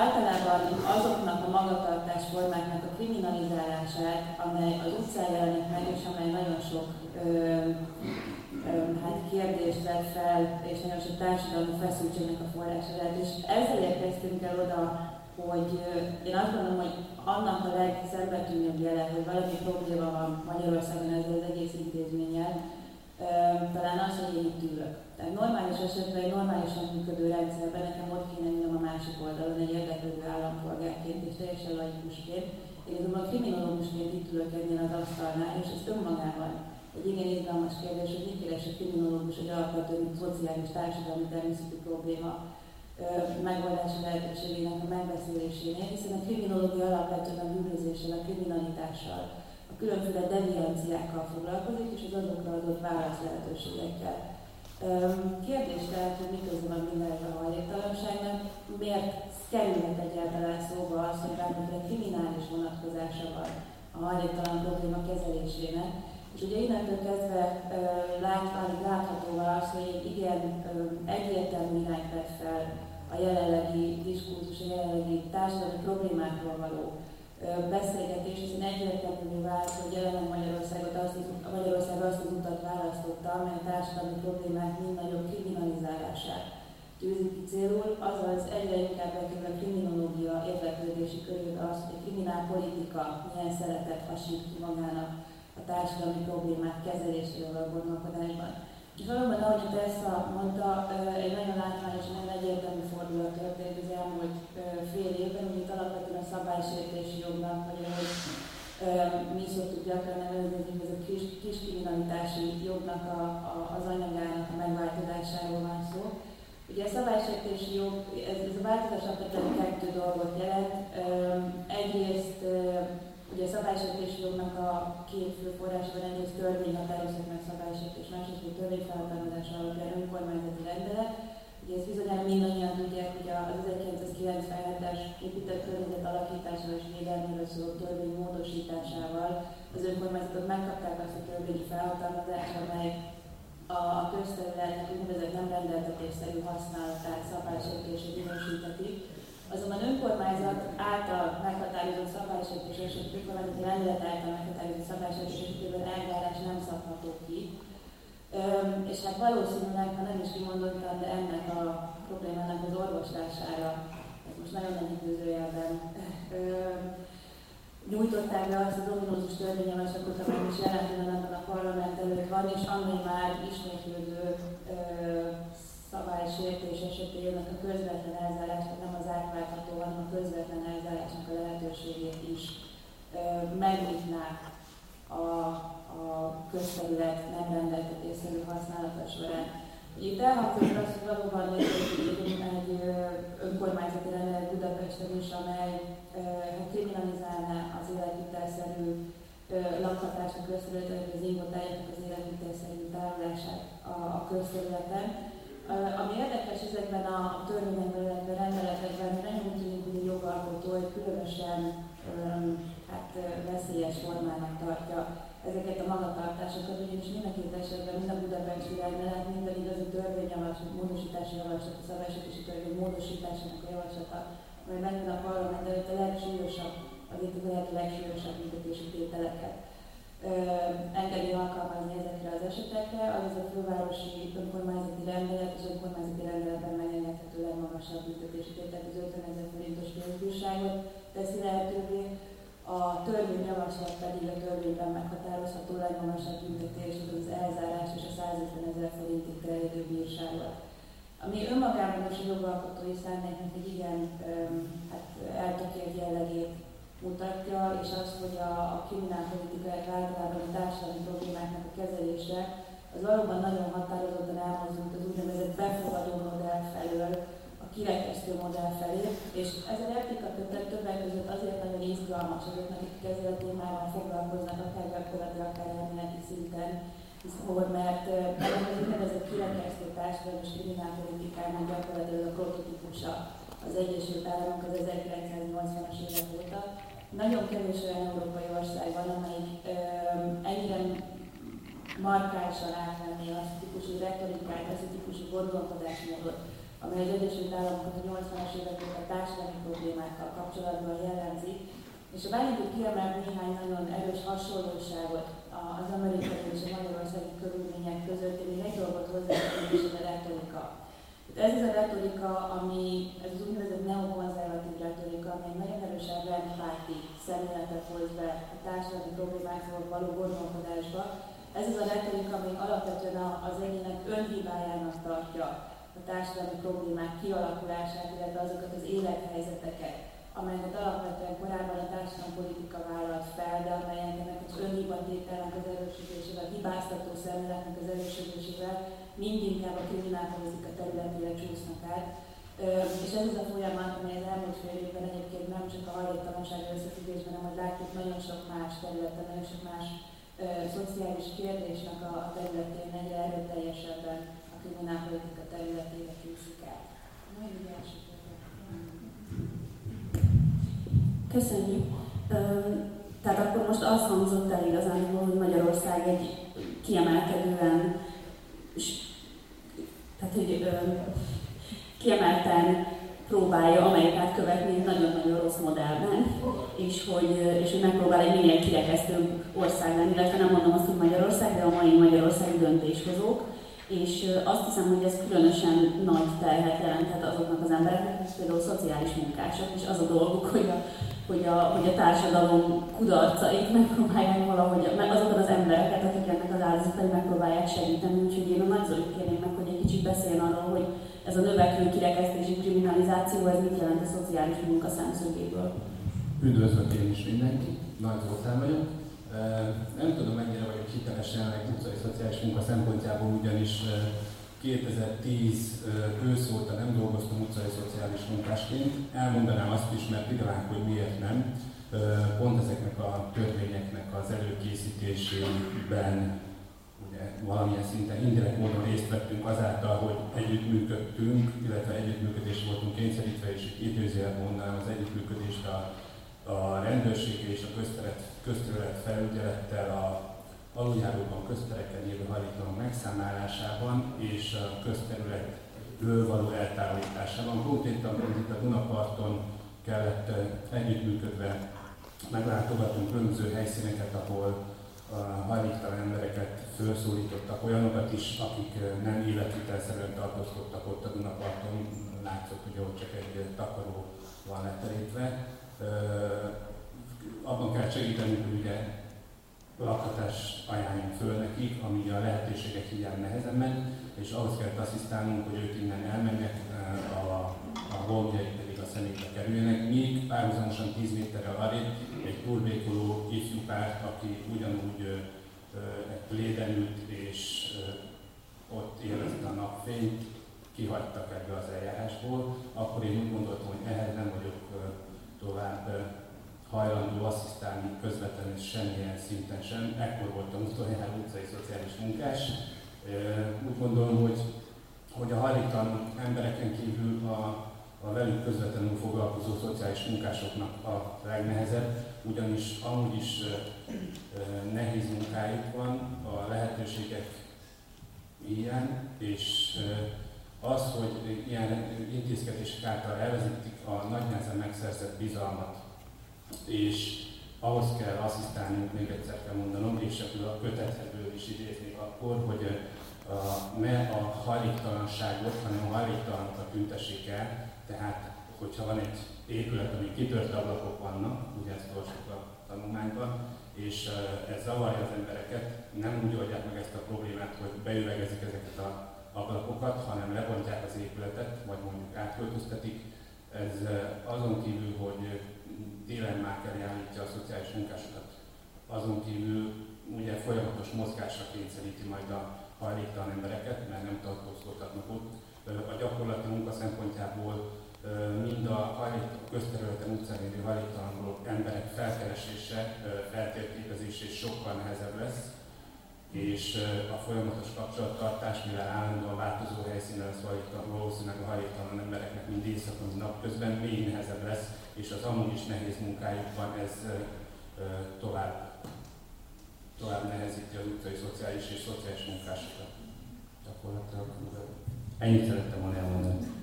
általában azoknak a magatartás formáknak a kriminalizálását, amely az utcán jelenik meg, és amely nagyon sok hát kérdést vet fel, és nagyon sok társadalmi feszültségnek a forrása lehet. És ezzel érkeztünk el oda, hogy én azt gondolom, hogy annak a legszembetűnőbb jele, hogy valami probléma van Magyarországon ezzel az egész intézménnyel, talán az, hogy én itt ülök. Tehát normális esetben egy normálisan működő rendszerben nekem ott kéne ülnöm a másik oldalon egy érdeklődő állampolgárként és teljesen laikusként. Én azonban kriminológusként itt ülök ennél az asztalnál, és ez önmagában egy igen izgalmas kérdés, hogy mit keres a kriminológus egy alapvető szociális társadalmi természetű probléma megoldási lehetőségének a megbeszélésénél, hiszen a kriminológia alapvetően a bűnözéssel, a kriminalitással, a különféle devianciákkal foglalkozik, és az azokra adott válasz lehetőségekkel. Kérdés tehát, hogy miközben van mindenre a hajléktalanságnak, miért kerülhet egyáltalán szóba az, hogy bármiféle kriminális vonatkozása van a hajléktalan probléma kezelésének, és ugye innentől kezdve látválik láthatóvá az, hogy egy igen egyértelmű irányt vett fel a jelenlegi diskurzus, a jelenlegi társadalmi problémákról való beszélgetés, hiszen egyértelmű vált, hogy jelenleg Magyarországot azt, Magyarország azt az utat választotta, amely a társadalmi problémák mind nagyobb kriminalizálását tűzi ki célul, azaz egyre inkább bekerül a kriminológia érdeklődési körül az, hogy a kriminálpolitika milyen szeretet hasít ki magának a társadalmi problémák kezeléséről a gondolkodásban. És valóban, ahogy Tessa mondta, egy nagyon látványos, nagyon egyértelmű fordulat történt az elmúlt fél évben, amit alapvetően a szabálysértési jognak, vagy ahogy mi szoktuk gyakran nevezni, ez a kis, kis kriminalitási jognak a, a, az anyagának a megváltozásáról van szó. Ugye a szabálysértési jog, ez, ez a változás alapvetően kettő dolgot jelent. Egyrészt Ugye a szabálysértési jognak a két fő forrásban egyrészt törvény határozott meg szabálysértés, másrészt a törvény felhatalmazás alapján önkormányzati rendelet. Ugye ezt bizonyára mindannyian tudják, hogy az 1997-es épített környezet alakításával és védelméről szóló törvény módosításával az önkormányzatok megkapták azt a törvényi felhatalmazást, amely a közterületnek úgynevezett nem rendeltetésszerű használatát Azonban önkormányzat által meghatározott szabálysértés és önkormányzati rendelet által meghatározott szabálysértés esetében eljárás nem szabható ki. Üm, és hát valószínűleg, ha nem is kimondottan, de ennek a problémának az orvoslására, ez most nagyon nagy időzőjelben, nyújtották be azt az ominózus törvényjavaslatot, amely is jelen pillanatban a parlament előtt van, és amely már ismétlődő szabálysértés esetén a közvetlen elzárásnak nem az átváltható, hanem a közvetlen elzárásnak a lehetőségét is megnyitná a, a közterület nem rendeltetésszerű használata során. Itt elhangzott az, hogy valóban létezik egy önkormányzati rendelet Budapesten is, amely hát kriminalizálná az életvitelszerű lakhatásnak közterületen, az ingotájának az életvitelszerű tárolását a, a közterületen. Ami érdekes ezekben a törvényekben, illetve rendeletekben, nagyon úgy tűnik, hogy a jogalkotó egy különösen hát, veszélyes formának tartja ezeket a magatartásokat, ugyanis mindenki esetben mind a Budapesti rendelet, mind az a törvényjavaslat, módosítási javaslat, a szabálysítási törvény módosításának a javaslata, amely megvan a parlament előtt a legsúlyosabb, az itt a legsúlyosabb büntetési tételeket engedi alkalmazni ezekre az esetekre, az a fővárosi önkormányzati rendelet, az önkormányzati rendeletben megengedhető legmagasabb büntetési tételt, az 50 ezer forintos pénzbírságot teszi lehetővé, a törvényjavaslat pedig a törvényben meghatározható legmagasabb büntetés, az az elzárás és a 150 ezer forintig terjedő bírságot. Ami önmagában is a jogalkotói szándéknak egy igen hát, eltökélt jellegét mutatja, és az, hogy a, a kriminálpolitika általában a társadalmi problémáknak a kezelése az valóban nagyon határozottan elmozdult az úgynevezett befogadó modell felől, a kirekesztő modell felé, és ez a replika többek, többek között azért nagyon izgalmas azoknak, akik ezzel a témával foglalkoznak, akár gyakorlatilag, akár elméleti szinten, hogy mert ennek az úgynevezett kirekesztő társadalmi és kriminálpolitikának gyakorlatilag a prototípusa. Az Egyesült Államok az 1980-as évek óta, nagyon kevés olyan európai ország van, amelyik ennyire markánsan átvenné azt a típusú retorikát, azt a típusú gondolkodásmódot, amely az Egyesült Államokat a 80-as évek a társadalmi problémákkal kapcsolatban jellemzi, és a vágyunk kiemel néhány nagyon erős hasonlóságot az amerikai és a magyarországi körülmények között, én még egy dolgot hozzátenni, és a retorika. Ez az a retorika, ami, ez az úgynevezett neokonzervatív retorika, ami egy nagyon erősen rendpárti szemléletet hoz be a társadalmi problémákról való gondolkodásba. Ez az a retorika, ami alapvetően az egyének önhibájának tartja a társadalmi problémák kialakulását, illetve azokat az élethelyzeteket, amelyeket alapvetően korábban a társadalmi politika vállalt fel, de amelyeknek az önhibatételnek az erősítésével, a hibáztató szemléletnek az erősítésével mindinkább a kriminálpolitika területére csúsznak át. És ez az a folyamat, amely az elmúlt fél évben egyébként nem csak a hajléktalanság összefüggésben, hanem hogy látjuk nagyon sok más területen, nagyon sok más ö, szociális kérdésnek a, a területén egyre erőteljesebben a kriminálpolitika területére csúszik át. Köszönjük. Tehát akkor most azt hangzott el igazán, hogy Magyarország egy kiemelkedően tehát, hogy kiemelten próbálja Amerikát követni nagyon-nagyon rossz modellben, és hogy, és hogy megpróbál egy minél kirekesztőbb ország lenni, illetve nem mondom azt, hogy Magyarország, de a mai Magyarországi döntéshozók, és azt hiszem, hogy ez különösen nagy terhet jelenthet azoknak az embereknek, például szociális munkások, és az a dolguk, hogy a, hogy a, hogy a társadalom kudarcait megpróbálják valahogy, meg azokat az embereket, akik ennek az áldozatai megpróbálják segíteni. Úgyhogy én a nagyzolit kérném meg, kicsit beszéljen arról, hogy ez a növekvő kirekesztési kriminalizáció, ez mit jelent a szociális munka szemszögéből. Üdvözlök én is mindenki, Nagy Zoltán vagyok. Nem tudom, mennyire vagyok hiteles jelenleg utcai szociális munka szempontjából, ugyanis 2010 ősz óta nem dolgoztam utcai szociális munkásként. Elmondanám azt is, mert időnk, hogy miért nem. Pont ezeknek a törvényeknek az előkészítésében valamilyen szinten indirekt módon részt vettünk azáltal, hogy együttműködtünk, illetve együttműködés voltunk kényszerítve, és időzően mondanám az együttműködést a, a rendőrséggel és a közterület, közterület felügyelettel, a aluljáróban köztereken élő hajléktalanok megszámlálásában és a közterületről való eltávolításában. Konkrétan itt a Dunaparton kellett együttműködve meglátogatunk különböző helyszíneket, ahol hajléktalan embereket felszólítottak, olyanokat is, akik nem életvitelszerűen tartózkodtak ott a Dunaparton, látszott, hogy ott csak egy takaró van leterítve. Abban kell segíteni, hogy ugye lakhatást ajánljunk föl nekik, ami a lehetőségek hiány nehezen megy, és ahhoz kell asszisztálnunk, hogy ők innen elmennek, eh, a, a pedig a személybe kerüljenek, míg párhuzamosan 10 méterrel arrébb egy turbékoló ifjú párt, aki ugyanúgy pléden ült, és ott érezte a kihagytak ebbe az eljárásból, akkor én úgy gondoltam, hogy ehhez nem vagyok tovább hajlandó asszisztálni közvetlenül semmilyen szinten sem. Ekkor voltam utoljára utcai szociális munkás. Úgy gondolom, hogy, hogy a hajléktalan embereken kívül a, a velük közvetlenül foglalkozó szociális munkásoknak a legnehezebb, ugyanis amúgy is nehéz munkájuk van, a lehetőségek ilyen, és az, hogy ilyen intézkedések által elvezetik a nagy nehezen megszerzett bizalmat, és ahhoz kell asszisztálnunk, még egyszer kell mondanom, és ebből a kötethetből is idéznék akkor, hogy a, ne a hajléktalanságot, hanem a hajléktalanokat tüntessék el, tehát hogyha van egy épület, ami kitört ablakok vannak, ugye ezt olvastuk a tanulmányban, és ez zavarja az embereket, nem úgy oldják meg ezt a problémát, hogy beüvegezik ezeket a ablakokat, hanem lebontják az épületet, vagy mondjuk átköltöztetik. Ez azon kívül, hogy dilemmák elé állítja a szociális munkásokat, azon kívül ugye folyamatos mozgásra kényszeríti majd a hajléktalan embereket, mert nem tartózkodhatnak ott. A gyakorlati munka szempontjából mind a hajlék, közterületen utcán élő hajléktalanuló emberek felkeresése, feltérképezése is sokkal nehezebb lesz, és a folyamatos kapcsolattartás, mivel állandóan változó helyszínen lesz hajléktalan, valószínűleg a hajléktalan embereknek mind éjszaka, mind napközben még nehezebb lesz, és az amúgy is nehéz munkájukban ez tovább, tovább nehezíti az utcai szociális és szociális munkásokat. Gyakorlatilag ennyit szerettem volna elmondani.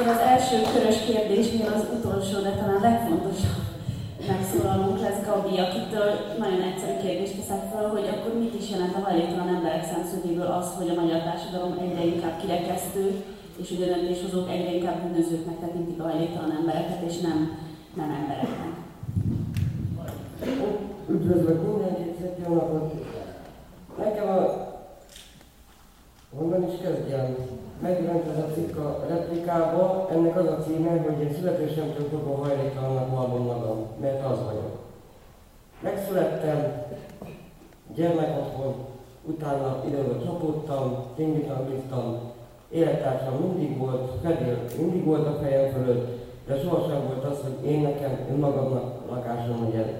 Akkor az első körös kérdésnél az utolsó, de talán legfontosabb megszólalunk lesz Gabi, akitől nagyon egyszerű kérdést teszek fel, hogy akkor mit is jelent a hajléktalan emberek szemszögéből az, hogy a magyar társadalom egyre inkább kirekesztő, és hogy a döntéshozók egyre inkább bűnözőknek tekintik a hajléktalan embereket, és nem, nem embereknek. Üdvözlök mindenkit, szép jó napot! Nekem a Honnan is kezdjem? Megjelent ez a cikk a replikába, ennek az a címe, hogy én születésemtől fogva hajléktalannak vallom magam, mert az vagyok. Megszülettem, gyermekotthon, utána ide csapódtam, bíztam, élettársam mindig volt, fedél mindig volt a fejem fölött, de sohasem volt az, hogy én nekem önmagamnak lakásom legyen.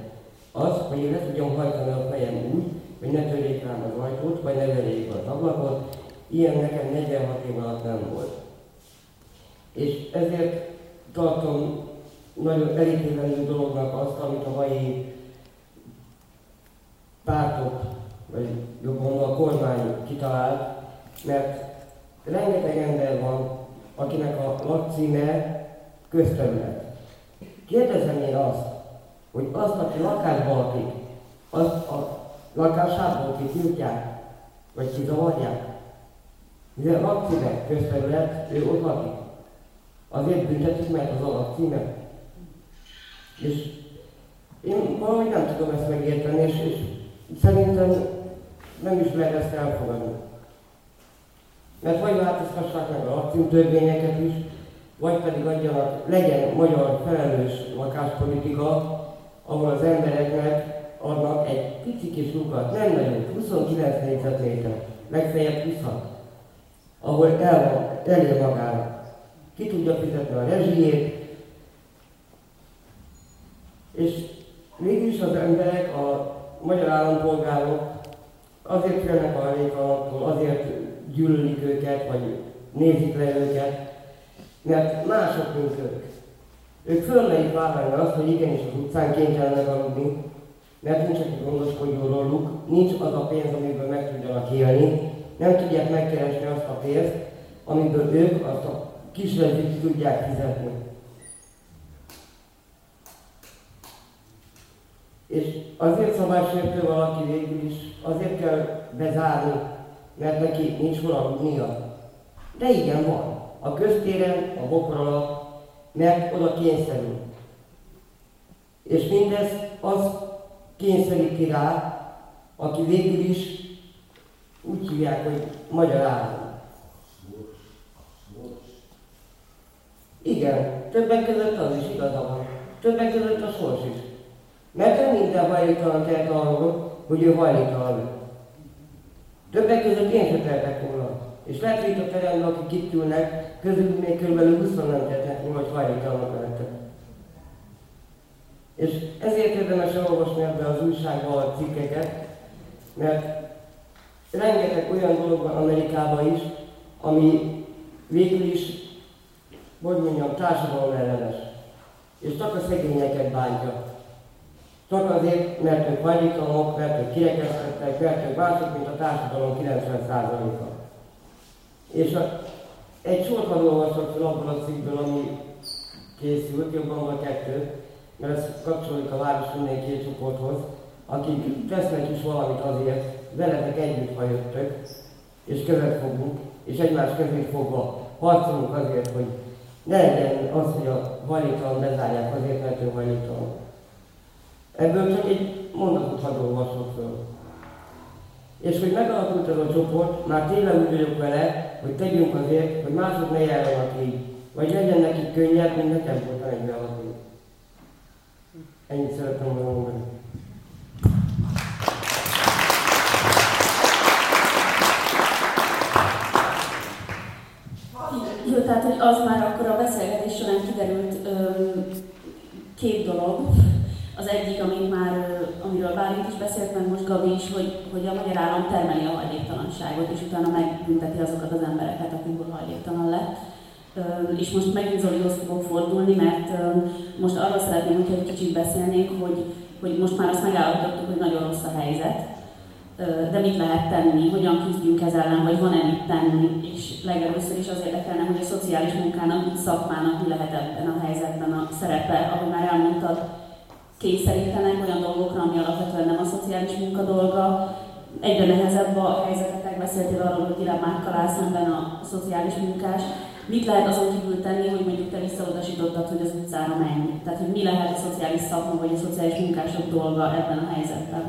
Az, hogy én le tudjam hajtani a fejem úgy, hogy ne törjék rám az ajtót, vagy ne verjék az ablakot, Ilyen nekem 46 év alatt nem volt. És ezért tartom nagyon elítélendő dolognak azt, amit a mai pártok, vagy jobban a kormány kitalált, mert rengeteg ember van, akinek a lakcíme közterület. Kérdezem én azt, hogy azt, aki lakásban lakik, azt a lakásából kitiltják, vagy kizavarják? Mivel lakcíme közterület, ő ott lakik. Azért büntetik meg az alapcíme. És én valahogy nem tudom ezt megérteni, és, és szerintem nem is lehet ezt elfogadni. Mert vagy változtassák meg a lakcímtörvényeket is, vagy pedig adjanak, legyen magyar felelős lakáspolitika, ahol az embereknek adnak egy pici kis lukat, nem nagyon, 29 négyzetméter, legfeljebb 20 ahol el van, elér magára. Ki tudja fizetni a rezsijét, és mégis az emberek, a magyar állampolgárok azért félnek a hajlékalattól, azért gyűlölik őket, vagy nézik le őket, mert mások, mint ők. Ők fölmeik vállalni azt, hogy igenis az utcán kénytelenek aludni, mert nincs, aki gondoskodjon róluk, nincs az a pénz, amiből meg tudjanak élni, nem tudják megkeresni azt a pénzt, amiből ők azt a kis tudják fizetni. És azért szabálysértő valaki végül is, azért kell bezárni, mert neki nincs hol aludnia. De igen, van. A köztéren, a bokor alatt, mert oda kényszerül. És mindez az kényszeríti rá, aki végül is úgy hívják, hogy magyar állam. Igen, többek között az is igaza van. Többek között a sors is. Mert nem minden hajléktalan tehet arról, hogy ő hajléktalan. Többek között én sem tehetek volna. És lehet, hogy itt a teremben, akik itt ülnek, közül még kb. 20 nem tehetnek volna, hogy hajléktalanok lehettek. És ezért érdemes olvasni ebbe az újságban a cikkeket, mert rengeteg olyan dolog van Amerikában is, ami végül is, hogy mondjam, társadalom ellenes. És csak a szegényeket bántja. Csak azért, mert ők hajléktalanok, mert ők kirekesztettek, mert ők mások, mint a társadalom 90%-a. És a, egy sort hadd olvasok fel abból a cikkből, ami készült, jobban vagy kettő, mert ez kapcsolódik a város mindenki csoporthoz, akik tesznek is valamit azért, veletek együtt, ha jöttök, és kezet fogunk, és egymás kezét fogva harcolunk azért, hogy ne legyen az, hogy a hajléktalan bezárják azért, mert ő hajléktalan. Ebből csak egy mondatot hadd olvasok föl. És hogy megalakult ez a csoport, már tényleg úgy vagyok vele, hogy tegyünk azért, hogy mások ne járjanak így, vagy legyen nekik könnyebb, mint nekem volt egy alapít. Ennyit szeretem volna mondani. Jó, tehát, hogy az már akkor a beszélgetés során kiderült öm, két dolog. Az egyik, amit már, amiről Bálint is beszélt, meg most Gabi is, hogy, hogy a magyar állam termeli a hajléktalanságot, és utána megbünteti azokat az embereket, akikből hajléktalan lett. És most megint Zolihoz fogok fordulni, mert most arról szeretném, hogy egy kicsit beszélnénk, hogy, hogy most már azt megállapítottuk, hogy nagyon rossz a helyzet, de mit lehet tenni, hogyan küzdjünk ez ellen, vagy van-e mit tenni, legelőször is az érdekelne, hogy a szociális munkának, szakmának mi lehet ebben a helyzetben a szerepe, ahogy már elmondtad, kényszerítenek olyan dolgokra, ami alapvetően nem a szociális munka dolga, egyre nehezebb a helyzetetek, beszéltél arról, hogy dilemmákkal áll szemben a szociális munkás. Mit lehet azon kívül tenni, hogy mondjuk te visszautasítottad, hogy az utcára menj? Tehát, hogy mi lehet a szociális szakma vagy a szociális munkások dolga ebben a helyzetben?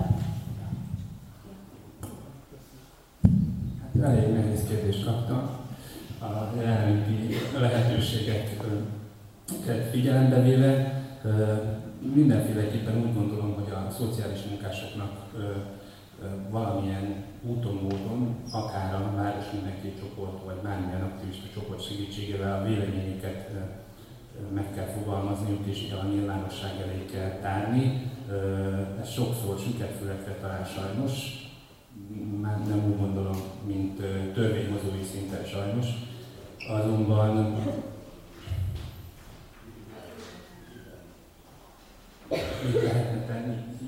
Hát elég nehéz kérdést kaptam. A jelenlegi lehetőséget figyelembe véve mindenféleképpen úgy gondolom, hogy a szociális munkásoknak valamilyen úton, módon, akár a város mindenki csoport, vagy bármilyen aktivista csoport segítségével a véleményüket meg kell fogalmazniuk, és a nyilvánosság elé kell tárni. Ez sokszor sikerfülekre talál sajnos, már nem úgy gondolom, mint törvényhozói szinten sajnos. Azonban?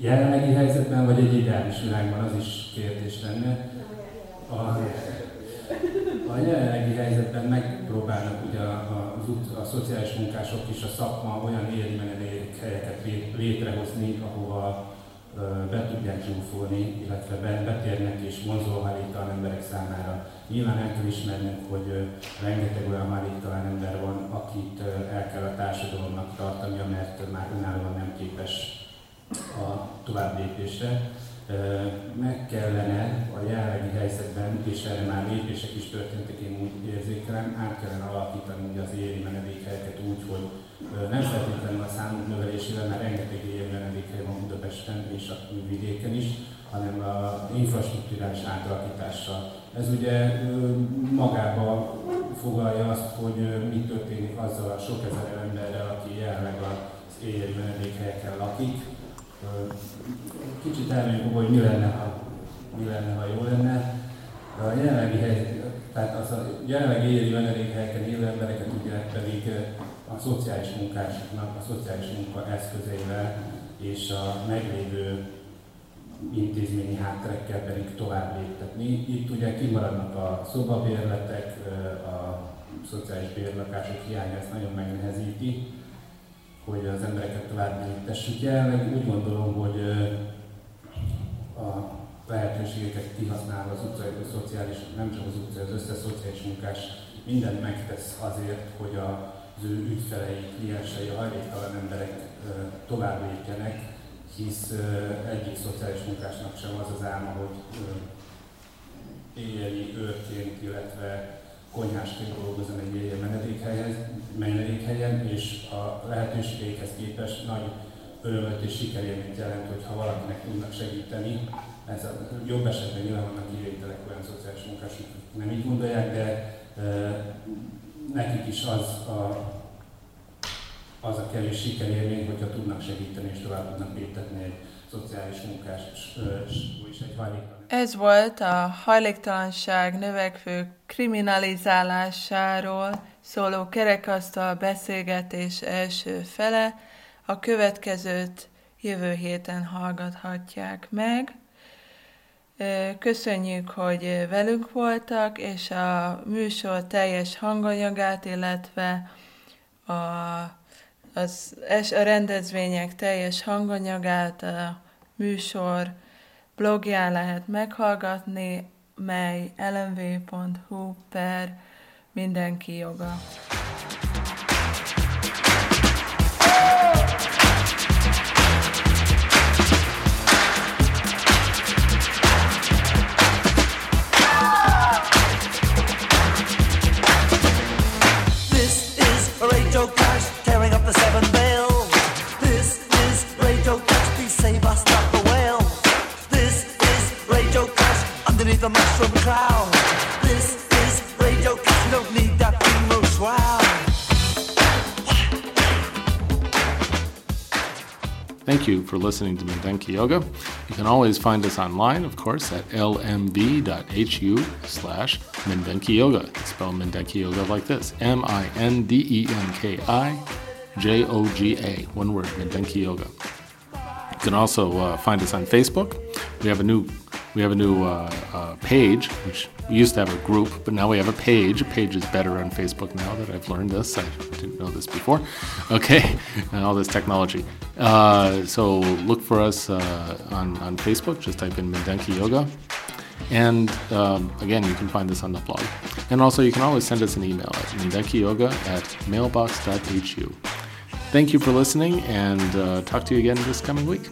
Jelenlegi helyzetben, vagy egy ideális világban az is kérdés lenne. A, a jelenlegi helyzetben megpróbálnak ugye a, a, a, szociális munkások és a szakma olyan élmenedék helyeket létrehozni, ahova be tudják zsúfolni, illetve betérnek és vonzóhajléktalan emberek számára. Nyilván el kell ismernünk, hogy rengeteg olyan hajléktalan ember van, akit el kell a társadalomnak tartania, mert már önállóan nem képes a továbblépésre. Meg kellene a jelenlegi helyzetben, és erre már lépések is történtek, én úgy érzékelem, át kellene alakítani az éri menedékhelyeket úgy, hogy nem feltétlenül a számunk növelésével, mert rengeteg éri menedékhely van Budapesten és a vidéken is, hanem a infrastruktúrális átalakítással. Ez ugye magába foglalja azt, hogy mi történik azzal a sok ezer emberrel, aki jelenleg az éjjeli menedékhelyeken lakik. Kicsit elmegyünk, hogy mi lenne, ha, mi lenne, ha jó lenne. A jelenlegi helyzet, tehát az a jelenlegi éjjeli menedékhelyeken élő embereket ugye pedig a szociális munkásoknak, a szociális munka eszközeivel és a meglévő intézményi hátterekkel pedig tovább léptetni. Itt ugye kimaradnak a szobabérletek, a szociális bérlakások hiánya ezt nagyon megnehezíti, hogy az embereket tovább létessük. Jelenleg úgy gondolom, hogy a lehetőségeket kihasználva az utcai, a szociális, nem csak az utcai, az összes szociális munkás mindent megtesz azért, hogy az ő ügyfelei, kliensei, a hajléktalan emberek tovább lépjenek, hisz egyik szociális munkásnak sem az az álma, hogy éjjeli őrként, illetve konyhásként dolgozom egy éjjel menedékhelyen, menedékhelyen, és a lehetőségeikhez képest nagy örömöt és sikerélményt jelent, hogyha valakinek tudnak segíteni. Ez a jobb esetben nyilván vannak kivételek olyan szociális munkások, nem így gondolják, de nekik is az a, az a kevés sikerélmény, hogyha tudnak segíteni és tovább tudnak léptetni egy szociális munkás és egy hajléktalan. Ez volt a hajléktalanság növekvő kriminalizálásáról szóló kerekasztal beszélgetés első fele. A következőt jövő héten hallgathatják meg. Köszönjük, hogy velünk voltak, és a műsor teljes hanganyagát, illetve a, az, a rendezvények teljes hanganyagát a műsor blogján lehet meghallgatni, mely lmv.hu per mindenki joga. The mushroom cloud. This is radio, you don't need that thing wow. Thank you for listening to Mindenki Yoga. You can always find us online, of course, at lmb.hu slash Mindenki Yoga. Spell Mindenki Yoga like this M-I-N-D-E-N-K-I J-O-G-A. One word, Mindenki Yoga. You can also uh, find us on Facebook. We have a new we have a new uh, uh, page, which we used to have a group, but now we have a page. A page is better on Facebook now that I've learned this. I didn't know this before. Okay, and all this technology. Uh, so look for us uh, on, on Facebook. Just type in Mindenki Yoga. And um, again, you can find this on the blog. And also, you can always send us an email at mindenkiyoga at mailbox.hu. Thank you for listening, and uh, talk to you again this coming week.